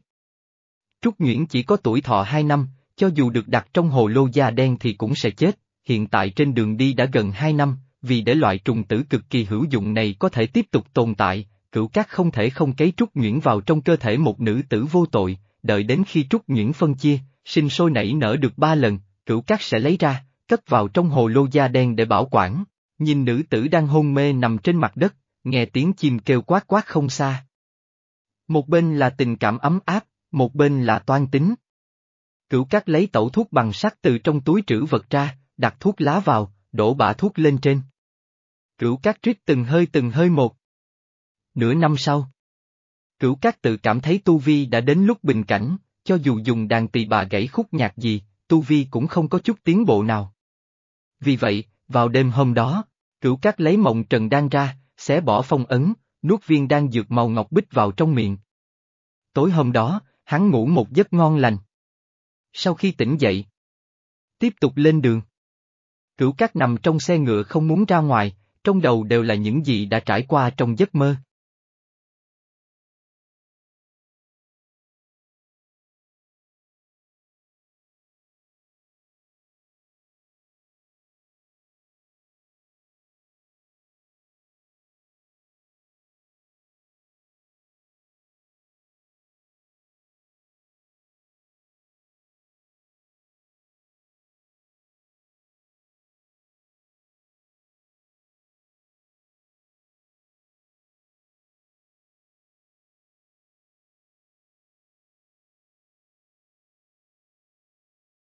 Trúc nhuyễn chỉ có tuổi thọ 2 năm, cho dù được đặt trong hồ lô da đen thì cũng sẽ chết, hiện tại trên đường đi đã gần 2 năm, vì để loại trùng tử cực kỳ hữu dụng này có thể tiếp tục tồn tại, cửu cát không thể không cấy trúc nhuyễn vào trong cơ thể một nữ tử vô tội, đợi đến khi trúc nhuyễn phân chia, sinh sôi nảy nở được ba lần, cửu cát sẽ lấy ra, cất vào trong hồ lô da đen để bảo quản. Nhìn nữ tử đang hôn mê nằm trên mặt đất, nghe tiếng chim kêu quát quát không xa. Một bên là tình cảm ấm áp, một bên là toan tính. Cửu cát lấy tẩu thuốc bằng sắt từ trong túi trữ vật ra, đặt thuốc lá vào, đổ bả thuốc lên trên. Cửu cát rít từng hơi từng hơi một. Nửa năm sau. Cửu cát tự cảm thấy Tu Vi đã đến lúc bình cảnh, cho dù dùng đàn tỳ bà gãy khúc nhạc gì, Tu Vi cũng không có chút tiến bộ nào. Vì vậy, vào đêm hôm đó, cửu cát lấy mộng trần đan ra, xé bỏ phong ấn, nuốt viên đan dược màu ngọc bích vào trong miệng. Tối hôm đó, hắn ngủ một giấc ngon lành. Sau khi tỉnh dậy, tiếp tục lên đường. Cửu cát nằm trong xe ngựa không muốn ra ngoài, trong đầu đều là những gì đã trải qua trong giấc mơ.